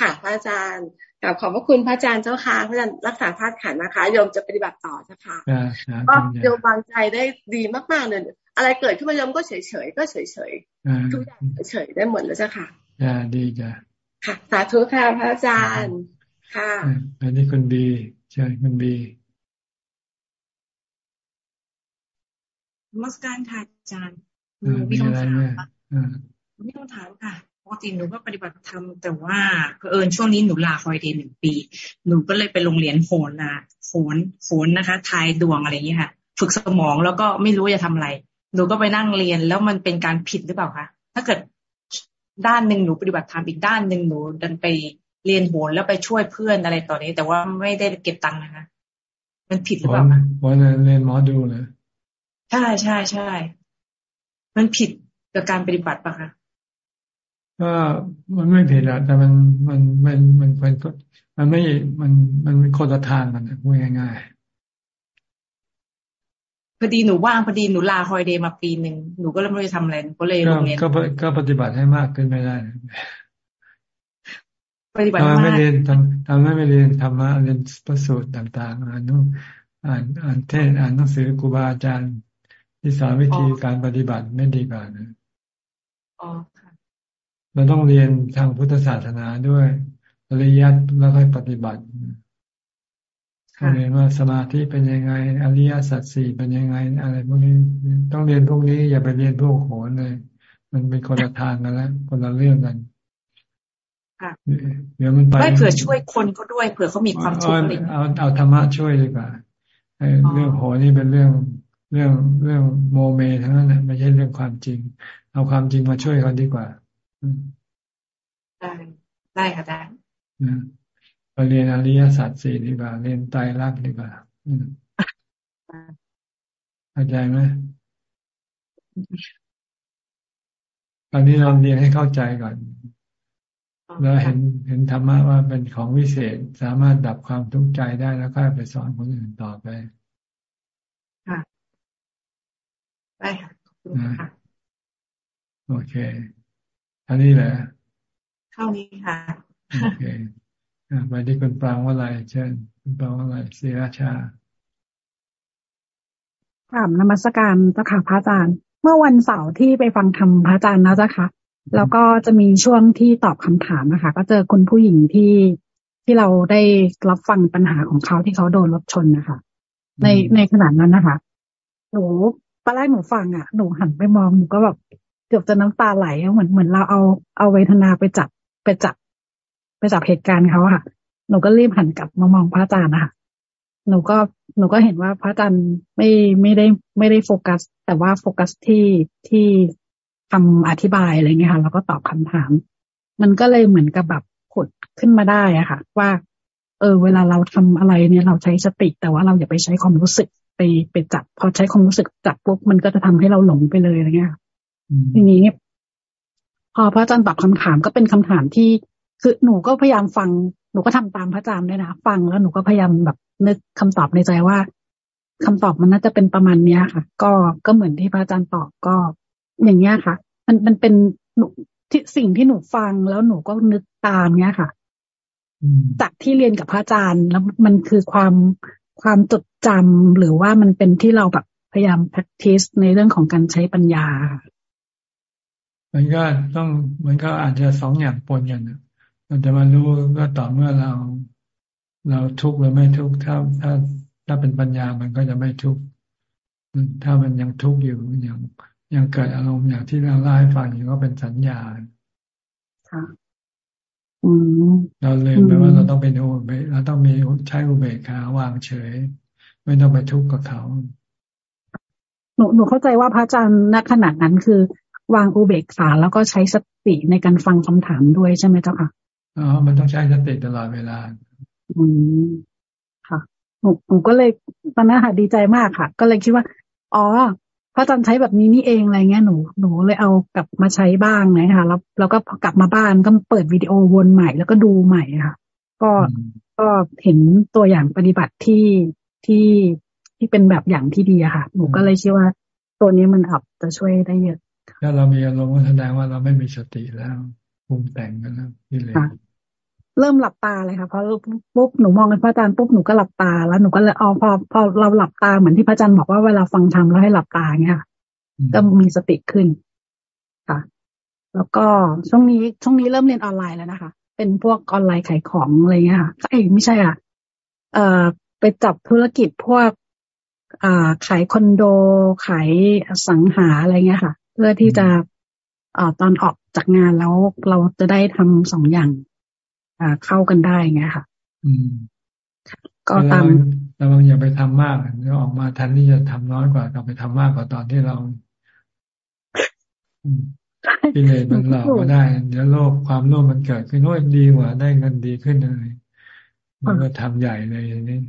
[SPEAKER 30] ค่ะ พระอาจารย์กลับขอบพระคุณพระอาจารย์เจ้าค่ะพระอาจารย์รักษาธาตุขันนะคะโยมจะปฏิบัติต่อเจ้าค่ะก็โยมวางใจได้ดีมากๆเลยอะไรเกิดขึ้นมาโยมก็เฉยๆก็เฉยๆทุกอย่างเฉยๆได้หมดแล้วเจ้าค่ะ
[SPEAKER 1] จ้าดีจ้ะ
[SPEAKER 30] ค่ะสาธุค่ะพระอาจารย์ ค่ะ
[SPEAKER 1] อันนี้คุณบีใช่คุณบี
[SPEAKER 31] มัสการค่ะอาจารย์
[SPEAKER 1] มีคำถาม
[SPEAKER 31] มีคำถามค่ะปกติหนูก็ปฏิบัติธรรมแต่ว่าเอิญช่วงนี้หนูลาคอยเดย์หนึ่งปี หนูก็เลยไปโรงเรียนโหนนะโหนโหนนะคะ ทายดวงอะไรอย่างนี้ค่ะ ฝึกสมองแล้วก็ไม่รู้จะทำอะไร หนูก็ไปนั่งเรียนแล้วมันเป็นการผิดหรือเปล่าคะถ้าเกิด ด้านหนึ่งหนูปฏิบัติธรรมอีกด้านหนึ่งหนูดันไปเรียนโหนแล้วไปช่วยเพื่อนอะไรต่อนี้ แต่ว่าไม่ได้เก็บตังค์นะคะมันผิดหรือเปล่า
[SPEAKER 1] วันเรียนหมอดูเลย
[SPEAKER 31] ใช่ใช่ใช่มันผิดกับการปฏิบัติปะคะ
[SPEAKER 1] ก็มันไม่ผิดอะแต่มันมันมันมันเป็นมันไม่มันมันเป็นคนละทางกันพูดง่าย
[SPEAKER 31] ๆ พอดีหนูว่างพอดีหนูลาฮอยเดย์มาปีหนึ่งหนูก็เลยไม่ได้ทำอะไรก็เลยโรงเรียน
[SPEAKER 1] ก็ก็ปฏิบัติให้มากขึ้นไม่ได้
[SPEAKER 31] ปฏิบัติ
[SPEAKER 1] มากไม่เรียนทำทำไม่เรียนธรรมะเรียนประสูตรต่าง ๆ อ่านนู่นอ่านอ่านเทศอ่านหนังสือครูบาอาจารย์ที่สอนวิธีการปฏิบัติไม่ดีกว่านะ
[SPEAKER 31] อ๋อค่ะ
[SPEAKER 1] เราต้องเรียนทางพุทธศาสนาด้วยปริยัติแล้วค่อยปฏิบัติ เรียนว่าสมาธิเป็นยังไง อริยสัจสี่เป็นยังไง อะไรพวกนี้ต้องเรียนพวกนี้อย่าไปเรียนพวกโหนเลย มันเป็นคนละทางกันแล้วคนละเรื่องกันเดี๋ยวมันไป
[SPEAKER 31] ไม่เผื่อช่วยคนก็ด้วยเผื่อเขามีความทุกข์
[SPEAKER 1] เอาเอาธรรมะช่วยดีกว่าเรื่องโหนี่เป็นเรื่องเรื่องเรื่องโมเมทั้งนั้นนะไม่ใช่เรื่องความจริง เอาความจริงมาช่วยเขาดีกว่า
[SPEAKER 31] ได้ได้ค่ะได้
[SPEAKER 1] ไปเรียนอริยสัจสี่ดีกว่า เรียนไตรลักษณ์ดีกว่าเข้าใจไหมตอนนี้เราเรียนให้เข้าใจก่อน แล้วเห็นเห็นธรรมะว่าเป็นของวิเศษสามารถดับความทุกข์ใจได้แล้วก็ไปสอนคนอื่นต่อไป
[SPEAKER 31] ได้ค่ะ
[SPEAKER 1] โอเคอันนี้แหละ
[SPEAKER 31] เท่านี้ค่ะ
[SPEAKER 1] โอเค ไปที่คุณปรางว่าอะไรเช่นคุณปรางว่าอะไรศิราชา
[SPEAKER 32] ถามนมัสการเจ้าค่ะพระอาจารย์ เมื่อวันเสาร์ที่ไปฟังธรรมพระอาจารย์นะเจ้าค่ะแล้วก็จะมีช่วงที่ตอบคำถามนะคะ ก็เจอคุณผู้หญิงที่ที่เราได้รับฟังปัญหาของเขาที่เขาโดนรถชนนะคะ ในในขณะนั้นนะคะหนูตอนแรกหนูฟังอะหนูหันไปมองหนูก็แบบเกือบจะน้ำตาไหลเหมือนเหมือนเราเอาเอาเวทนาไปจับไปจับ ไปจับเหตุการณ์เขาค่ะ หนูก็รีบหันกลับมามองพระอาจารย์นะคะหนูก็หนูก็เห็นว่าพระอาจารย์ไม่ไม่ได้ไม่ได้โฟกัส แต่ว่าโฟกัสที่ที่คำอธิบายอะไรเงี้ยค่ะแล้วก็ตอบคำถาม มันก็เลยเหมือนกับแบบผุดขึ้นมาได้อะค่ะ ว่า เออ เวลาเราทำอะไรเนี่ยเราใช้สติ แต่ว่าเราอย่าไปใช้ความรู้สึกไปไปจับพอใช้ความรู้สึกจับปุ๊บมันก็จะทำให้เราหลงไปเลยอะไรเงี้ยทีนี้พอพระอาจารย์ตอบคำถามก็เป็นคำถามที่ คือหนูก็พยายามฟัง หนูก็ทำตามพระอาจารย์ด้วยนะ ฟังแล้วหนูก็พยายามแบบนึกคำตอบในใจว่าคำตอบมันน่าจะเป็นประมาณเนี้ยค่ะ ก็ก็เหมือนที่พระอาจารย์ตอบก็อย่างเงี้ยค่ะ มันมันเป็นหนูที่สิ่งที่หนูฟังแล้วหนูก็นึกตามเนี้ยค่ะจากที่เรียนกับพระอาจารย์แล้วมันคือความความจดจำหรือว่ามันเป็นที่เราแบบพยายาม practice ในเรื่องของการใช้ปัญญา
[SPEAKER 1] มันก็ต้องมันก็อาจจะสองอย่างปนกัน เราจะมารู้ก็ต่อเมื่อเรา เราทุกข์หรือไม่ทุกข์ถ้าถ้าถ้าเป็นปัญญามันก็จะไม่ทุกข์ถ้ามันยังทุกข์อยู่ยังยังเกิดอารมณ์อย่างที่เราเล่าให้ฟังอยู่ก็เป็นสัญญา
[SPEAKER 32] ค่ะ
[SPEAKER 1] เราเลยแปลว่าเราต้องเป็นอุเบกเราต้องมีใช้อุเบกขาวางเฉย ไม่ต้องไปทุกข์กับเขา
[SPEAKER 32] หนูหนูเข้าใจว่าพระอาจารย์ณขนาดนั้นคือ วางอุเบกขาแล้วก็ใช้สติในการฟังคำถามด้วยใช่ไหมเจ้าค่ะ
[SPEAKER 1] อ๋อ มันต้องใช้สติตลอดเวลา
[SPEAKER 32] อืมค่ะหนูหนูก็เลยตอนนั้นค่ะดีใจมากค่ะ ก็เลยคิดว่า อ๋อพระอาจารย์ใช้แบบนี้นี่เองอะไรเงี้ยหนูหนูเลยเอากลับมาใช้บ้างนะคะแล้วแล้วก็กลับมาบ้านก็เปิดวิดีโอวนใหม่แล้วก็ดูใหม่ค่ะ ก็ก็เห็นตัวอย่างปฏิบัติที่ที่ที่เป็นแบบอย่างที่ดีอะค่ะ หนูก็เลยเชื่อว่า ตัวนี้มันอับจะช่วยได้เยอะ
[SPEAKER 1] ถ้าเรามีอารมณ์แสดงว่าเราไม่มีสติแล้วปรุงแต่งกันแล้วที่เลย
[SPEAKER 32] เริ่มหลับตาเลยค่ะพอปุ๊บหนูมองพระอาจารย์ปุ๊บหนูก็หลับตา แล้วหนูก็เลยเอาพอพอเราหลับตาเหมือนที่พระอาจารย์บอกว่าเวลาฟังธรรมแล้วให้หลับตาเงี้ยก็มีสติขึ้นค่ะ แล้วก็ช่วงนี้ช่วงนี้เริ่มเรียนออนไลน์แล้วนะคะ เป็นพวกออนไลน์ขายของอะไรเงี้ยค่ะเอ้ไม่ใช่อะเอ่อไปจับธุรกิจพวกอ่าขายคอนโด ขายสังหาอะไรเงี้ยค่ะ เพื่อที่จะเอ่อตอนออกจากงานแล้วเราจะได้ทำสองอย่างอ่า เข้ากันได้เงี้ยค่ะ อืม
[SPEAKER 1] ก็ตามเราอย่าไปทำมากเดี๋ยวออกมาทันที่จะทำน้อยกว่าเราไปทำมากกว่าตอนที่เรากิเลสมันหลอกมาได้ เดี๋ยวโลภความโลภมันเกิดขึ้นโอ้ยดีกว่าได้เงินดีขึ้นเลยมันก็ทำใหญ่เลยนี่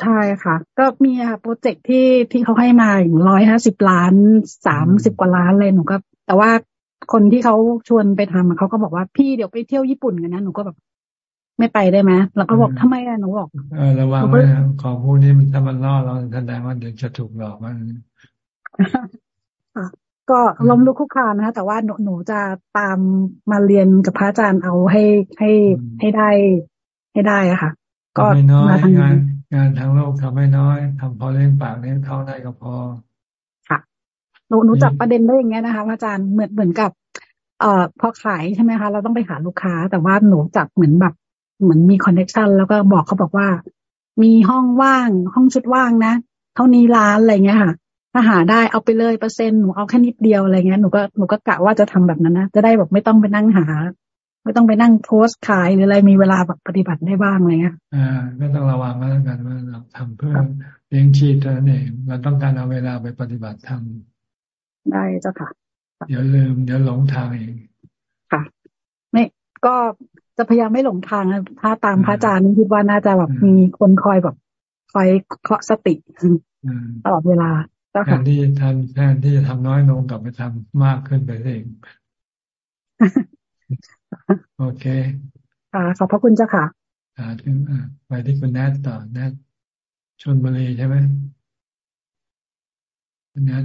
[SPEAKER 32] ใช่ค่ะ ก็มีค่ะโปรเจกต์ที่ที่เขาให้มาอย่างร้อยห้าสิบล้านสามสิบกว่าล้านเลยหนูก็ แต่ว่า คนที่เขาชวนไปทำเขาก็บอกว่าพี่เดี๋ยวไปเที่ยวญี่ปุ่นกันนะหนูก็แบบไม่ไปได้ไหมแล้วก็บอกทำไมอะหนูบอก
[SPEAKER 1] เออระวังไว้ของพวกนี้มันถ้ามันล่อเราแสดงว่าเดี๋ยวจะถูกหลอกมัน
[SPEAKER 32] ก็ล้มลุกคุกคานนะคะแต่ว่าหนูหนูจะตามมาเรียนกับพระอาจารย์เอาให้ให้ให้ได้ ให้ได้อะค่ะ
[SPEAKER 1] ก็มาทำงานงานทางโลกทำไม่น้อยทำพอเลี้ยงปากเลี้ยงท้องได้ก็พอ
[SPEAKER 32] ค่ะ หนูหนูจับประเด็นได้อย่างเงี้ยนะคะพระอาจารย์เหมือนเหมือนกับ เอ่อพอขายใช่ไหมคะ เราต้องไปหาลูกค้า แต่ว่าหนูจับเหมือนแบบเหมือนมีคอนเนคชันแล้วก็บอกเขาบอกว่า มีห้องว่าง ห้องชุดว่างนะ เท่านี้ร้านอะไรเงี้ยค่ะ ถ้าหาได้เอาไปเลยเปอร์เซ็นต์หนูเอาแค่นิดเดียวอะไรเงี้ยหนูก็หนูก็กะว่าจะทำแบบนั้นนะจะได้แบบไม่ต้องไปนั่งหา ไม่ต้องไปนั่งโพสขายหรืออะไรมีเวลาแบบปฏิบัติได้บ้างอะไรเงี้ย
[SPEAKER 1] อ่าก็ต้องระวังแล้วกันว่าเราทำเพื่อเลี้ยงชีพเท่านั้นเองเราต้องการเอาเวลาไปปฏิบัติทำ
[SPEAKER 32] ได้เจ้าค่ะ
[SPEAKER 1] เดี๋ยวลืมเดี๋ยวหลงทางเอง
[SPEAKER 32] ค่ะ ไม่ก็จะพยายามไม่หลงทางถ้าตามพระอาจารย์คิดว่าน่าจะแบบมีคนคอยแบบคอยเคาะสติตลอดเวลา
[SPEAKER 1] แทนที่ทำแทนที่จะทำน้อยลงกลับไปทำมากขึ้นไปเองโอเค
[SPEAKER 32] ค่ะขอบพระคุณเจ้าค่ะ
[SPEAKER 1] อ่าถึงไปที่คุณแนทต่อแนทชนบุรีใช่ไหมคุณแนท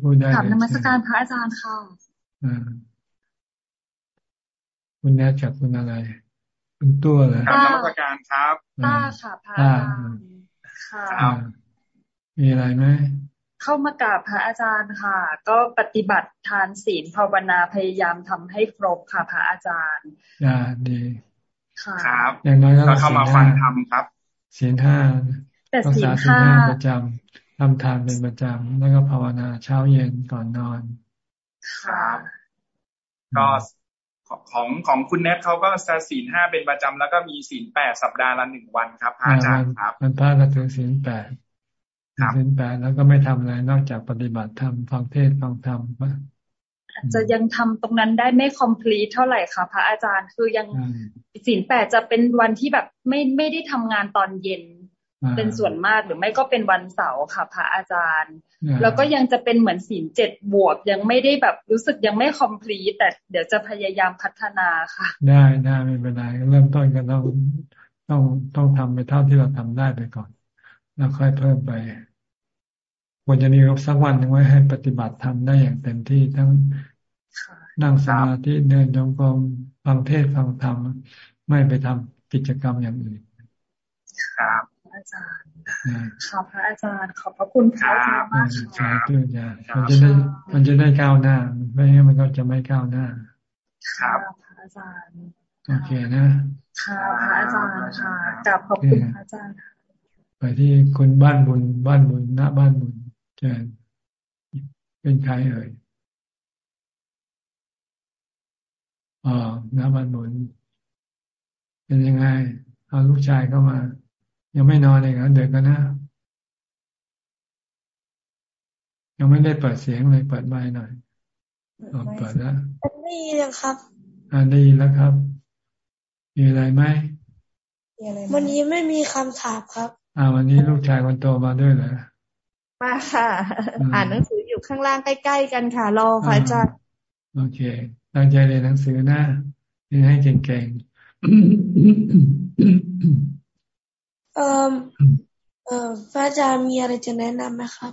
[SPEAKER 1] พูดได้
[SPEAKER 33] ถามนมัสการพระอาจารย์ค่ะ
[SPEAKER 1] คุณแนทจากคุณอะไร คุณตัวเลย
[SPEAKER 34] ถามนมัสการครับ
[SPEAKER 33] ต้าค่ะพระอาจารย์
[SPEAKER 1] ค่ะมีอะไรไหม
[SPEAKER 33] เข้ามากราบพระอาจารย์ค่ะ ก็ปฏิบัติทานศีลภาวนาพยายามทำให้ครบค่ะพระอาจารย์
[SPEAKER 1] อ่าดี
[SPEAKER 33] ค่ะ
[SPEAKER 34] ครับ
[SPEAKER 1] อย่างน้อยก็
[SPEAKER 34] เข้ามาฟังธรรมครับ
[SPEAKER 1] ศีลห้า
[SPEAKER 33] แต่ศีลห้า
[SPEAKER 1] ประจำ ทำทานเป็นประจำแล้วก็ภาวนาเช้าเย็นก่อนนอน
[SPEAKER 34] ครับก็ของของคุณเนทเขาก็ศีลห้าเป็นประจำแล้วก็มีศีลแปดสัปดาห์ละหนึ่งวันครับอาจารย์ครับ
[SPEAKER 1] มันพระก็ถึงศีลแปดศีลแปดแล้วก็ไม่ทำอะไรนอกจากปฏิบัติธรรมฟังเทศฟังธรรม
[SPEAKER 33] จะยังทำตรงนั้นได้ไม่คอมพลีทเท่าไหร่ค่ะพระอาจารย์คือยังศีลแปดจะเป็นวันที่แบบไม่ไม่ได้ทำงานตอนเย็น เป็นส่วนมากหรือไม่ก็เป็นวันเสาร์ค่ะพระอาจารย์ แล้วก็ยังจะเป็นเหมือนศีลเจ็ดบวกยังไม่ได้แบบรู้สึกยังไม่คอมพลีทแต่เดี๋ยวจะพยายามพัฒนาค่ะ
[SPEAKER 1] ได้ได้ไม่เป็นไรเริ่มต้นก็ต้องต้องต้องทำไปเท่าที่เราทำได้ไปก่อน แล้วค่อยเพิ่มไปควรจะมีสักวันหนึ่งไว้ให้ปฏิบัติทำได้อย่างเต็มที่ทั้งนั่งสมาธิเดินจงกรมฟังเทศฟังธรรมไม่ไปทำกิจกรรมอย่างอื่น
[SPEAKER 34] ครับ
[SPEAKER 33] อาจารย์ค่ะพระอาจารย์ ขอบพระคุณพระอาจารย์มากค่ะ
[SPEAKER 1] มันจะได้มันจะได้ก้าวหน้า ไม่งั้นมันก็จะไม่ก้าวหน้า
[SPEAKER 34] ครับ
[SPEAKER 33] พระอาจารย์
[SPEAKER 1] โอเคนะ
[SPEAKER 33] ค่ะพระอาจารย์ค่ะกลับขอบคุณพระอาจารย์
[SPEAKER 1] ไปที่คุณบ้านบุญบ้านบุญณบ้านบุญเจนเป็นใครเอ่ยอ๋อณบ้านบุญเป็นยังไงเอาลูกชายเข้ามา ยังไม่นอนเลยเหรอเด็กกันนะ ยังไม่ได้เปิดเสียงเลยเปิดไมค์หน่อยเปิดแล้ว
[SPEAKER 35] ได้ยินแล้วครับ
[SPEAKER 1] อ่าได้ยินแล้วครับ มีอะไรไหม
[SPEAKER 35] วันนี้ไม่มีคำถามครับ
[SPEAKER 1] อ่า วันนี้ลูกชายคนโตมาด้วยเหรอ
[SPEAKER 35] มาค่ะ อ่านหนังสืออยู่ข้างล่างใกล้ๆกันค่ะ รอพระอาจารย์
[SPEAKER 1] โอเค ตั้งใจเรียนหนังสือนะเรียนให้เก่งๆ
[SPEAKER 35] เอ่อเอ่อพระอาจารย์มีอะไรจะแนะนำไหมครับ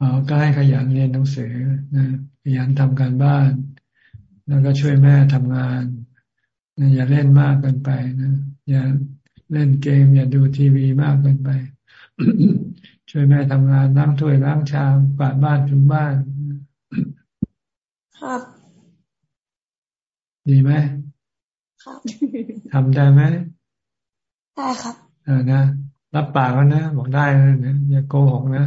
[SPEAKER 1] อ๋อก็ให้ขยันเรียนหนังสือนะขยันทำการบ้าน แล้วก็ช่วยแม่ทำงานนะอย่าเล่นมากเกินไปนะอย่าเล่นเกม อย่าดูทีวีมากเกินไป ช่วยแม่ทำงานล้างถ้วยล้างชามกวาดบ้านถูบ้าน
[SPEAKER 35] ครับ
[SPEAKER 1] ดีไหม
[SPEAKER 35] ครับ
[SPEAKER 1] ทำได้ไหม
[SPEAKER 35] ได้ครับ
[SPEAKER 1] เออนะรับปากแล้วนะบอกได้นะอย่าโกหกนะ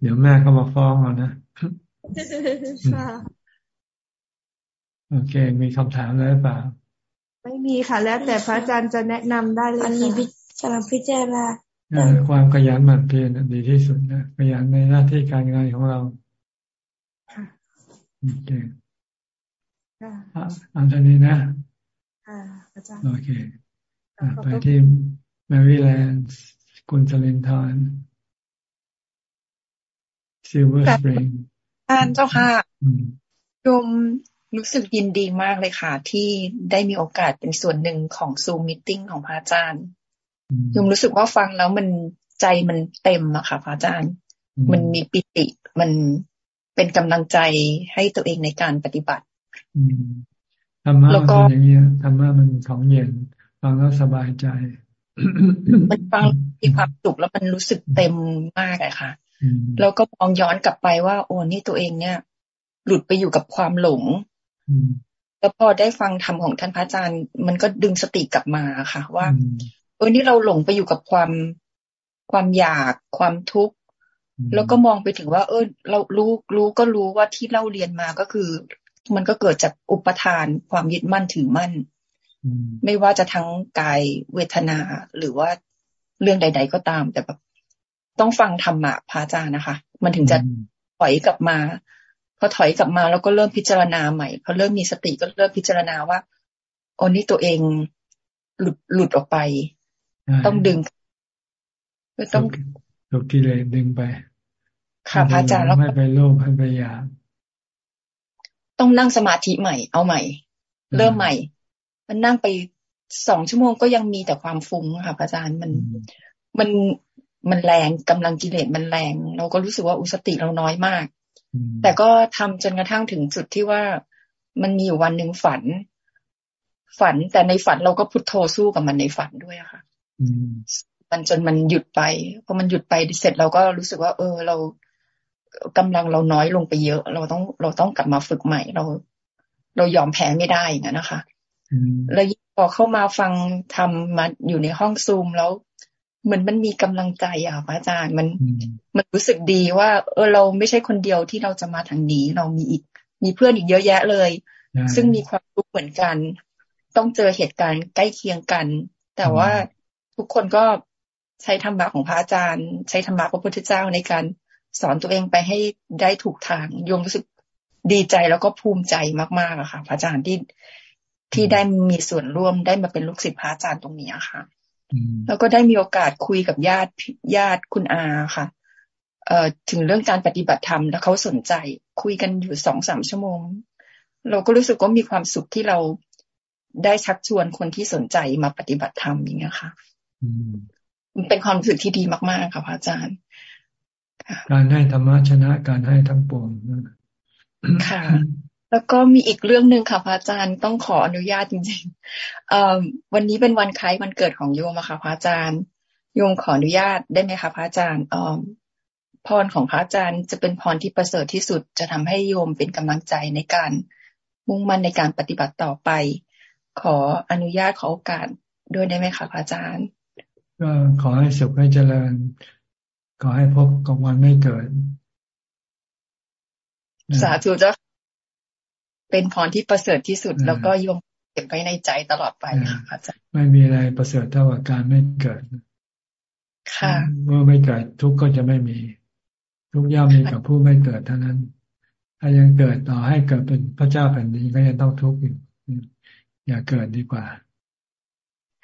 [SPEAKER 1] เดี๋ยวแม่ก็มาฟ้องเรานะโอเค มีคำถามอะไรเปล่า
[SPEAKER 35] ไม่มีค่ะ แล้วแต่พระอาจารย์จะแนะนำได้เลยอันนี้สำหรับพิจารณา
[SPEAKER 1] ความขยันหมั่นเพียรดีที่สุดนะขยันในหน้าที่การงานของเราโอเคอันนี้นะโอเค ไปที่แมริแลนด์กุนเซเลนทานSilver Spring
[SPEAKER 36] ท่านเจ้าค่ะโยมรู้สึกยินดีมากเลยค่ะ ที่ได้มีโอกาสเป็นส่วนหนึ่งของ Zoom meeting ของพระอาจารย์โยมรู้สึกว่าฟังแล้วมันใจมันเต็มอะค่ะพระอาจารย์ มันมีปิติมันเป็นกำลังใจให้ตัวเองในการปฏิบัติ
[SPEAKER 1] ธรรมะมันเป็นอย่างนี้ธรรมะมันของเย็น ฟังแล้วสบายใจ
[SPEAKER 36] มันฟังมีความสุขแล้วมันรู้สึกเต็มมากอะค่ะ แล้วก็มองย้อนกลับไปว่า โอ้นี่ตัวเองเนี่ย หลุดไปอยู่กับความหลงแล้วพอได้ฟังธรรมของท่านพระอาจารย์ มันก็ดึงสติกลับมาค่ะ ว่าเออนี่เราหลงไปอยู่กับความความอยากความทุกข์แล้วก็มองไปถึงว่า เออ เรารู้รู้ก็รู้ว่าที่เล่าเรียนมาก็คือ มันก็เกิดจากอุปทานความยึดมั่นถือมั่น ไม่ว่าจะทั้งกายเวทนาหรือว่าเรื่องใด ๆ ก็ตาม แต่แบบต้องฟังธรรมะพระอาจารย์นะคะ มันถึงจะถอยกลับมาพอถอยกลับมาแล้วก็เริ่มพิจารณาใหม่พอเริ่มมีสติก็เริ่มพิจารณาว่าโอ้นี่ตัวเองหลุดหลุดออกไป ต้องดึง
[SPEAKER 1] ต้องถูกกิเลสดึงไป
[SPEAKER 36] ค่ะพระอาจารย์แล้ว
[SPEAKER 1] ไม่ไปโลภไม่ไปอยาก
[SPEAKER 36] ต้องนั่งสมาธิใหม่ เอาใหม่ เริ่มใหม่ มันนั่งไปสองชั่วโมงก็ยังมีแต่ความฟุ้งค่ะอาจารย์มันมันมันแรงกำลังกิเลสมันแรง เราก็รู้สึกว่าอุสติเราน้อยมาก แต่ก็ทำจนกระทั่งถึงจุดที่ว่ามันมีอยู่วันหนึ่งฝัน ฝันแต่ในฝันเราก็พุทโธสู้กับมันในฝันด้วยอะค่ะมันจนมันหยุดไปพอมันหยุดไปเสร็จเราก็รู้สึกว่า เออเรากำลังเราน้อยลงไปเยอะ เราต้องเราต้องกลับมาฝึกใหม่เรา เรายอมแพ้ไม่ได้อย่างนั้นนะคะ แล้วพอเข้ามาฟังทำมาอยู่ในห้องซูมแล้วเหมือนมันมีกำลังใจอะพระอาจารย์มันมันรู้สึกดีว่า เออเราไม่ใช่คนเดียวที่เราจะมาทางนี้ เรามีอีก มีเพื่อนอีกเยอะแยะเลย ซึ่งมีความทุกข์เหมือนกัน ต้องเจอเหตุการณ์ใกล้เคียงกัน แต่ว่าทุกคนก็ใช้ธรรมะของพระอาจารย์ ใช้ธรรมะพระพุทธเจ้าในการสอนตัวเองไปให้ได้ถูกทางโยมรู้สึกดีใจแล้วก็ภูมิใจมากๆอะค่ะ พระอาจารย์ที่ ที่ได้มีส่วนร่วมได้มาเป็นลูกศิษย์พระอาจารย์ตรงนี้ค่ะแล้วก็ได้มีโอกาสคุยกับญาติญาติคุณอาค่ะ เอ่อถึงเรื่องการปฏิบัติธรรมแล้วเขาสนใจ คุยกันอยู่สองสามชั่วโมง เราก็รู้สึกว่ามีความสุขที่เราได้ชักชวนคนที่สนใจมาปฏิบัติธรรมอย่างเงี้ยค่ะมันเป็นความรู้สึกที่ดีมากๆค่ะพระอาจารย์
[SPEAKER 1] การให้ธรรมะชนะการให้ทั้งปวง
[SPEAKER 36] ค่ะ แล้วก็มีอีกเรื่องหนึ่งค่ะพระอาจารย์ต้องขออนุญาตจริงๆวันนี้เป็นวันคล้ายวันเกิดของโยมอะค่ะพระอาจารย์ โยมขออนุญาตได้ไหมคะพระอาจารย์พรของพระอาจารย์จะเป็นพรที่ประเสริฐที่สุด จะทำให้โยมเป็นกำลังใจในการมุ่งมั่นในการปฏิบัติต่อไป ขออนุญาตขอโอกาสด้วยได้ไหมคะพระอาจารย์
[SPEAKER 1] ก็ขอให้สุขให้เจริญ ขอให้พบกับวันไม่เกิด
[SPEAKER 36] สาธุเจ้า เป็นพรที่ประเสริฐที่สุด แล้วก็ยมเก็บไว้ในใจตลอดไปค่ะอาจารย์
[SPEAKER 1] ไม่มีอะไรประเสริฐเท่ากับการไม่เกิด
[SPEAKER 36] ค่ะ
[SPEAKER 1] เมื่อไม่เกิดทุกข์ก็จะไม่มี ทุกย่อมมีกับผู้ไม่เกิดเท่านั้น ถ้ายังเกิดต่อให้เกิดเป็นพระเจ้าแผ่นดินก็ยังต้องทุกข์อยู่อย่าเกิดดีกว่า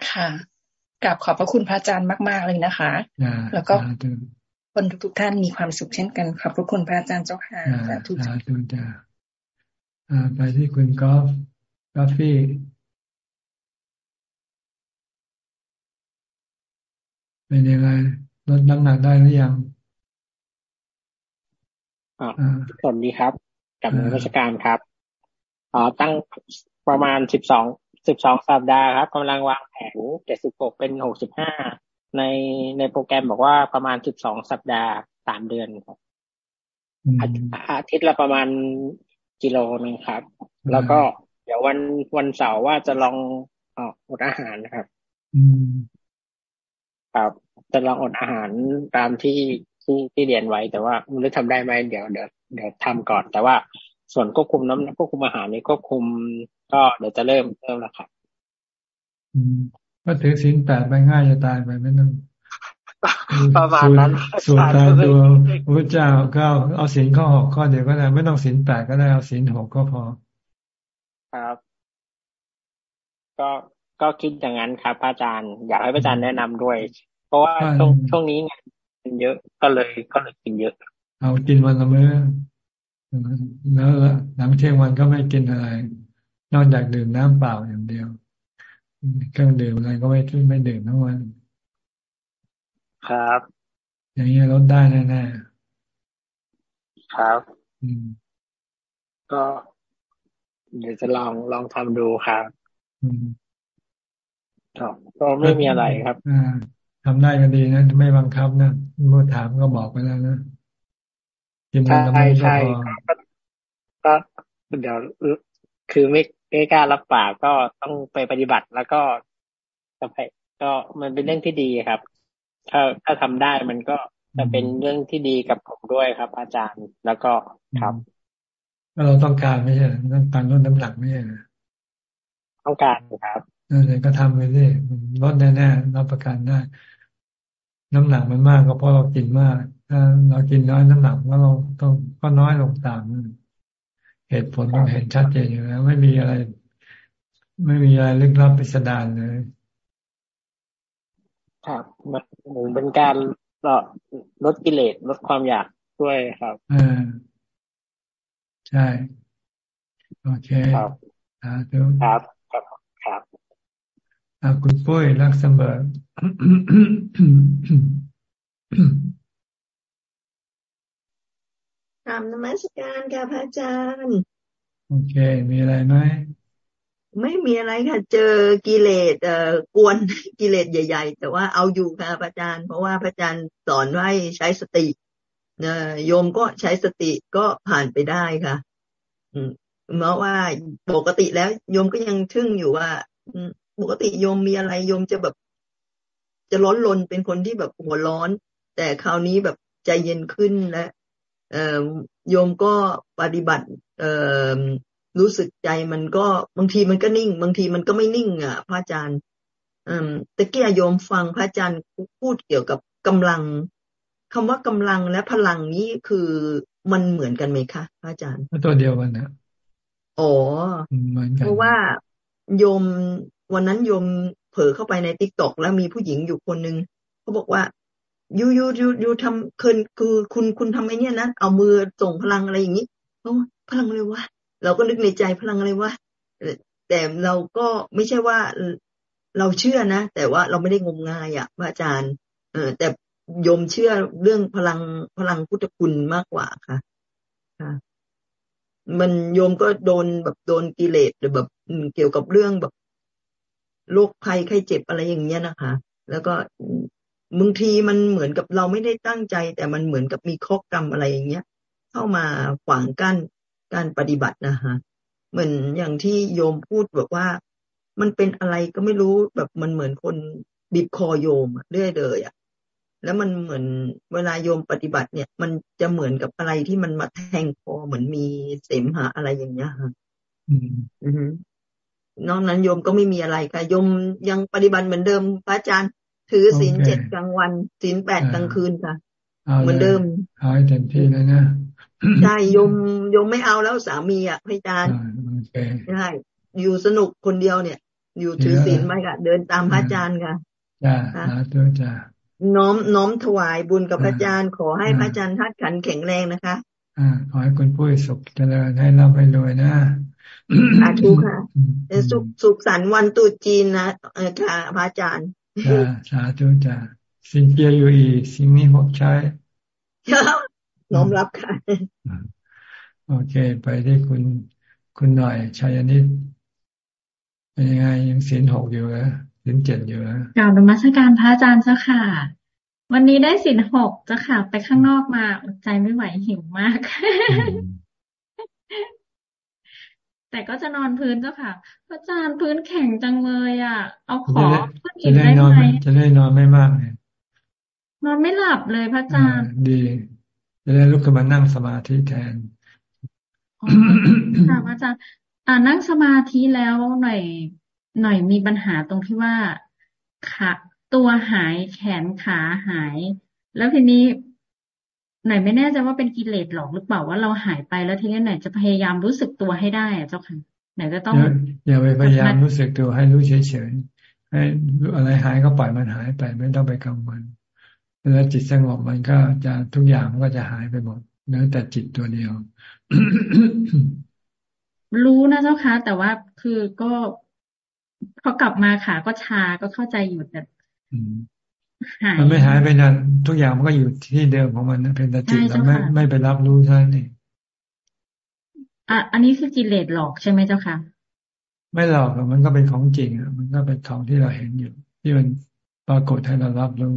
[SPEAKER 36] ค่ะกราบขอบพระคุณพระอาจารย์มาก ๆ เลยนะคะ แล้วก็คนทุกๆท่านมีความสุขเช่นกันขอบพระคุณพระอาจารย์เจ้าค่ะสาธุ
[SPEAKER 1] จ้า ไปที่คุณกอล์ฟกอฟฟี่เป็นยังไงลดน้ำหนักได้หรือยัง
[SPEAKER 37] อ่าสวัสดีครับ กับนักราชการครับอ๋อตั้งประมาณสิบสองสิบสองสัปดาห์ครับกำลังวางแผนเจ็ดสิบหกเป็นหกสิบห้าในในโปรแกรมบอกว่าประมาณสิบสองสัปดาห์สามเดือนครับอาทิตย์ละประมาณ กิโลนึงครับ แล้วก็เดี๋ยววันวันเสาร์ว่าจะลองออดอาหารนะครับครับจะลองอดอาหารตามที่ที่ที่เรียนไว้ แต่ว่าไม่รู้ทำได้ไหมเดี๋ยวเดี๋ยวเดี๋ยวทำก่อน แต่ว่าส่วนควบคุมน้ำควบคุมอาหารนี่ควบคุม ก็เดี๋ยวจะเริ่มเริ่มแล้วครับ
[SPEAKER 1] ก็ถือสินแปดไปง่ายจะตายไปไม่ต้อง
[SPEAKER 37] ประมาณนั้น
[SPEAKER 1] ส่วนตามตัวพระเจ้าก็เอาสินข้อหกข้อเดียวก็ได้ไม่ต้องสินแปดก็ได้เอาสินหกก็พอ
[SPEAKER 37] ครับ ก็ก็คิดอย่างนั้นครับพระอาจารย์ อยากให้พระอาจารย์แนะนำด้วย เพราะว่าช่วงช่วงนี้งานเยอะก็เลยก็เลยกินเยอะ
[SPEAKER 1] เอากินวันละมื้อแล้วหลังเที่ยงวันก็ไม่กินอะไร นอกจากดื่มน้ำเปล่าอย่างเดียวเครื่องดื่มอะไรก็ไม่ไม่ดื่มทั้งวัน
[SPEAKER 37] ครับ
[SPEAKER 1] อย่างนี้ลดได้แน่
[SPEAKER 37] ๆครับอืมก็เดี๋ยวจะลองลองทำดูครับอืมก็ไม่มีอะไรครับ
[SPEAKER 1] อ่าทำได้ก็ดีนะ ไม่บังคับนะเมื่อถามก็บอกไปแล้วนะ
[SPEAKER 37] กินมันก็ไม่พอก็เดี๋ยวคือไม่ไม่กล้ารับปากก็ต้องไปปฏิบัติแล้วก็จะไปก็มันเป็นเรื่องที่ดีครับ ถ้าถ้าทำได้มันก็จะเป็นเรื่องที่ดีกับผมด้วยครับ อาจารย์แล้วก็ครับ
[SPEAKER 1] เราต้องการไม่ใช่ต้องการลดน้ำหนักไม่ใช่
[SPEAKER 37] ต้องการครับ
[SPEAKER 1] นั่นเลยก็ทำไปสิลดแน่ๆรับประกันได้ น้ำหนักมันมากก็เพราะเรากินมาก ถ้าเรากินน้อยน้ำหนักว่าเราต้องก็น้อยลงตามเหตุผลต้องเห็นชัดเจนอยู่แล้วไม่มีอะไร ไม่มีอะไรลึกลับพิสดารเลย
[SPEAKER 37] ครับมัน เหมือนเป็นการลดกิเลสลดความอยากด้วยครับ
[SPEAKER 1] อ่าใช่ โอเค
[SPEAKER 37] ครับ
[SPEAKER 1] ครับ
[SPEAKER 37] ครับครับ
[SPEAKER 1] คุณปุ้ยรักเสมอ
[SPEAKER 38] ถามนมัสการค่ะพระอาจารย์
[SPEAKER 1] โอเค มีอะไรไหม
[SPEAKER 38] ไม่มีอะไรค่ะเจอกิเลสเอ่อกวนกิเลสใหญ่ ๆ แต่ว่าเอาอยู่ค่ะพระอาจารย์ เพราะว่าพระอาจารย์สอนไว้ใช้สติเนโยมก็ใช้สติก็ผ่านไปได้ค่ะ อืมเพราะว่าปกติแล้วโยมก็ยังทึ่งอยู่ว่าปกติโยมมีอะไรโยมจะแบบ จะร้อนรนเป็นคนที่แบบหัวร้อน แต่คราวนี้แบบใจเย็นขึ้นและเอ่อโยมก็ปฏิบัติ เอ่อ รู้สึกใจมันก็บางทีมันก็นิ่ง บางทีมันก็ไม่นิ่ง อะ พระอาจารย์อืมตะเกียโยมฟังพระอาจารย์พูดเกี่ยวกับกำลังคำว่ากำลังและพลังนี้คือมันเหมือนกันไหมคะพระอาจารย์
[SPEAKER 1] ตัวเดียวกันนะ
[SPEAKER 38] อ๋อเพราะว่าโยมวันนั้นโยมเผลอเข้าไปในติ๊กต็อกแล้วมีผู้หญิงอยู่คนหนึ่งเขาบอกว่ายูยูยูยูทำคืนคือคุณคุณทำไอ้นี่นะเอามือส่งพลังอะไรอย่างนี้เพราะพลังอะไรวะ เราก็นึกในใจพลังอะไรวะแต่เราก็ไม่ใช่ว่าเราเชื่อนะ แต่ว่าเราไม่ได้งมงายอะพระอาจารย์เออแต่โยมเชื่อเรื่องพลังพลังพุทธคุณมากกว่าค่ะ ค่ะ มันโยมก็โดนแบบโดนกิเลสหรือแบบเกี่ยวกับเรื่องแบบโรคภัยไข้เจ็บอะไรอย่างเงี้ยนะคะ แล้วก็บางทีมันเหมือนกับเราไม่ได้ตั้งใจ แต่มันเหมือนกับมีข้อกรรมอะไรอย่างเงี้ย เข้ามาขวางกั้น การปฏิบัตินะคะเหมือนอย่างที่โยมพูดแบบว่า มันเป็นอะไรก็ไม่รู้แบบมันเหมือนคนบีบคอโยมเรื่อยเลยอะแล้วมันเหมือนเวลาโยมปฏิบัติเนี่ย มันจะเหมือนกับอะไรที่มันมาแทงคอเหมือนมีเสมหะอะไรอย่างเงี้ยค่ะอือนอกนั้นโยมก็ไม่มีอะไรค่ะโยมยังปฏิบัติเหมือนเดิมพระอาจารย์ ถือศีลเจ็ดกลางวันศีลแปดกลางคืนค่ะ เหมือนเดิม
[SPEAKER 1] เอาให้เต็มที่เลยนะ
[SPEAKER 38] ใช่โยมโยมไม่เอาแล้วสามีอะพระอาจารย์ใช่อยู่สนุกคนเดียวเนี่ย อยู่ถือศีลไหมค่ะ เดินตามพระอาจารย์ค่ะ
[SPEAKER 1] จ้าสาธุจ้า
[SPEAKER 39] น้อมน้อมถวายบุญกับพระอาจารย์ขอให้พระอาจารย์ทัดขันแข็งแรงนะคะ
[SPEAKER 1] อ่าขอให้คุณผู้สุขเจริญให้ร่ำให้รวยนะ
[SPEAKER 39] สาธุค่ะสุขสุขสันต์วันตุจีนนะเออค่ะพระอาจารย์
[SPEAKER 1] จ้าสาธุจ้าสิ่งเกียอยู่อีสิ่งนี้หกใช้
[SPEAKER 39] น้อมรับค่ะ
[SPEAKER 1] โอเค ไปที่คุณคุณหน่อยชัยนิดเป็นยังไงยังศีลหกอยู่เหรอศีลเจ็ดอยู่เหร
[SPEAKER 40] อกล่าวนมัสการพระอาจารย์เจ้าค่ะ วันนี้ได้ศีลหกเจ้าค่ะ ไปข้างนอกมาอดใจไม่ไหวหิวมาก แต่ก็จะนอนพื้นเจ้าค่ะพระอาจารย์พื้นแข็งจังเลยอะ เอาขอ
[SPEAKER 1] พื้นอีกได้ไหมจะได้นอนไม่มากเลย
[SPEAKER 40] นอนไม่หลับเลยพระอาจารย์
[SPEAKER 1] ดี จะได้ลุกขึ้นมานั่งสมาธิแทน
[SPEAKER 40] ค่ะอาจารย์อ่านั่งสมาธิแล้วหน่อยหน่อยมีปัญหาตรงที่ว่าขาตัวหายแขนขาหาย แล้วทีนี้ไหนไม่แน่ใจว่าเป็นกิเลสหรอกหรือเปล่าว่าเราหายไปแล้วทีนี้ไหนจะพยายามรู้สึกตัวให้ได้อะเจ้าค่ะไหนจะต้อง
[SPEAKER 1] อย่าไปพยายามรู้สึกตัวให้รู้เฉยๆให้อะไรหายก็ปล่อยมันหายไปไม่ต้องไปกังวล แล้วจิตสงบมันก็จะทุกอย่างมันก็จะหายไปหมดเหลือแต่จิตตัวเดียว
[SPEAKER 40] รู้นะเจ้าค่ะแต่ว่าคือก็พอกลับมาขาก็ชาก็เข้าใจอยู่แต่
[SPEAKER 1] หายมันไม่หายไปนานทุกอย่างมันก็อยู่ที่เดิมของมันนะเป็นแต่จิตเราไม่ไม่ไปรับรู้เท่านั้นเอง
[SPEAKER 40] อะอันนี้คือกิเลสหลอกใช่ไหมเจ้าค่ะ
[SPEAKER 1] ไม่หลอกมันก็เป็นของจริงอะมันก็เป็นของที่เราเห็นอยู่ ที่มันปรากฏให้เรารับรู้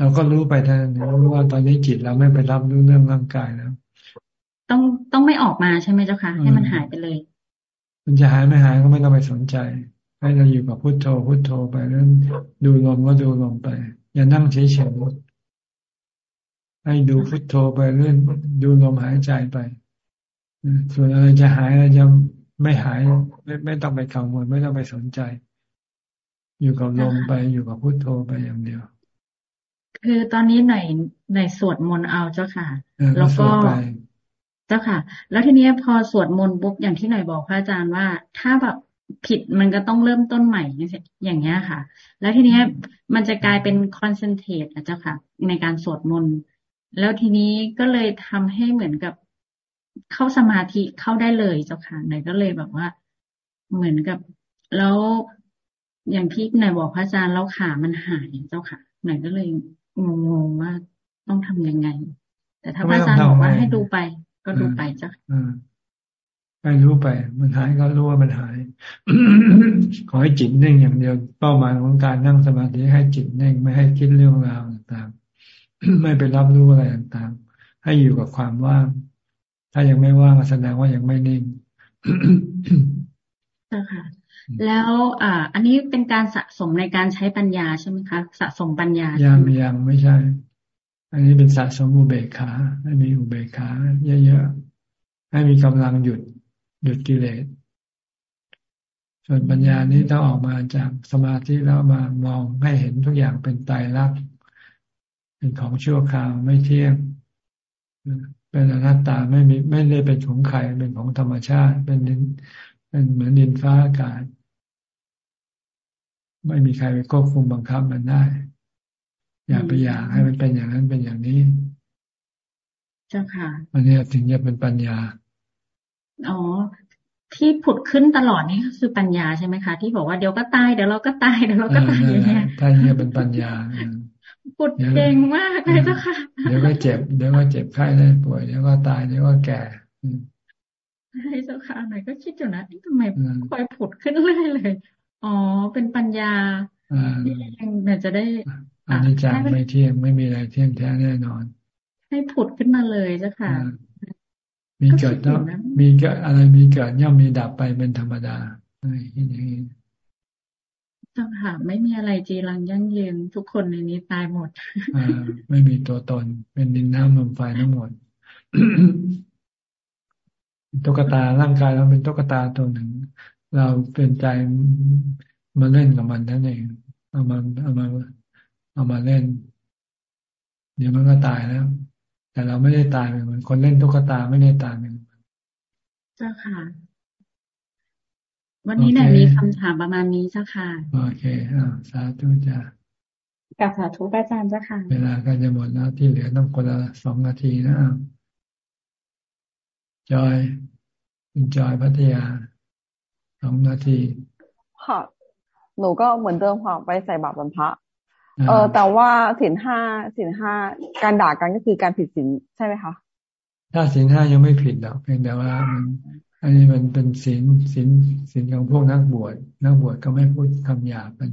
[SPEAKER 1] เราก็รู้ไปท่านรู้ว่าตอนนี้จิตเราไม่ไปรับรู้เรื่องร่างกายแล้ว
[SPEAKER 40] ต้องต้องไม่ออกมาใช่ไหมเจ้าค่ะให้มันหายไปเลย
[SPEAKER 1] มันจะหายไม่หายก็ไม่ต้องไปสนใจ ให้เราอยู่กับพุโทโธพุโทโธไปเรื่องดูลมก็ดูลมไป อย่านั่งเฉยๆให้ดูพุโทโธไปเรื่องดูลมหายใจไปส่วนอะไรจะหายอะไรจะไม่หายไม่ไม่ต้องไปกังวลไม่ต้องไปสนใจ อยู่กับลมไปอยู่กับพุโทโธไปอย่างเดียว
[SPEAKER 40] คือตอนนี้หน่อยหน่อยสวดมนต์เอาเจ้าค่ะ แล้วก็เจ้าค่ะ แล้วทีนี้พอสวดมนต์ปุ๊บอย่างที่หน่อยบอกพระอาจารย์ว่า ถ้าแบบผิดมันก็ต้องเริ่มต้นใหม่อย่างเงี้ยค่ะ แล้วทีนี้มันจะกลายเป็นคอนเซนเทรตนะเจ้าค่ะ ในการสวดมนต์แล้วทีนี้ก็เลยทำให้เหมือนกับเข้าสมาธิเข้าได้เลยเจ้าค่ะหน่อยก็เลยแบบว่า เหมือนกับแล้วอย่างที่หน่อยบอกพระอาจารย์แล้วขามันหายเจ้าค่ะหน่อยก็เลย งงๆว่าต้องทำยังไง แต่ถ้าพระอาจารย์บอกว่าให้ดูไป ก็ดูไปจ้ะ
[SPEAKER 1] ไปรู้ไป มันหายก็รู้ว่ามันหาย ขอให้จิตนิ่งอย่างเดียว เป้าหมายของการนั่งสมาธิให้จิตนิ่งไม่ให้คิดเรื่องราวต่างๆ ไม่ไปรับรู้อะไรต่างๆ ให้อยู่กับความว่าง ถ้ายังไม่ว่างแสดงว่ายังไม่นิ่ง
[SPEAKER 40] จ้ะค่ะ แล้วอ่าอันนี้เป็นการสะสมในการใช้ปัญญาใช่ไหมคะ สะสมปัญญา
[SPEAKER 1] ยังยังไม่ใช่ อันนี้เป็นสะสมอุเบกขาให้มีอุเบกขาเยอะๆให้มีกำลังหยุดหยุดกิเลสส่วนปัญญานี้ต้องออกมาจากสมาธิแล้วมามองให้เห็นทุกอย่างเป็นไตรลักษณ์เป็นของชั่วคราวไม่เที่ยงเป็นอนัตตาไม่มีไม่ได้เป็นของใครเป็นของธรรมชาติ เป็นดิน เป็นเหมือนดินฟ้าอากาศ ไม่มีใครไปควบคุมบังคับมันได้ อย่าไปอยากให้มันเป็นอย่างนั้นเป็นอย่างนี้
[SPEAKER 40] เจ้าค่ะ
[SPEAKER 1] อันนี้ถึงจะเป็นปัญญา
[SPEAKER 40] อ๋อ ที่ผุดขึ้นตลอดนี่คือปัญญาใช่ไหมคะที่บอกว่าเดี๋ยวก็ตายเดี๋ยวเราก็ตายเดี๋ยวเราก็ตายอย่างเงี้ย
[SPEAKER 1] ถ้าเนี่ยเป็นปัญญา
[SPEAKER 40] ปุดเก่งมากเลยเจ้าค่ะ
[SPEAKER 1] เดี๋ยวก็เจ็บ เดี๋ยวก็เจ็บไข้ได้ป่วย เดี๋ยวก็ตาย เดี๋ยวก็แก่
[SPEAKER 40] ใช่เจ้าค่ะหน่อยก็คิดอยู่นะทำไมคอยผุดขึ้นเรื่อยเลย อ๋อ เป็นปัญญาที่ยังจะได้
[SPEAKER 1] อันนี้จังไม่เที่ยงไม่มีอะไรเที่ยงแท้แน่นอน
[SPEAKER 40] ให้ผุดขึ้นมาเลยจ้ะค่ะ
[SPEAKER 1] มีเกิดแล้วมีเกิดอะไรมีเกิดย่อมมีดับไปเป็นธรรมดาอย่างนี้
[SPEAKER 40] เจ้าค่ะไม่มีอะไรจีรังยั่งยืนทุกคนในนี้ตายหมด
[SPEAKER 1] อ่าไม่มีตัวตนเป็นดินน้ำลมไฟทั้งหมด ตุ๊กตาร่างกายเราเป็นตุ๊กตาตัวหนึ่ง เราเป็นใจมาเล่นกับมันนั่นเอง เอามาเอามาเอามาเล่น เดี๋ยวมันก็ตายแล้ว แต่เราไม่ได้ตายเหมือนคนเล่นตุ๊กตาไม่ได้ตายเหมือน
[SPEAKER 40] เจ้าค่ะ วันนี้ไหนมีคำถามประมาณนี้เจ้าค่ะ
[SPEAKER 1] โอเคอ่าสาธุจ้า
[SPEAKER 40] กับสาธุอาจารย์เจ้าค่ะ
[SPEAKER 1] เวลาก็จะหมดแล้วที่เหลือต้องคนละสองนาทีนะ จอยคุณจอยพัทยาสองนาที
[SPEAKER 41] ค่ะ หนูก็เหมือนเดิมค่ะไปใส่บาตรบรรพระเออแต่ว่าสินห้าสินห้าการด่ากันก็คือการผิดสินใช่ไหมคะ
[SPEAKER 1] ถ้าสินห้ายังไม่ผิดหรอกเพียงแต่ว่ามันอันนี้มันเป็นสินสินสินของพวกนักบวชนักบวชก็ไม่พูดคำหยาบกัน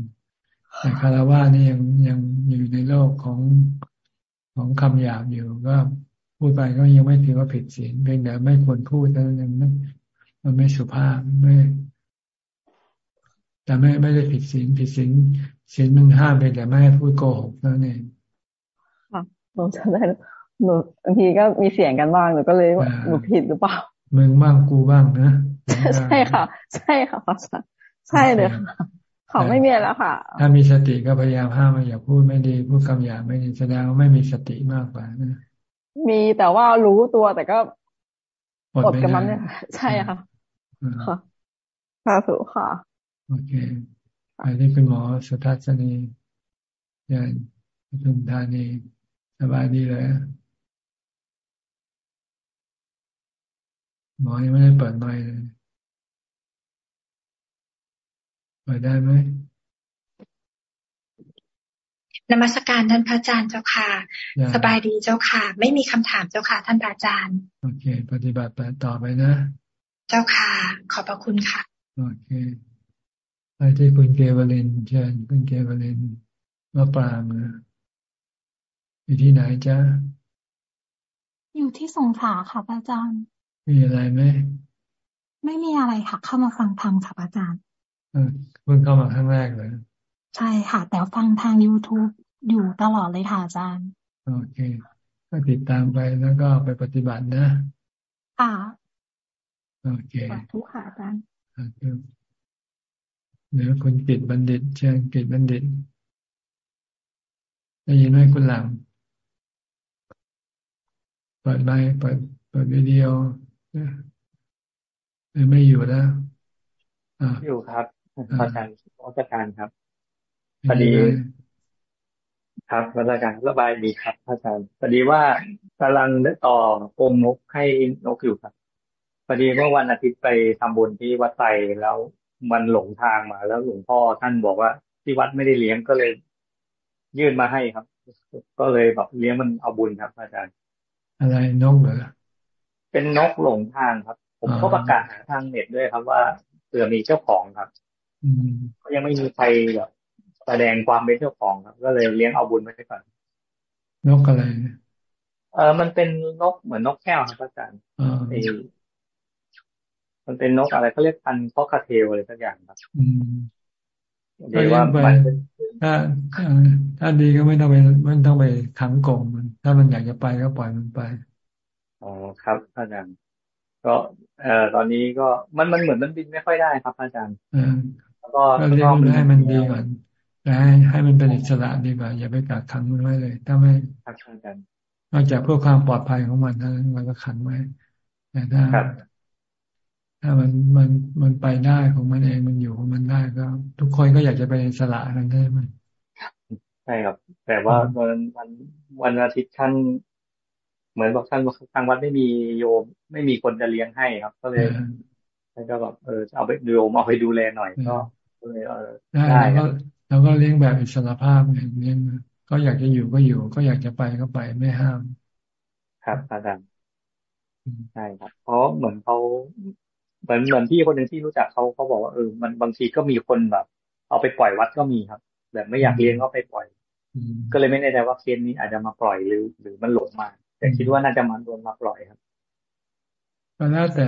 [SPEAKER 1] แต่คารวะนี่ยังยังอยู่ในโลกของของคำหยาบอยู่ก็ พูดไปก็ยังไม่ถือว่าผิดศีลเพียงแต่ไม่ควรพูดแต่ยังไม่มันไม่สุภาพไม่ แต่ไม่ไม่ได้ผิดศีลผิดศีลศีลมันห้ามเพียงแต่ไม่ให้พูดโกหกนั่นเอง
[SPEAKER 41] ค่ะหนูจะได้หนูบางทีก็มีเสียงกันบ้างหนูก็เลยว่าหนูผิดหรือเปล่า
[SPEAKER 1] มึงบ้างกูบ้างนะ
[SPEAKER 41] ใช่ค่ะ ใช่ค่ะใช่เลยค่ะเขาไม่มีแล้วค่ะ
[SPEAKER 1] ถ้ามีสติก็พยายามห้ามไม่อย่าพูดไม่ดีพูดคำหยาบไม่ดีแสดงว่าไม่มีสติมากกว่านะ
[SPEAKER 41] มีแต่ว่ารู้ตัวแต่ก็อดกับมันเนี่ยใช่ค่ะค่ะค่ะถูกค่ะ
[SPEAKER 1] โอเคอันนี้คุณหมอสุทัศนียานปทุมธานีสบายดีเลยหมอยังไม่ได้เปิดไมค์เลยเปิดได้ไหม
[SPEAKER 42] นมัสการท่านพระอาจารย์เจ้าค่ะ สบายดีเจ้าค่ะ ไม่มีคำถามเจ้าค่ะ ท่านพระอาจารย์
[SPEAKER 1] โอเค ปฏิบัติไปต่อไปนะ
[SPEAKER 42] เจ้าค่ะ ขอบพระคุณค่ะ
[SPEAKER 1] โอเคไปที่คุณเกวลินเชิญคุณเกวลินมาปรางนะอยู่ที่ไหนจ๊ะ
[SPEAKER 43] อยู่ที่สงขลาค่ะอาจารย์
[SPEAKER 1] มีอะไรไหม
[SPEAKER 43] ไม่มีอะไรค่ะ เข้ามาฟังธรรมค่ะอาจารย์
[SPEAKER 1] เพิ่งเข้ามาครั้งแรกเลย
[SPEAKER 43] ใช่ค่ะ แต่ฟังทาง youtube อยู่ตลอดเลยค่ะอาจารย์
[SPEAKER 1] โอเค ก็ติดตามไปแล้วก็ไปปฏิบัตินะ
[SPEAKER 43] ค่ะ
[SPEAKER 1] โอเค
[SPEAKER 43] ทุกค่ะอาจารย์
[SPEAKER 1] เหนือคุณกิตบัณฑิตเชิญกิตบัณฑิตได้ยินไหมคุณหลังเปิดไมค์เปิดเปิดวิดีโอหรือไม่อยู่แล้ว
[SPEAKER 44] อยู่ครับอาจารย์ราชการครับ พอดีครับราชการระบายดีครับอาจารย์พอดีว่ากำลังได้ต่อกงนกให้นกอยู่ครับพอดีเมื่อวันอาทิตย์ไปทำบุญที่วัดไตรแล้วมันหลงทางมา แล้วหลวงพ่อท่านบอกว่า ที่วัดไม่ได้เลี้ยงก็เลย ยื่นมาให้ครับ ก็เลยแบบเลี้ยงมันเอาบุญครับ อาจารย์
[SPEAKER 1] อะไรนกเหรอ
[SPEAKER 44] เป็นนกหลงทางครับ ผมก็ประกาศทางเน็ตด้วยครับว่าเผื่อมีเจ้าของครับก็ยังไม่มีใครแบบ แสดงความเป็นเจ้าของครับ ก็เลยเลี้ยงเอาบุญไว้ก่อน
[SPEAKER 1] นกอะไร
[SPEAKER 44] เออมันเป็นนกเหมือนนกแก้วครับอาจารย์มันเป็นนกอะไรเขาเรียกพันธุ์คอคาเทลอะไรสักอย่างครับ
[SPEAKER 1] ดีว่ามันถ้าถ้าดีก็ไม่ต้องไปไม่ต้องไปขังกงมัน ถ้ามันอยากจะไปก็ปล่อยมันไป
[SPEAKER 44] อ๋อครับอาจารย์ก็เอ่อตอนนี้ก็มันมันเหมือนมันบินไม่ค่อยได้ครับอาจารย์
[SPEAKER 1] แล้วก็เลี้ยงมันให้มันดีก่อน ให้ให้มันเป็นอิสระดีกว่าอย่าไปกักขังมันไว้เลย ถ้าไม่นอกจากเพื่อความปลอดภัยของมันนั้นมันก็ขังไว้แต่ถ้าถ้ามันมันมันไปได้ของมันเองมันอยู่ของมันได้ก็ ทุกคนก็อยากจะไปอิสระกันได้ไหม
[SPEAKER 44] ใช่ครับ แต่ว่าวันวันวันอาทิตย์ท่านเหมือนบอกท่านว่าทางวัดไม่มีโยม ไม่มีคนจะเลี้ยงให้ครับ ก็เลยท่านก็แบบเออเอาไปโยมเอาไปดูแลหน่อยก็เลยเออ
[SPEAKER 1] ได้ แล้วก็เลี้ยงแบบอิสระภาพอย่างนี้ก็อยากจะอยู่ก็อยู่ ก็อยากจะไปก็ไปไม่ห้าม
[SPEAKER 44] ครับอาจารย์ใช่ครับ เพราะเหมือนเขาเหมือนเหมือนพี่คนหนึ่งที่รู้จักเขาเขาบอกว่าเออมันบางทีก็มีคนแบบ เอาไปปล่อยวัดก็มีครับ แบบไม่อยากเลี้ยงก็ไปปล่อยก็เลยไม่แน่ใจว่าเคสนี้อาจจะมาปล่อยหรือ หรือมันหลงมาแต่คิดว่าน่าจะมันโดนมาปล่อยครับ
[SPEAKER 1] ก็แล้วแต่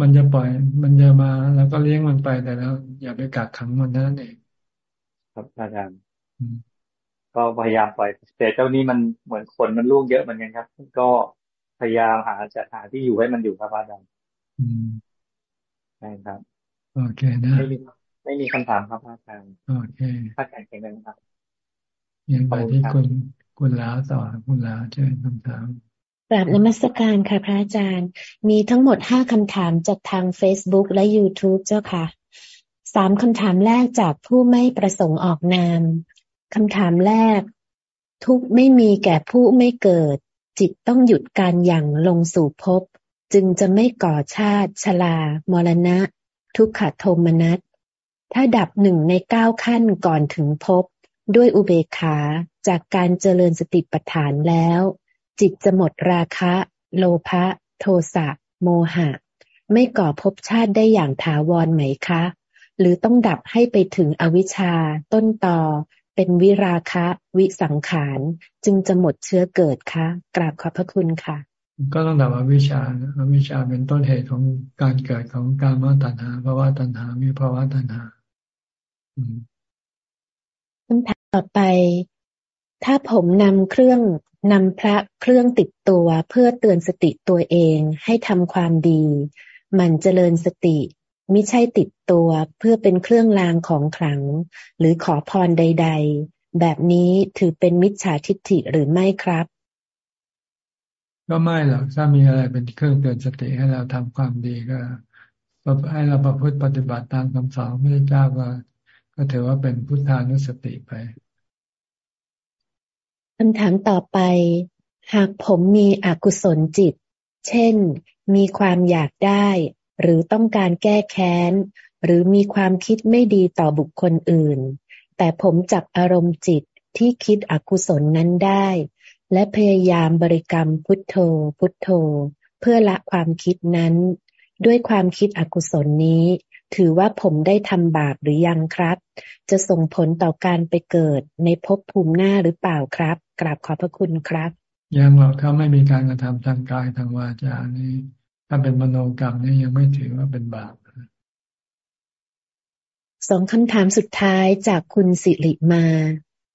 [SPEAKER 1] มันจะปล่อย มันจะมา แล้วก็เลี้ยงมันไปแต่แล้ว อย่าไปกักขังมันนั่นเอง
[SPEAKER 44] ครับอาจารย์ก็พยายามปล่อยแต่เจ้านี้มันเหมือนคนมันลูกเยอะเหมือนกันครับ ก็พยายามหาจัดหาที่อยู่ให้มันอยู่ครับอาจารย์ใช่ครับ
[SPEAKER 1] โอเคนะ
[SPEAKER 44] ไม่มีไม่มีคำถามครับอาจารย์
[SPEAKER 1] โอเค
[SPEAKER 44] ถ้าแข็งแข็งเลยครับ
[SPEAKER 1] ยังไปที่คุณคุณล้าต่อคุณล้าเชิญคำถาม
[SPEAKER 45] กราบนมัสการค่ะพระอาจารย์ มีทั้งหมดห้าคำถามจากทาง Facebook และ YouTube เจ้าค่ะ สามคำถามแรกจากผู้ไม่ประสงค์ออกนาม คำถามแรก ทุกไม่มีแก่ผู้ไม่เกิด จิตต้องหยุดการอย่างลงสู่ภพจึงจะไม่ก่อชาติ ชลา มรณะ ทุกขโทมนัสถ้าดับหนึ่งในเก้าขั้นก่อนถึงภพด้วยอุเบกขาจากการเจริญสติปัฏฐานแล้ว จิตจะหมดราคะ โลภะ โทสะ โมหะ ไม่ก่อภพชาติได้อย่างถาวรไหมคะ หรือต้องดับให้ไปถึงอวิชชา ต้นตอเป็นวิราคะ วิสังขารจึงจะหมดเชื้อเกิดคะกราบขอบพระคุณค่ะ
[SPEAKER 1] ก็ต้องดับอวิชชาอวิชชาเป็นต้นเหตุของการเกิดของการมาตัณหาภาวะตัณหามีภาวะตัณหา
[SPEAKER 45] คำถามต่อไป ถ้าผมนำเครื่องนำพระเครื่องติดตัวเพื่อเตือนสติตัวเองให้ทำความดี มันเจริญสติไม่ใช่ติดตัวเพื่อเป็นเครื่องรางของขลัง หรือขอพรใด ๆ แบบนี้ถือเป็นมิจฉาทิฏฐิหรือไม่ครับ
[SPEAKER 1] ก็ไม่หรอกถ้ามีอะไรเป็นเครื่องเตือนสติให้เราทำความดีก็ให้เราประพฤติปฏิบัติตามคำสอนพระเจ้าก็ก็ถือว่าเป็นพุทธานุสติไป
[SPEAKER 45] คำถามต่อไป หากผมมีอกุศลจิต เช่น มีความอยากได้ หรือต้องการแก้แค้น หรือมีความคิดไม่ดีต่อบุคคลอื่น แต่ผมจับอารมณ์จิตที่คิดอกุศลนั้นได้ และพยายามบริกรรมพุทโธ พุทโธ เพื่อละความคิดนั้น ด้วยความคิดอกุศลนี้ ถือว่าผมได้ทำบาปหรือยังครับ จะส่งผลต่อการไปเกิดในภพภูมิหน้าหรือเปล่าครับ กราบขอบพระคุณครับ
[SPEAKER 1] ยังหรอกถ้าไม่มีการกระทำทางกายทางวาจานี้ ถ้าเป็นมโนกรรมนี่ยังไม่ถือว่าเป็นบาป
[SPEAKER 45] สองคำถามสุดท้ายจากคุณสิริมา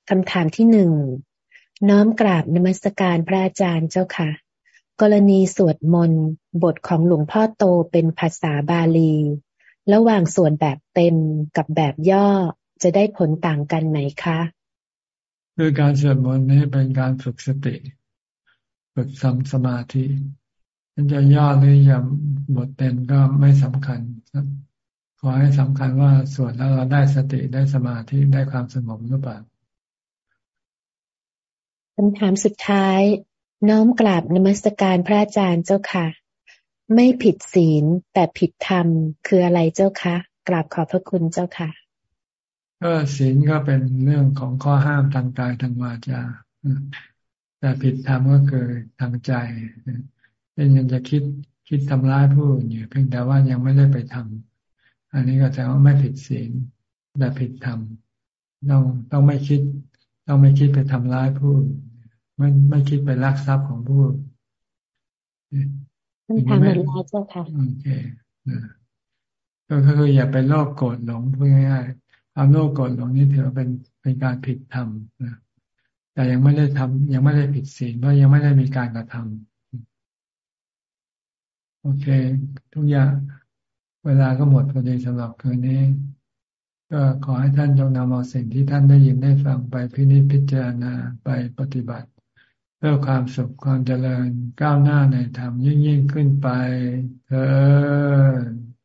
[SPEAKER 45] คำถามที่หนึ่งน้อมกราบนมัสการพระอาจารย์เจ้าค่ะ กรณีสวดมนต์บทของหลวงพ่อโตเป็นภาษาบาลี ระหว่างสวดแบบเต็มกับแบบย่อจะได้ผลต่างกันไหมคะ
[SPEAKER 1] คือการสวดมนต์นี้เป็นการฝึกสติ ฝึกสัมสมาธิมัน จะย่อหรือจะบทเต็มก็ไม่สำคัญขอให้สำคัญว่าสวดแล้วเราได้สติได้สมาธิได้ความสงบหรือเปล่า
[SPEAKER 45] คำถามสุดท้าย น้อมกราบนมัสการพระอาจารย์เจ้าค่ะ ไม่ผิดศีลแต่ผิดธรรมคืออะไรเจ้าคะกราบขอพระคุณเจ้าค่ะ
[SPEAKER 1] ก็ศีลก็เป็นเรื่องของข้อห้ามทางกายทางวาจาแต่ผิดธรรมก็คือทางใจ เป็นยังจะคิดคิดทำร้ายผู้อื่นอยู่เพียงแต่ว่ายังไม่ได้ไปทำอันนี้ก็แสดงว่าไม่ผิดศีลแต่ผิดธรรมต้องต้องไม่คิด ต้องไม่คิดไปทำร้ายผู้ไม่ไม่คิดไปลักทรัพย์ของผู้
[SPEAKER 45] คำถามหมดแล้วเจ้าค่ะโอเค
[SPEAKER 1] ก็คืออย่าไปโลภโกรธหลงพูดง่ายๆความโลภโกรธหลงนี่ถือว่าเป็นเป็นการผิดธรรมนะแต่ยังไม่ได้ทำยังไม่ได้ผิดศีลเพราะยังไม่ได้มีการกระทำ โอเค ทุกอย่างเวลาก็หมดพอดีสำหรับคืนนี้ ก็ขอให้ท่านจงนำเอาสิ่งที่ท่านได้ยินได้ฟังไปพินิจพิจารณาไปปฏิบัติ เพื่อความสุขความเจริญก้าวหน้าในธรรมยิ่งยิ่งขึ้นไปเธอ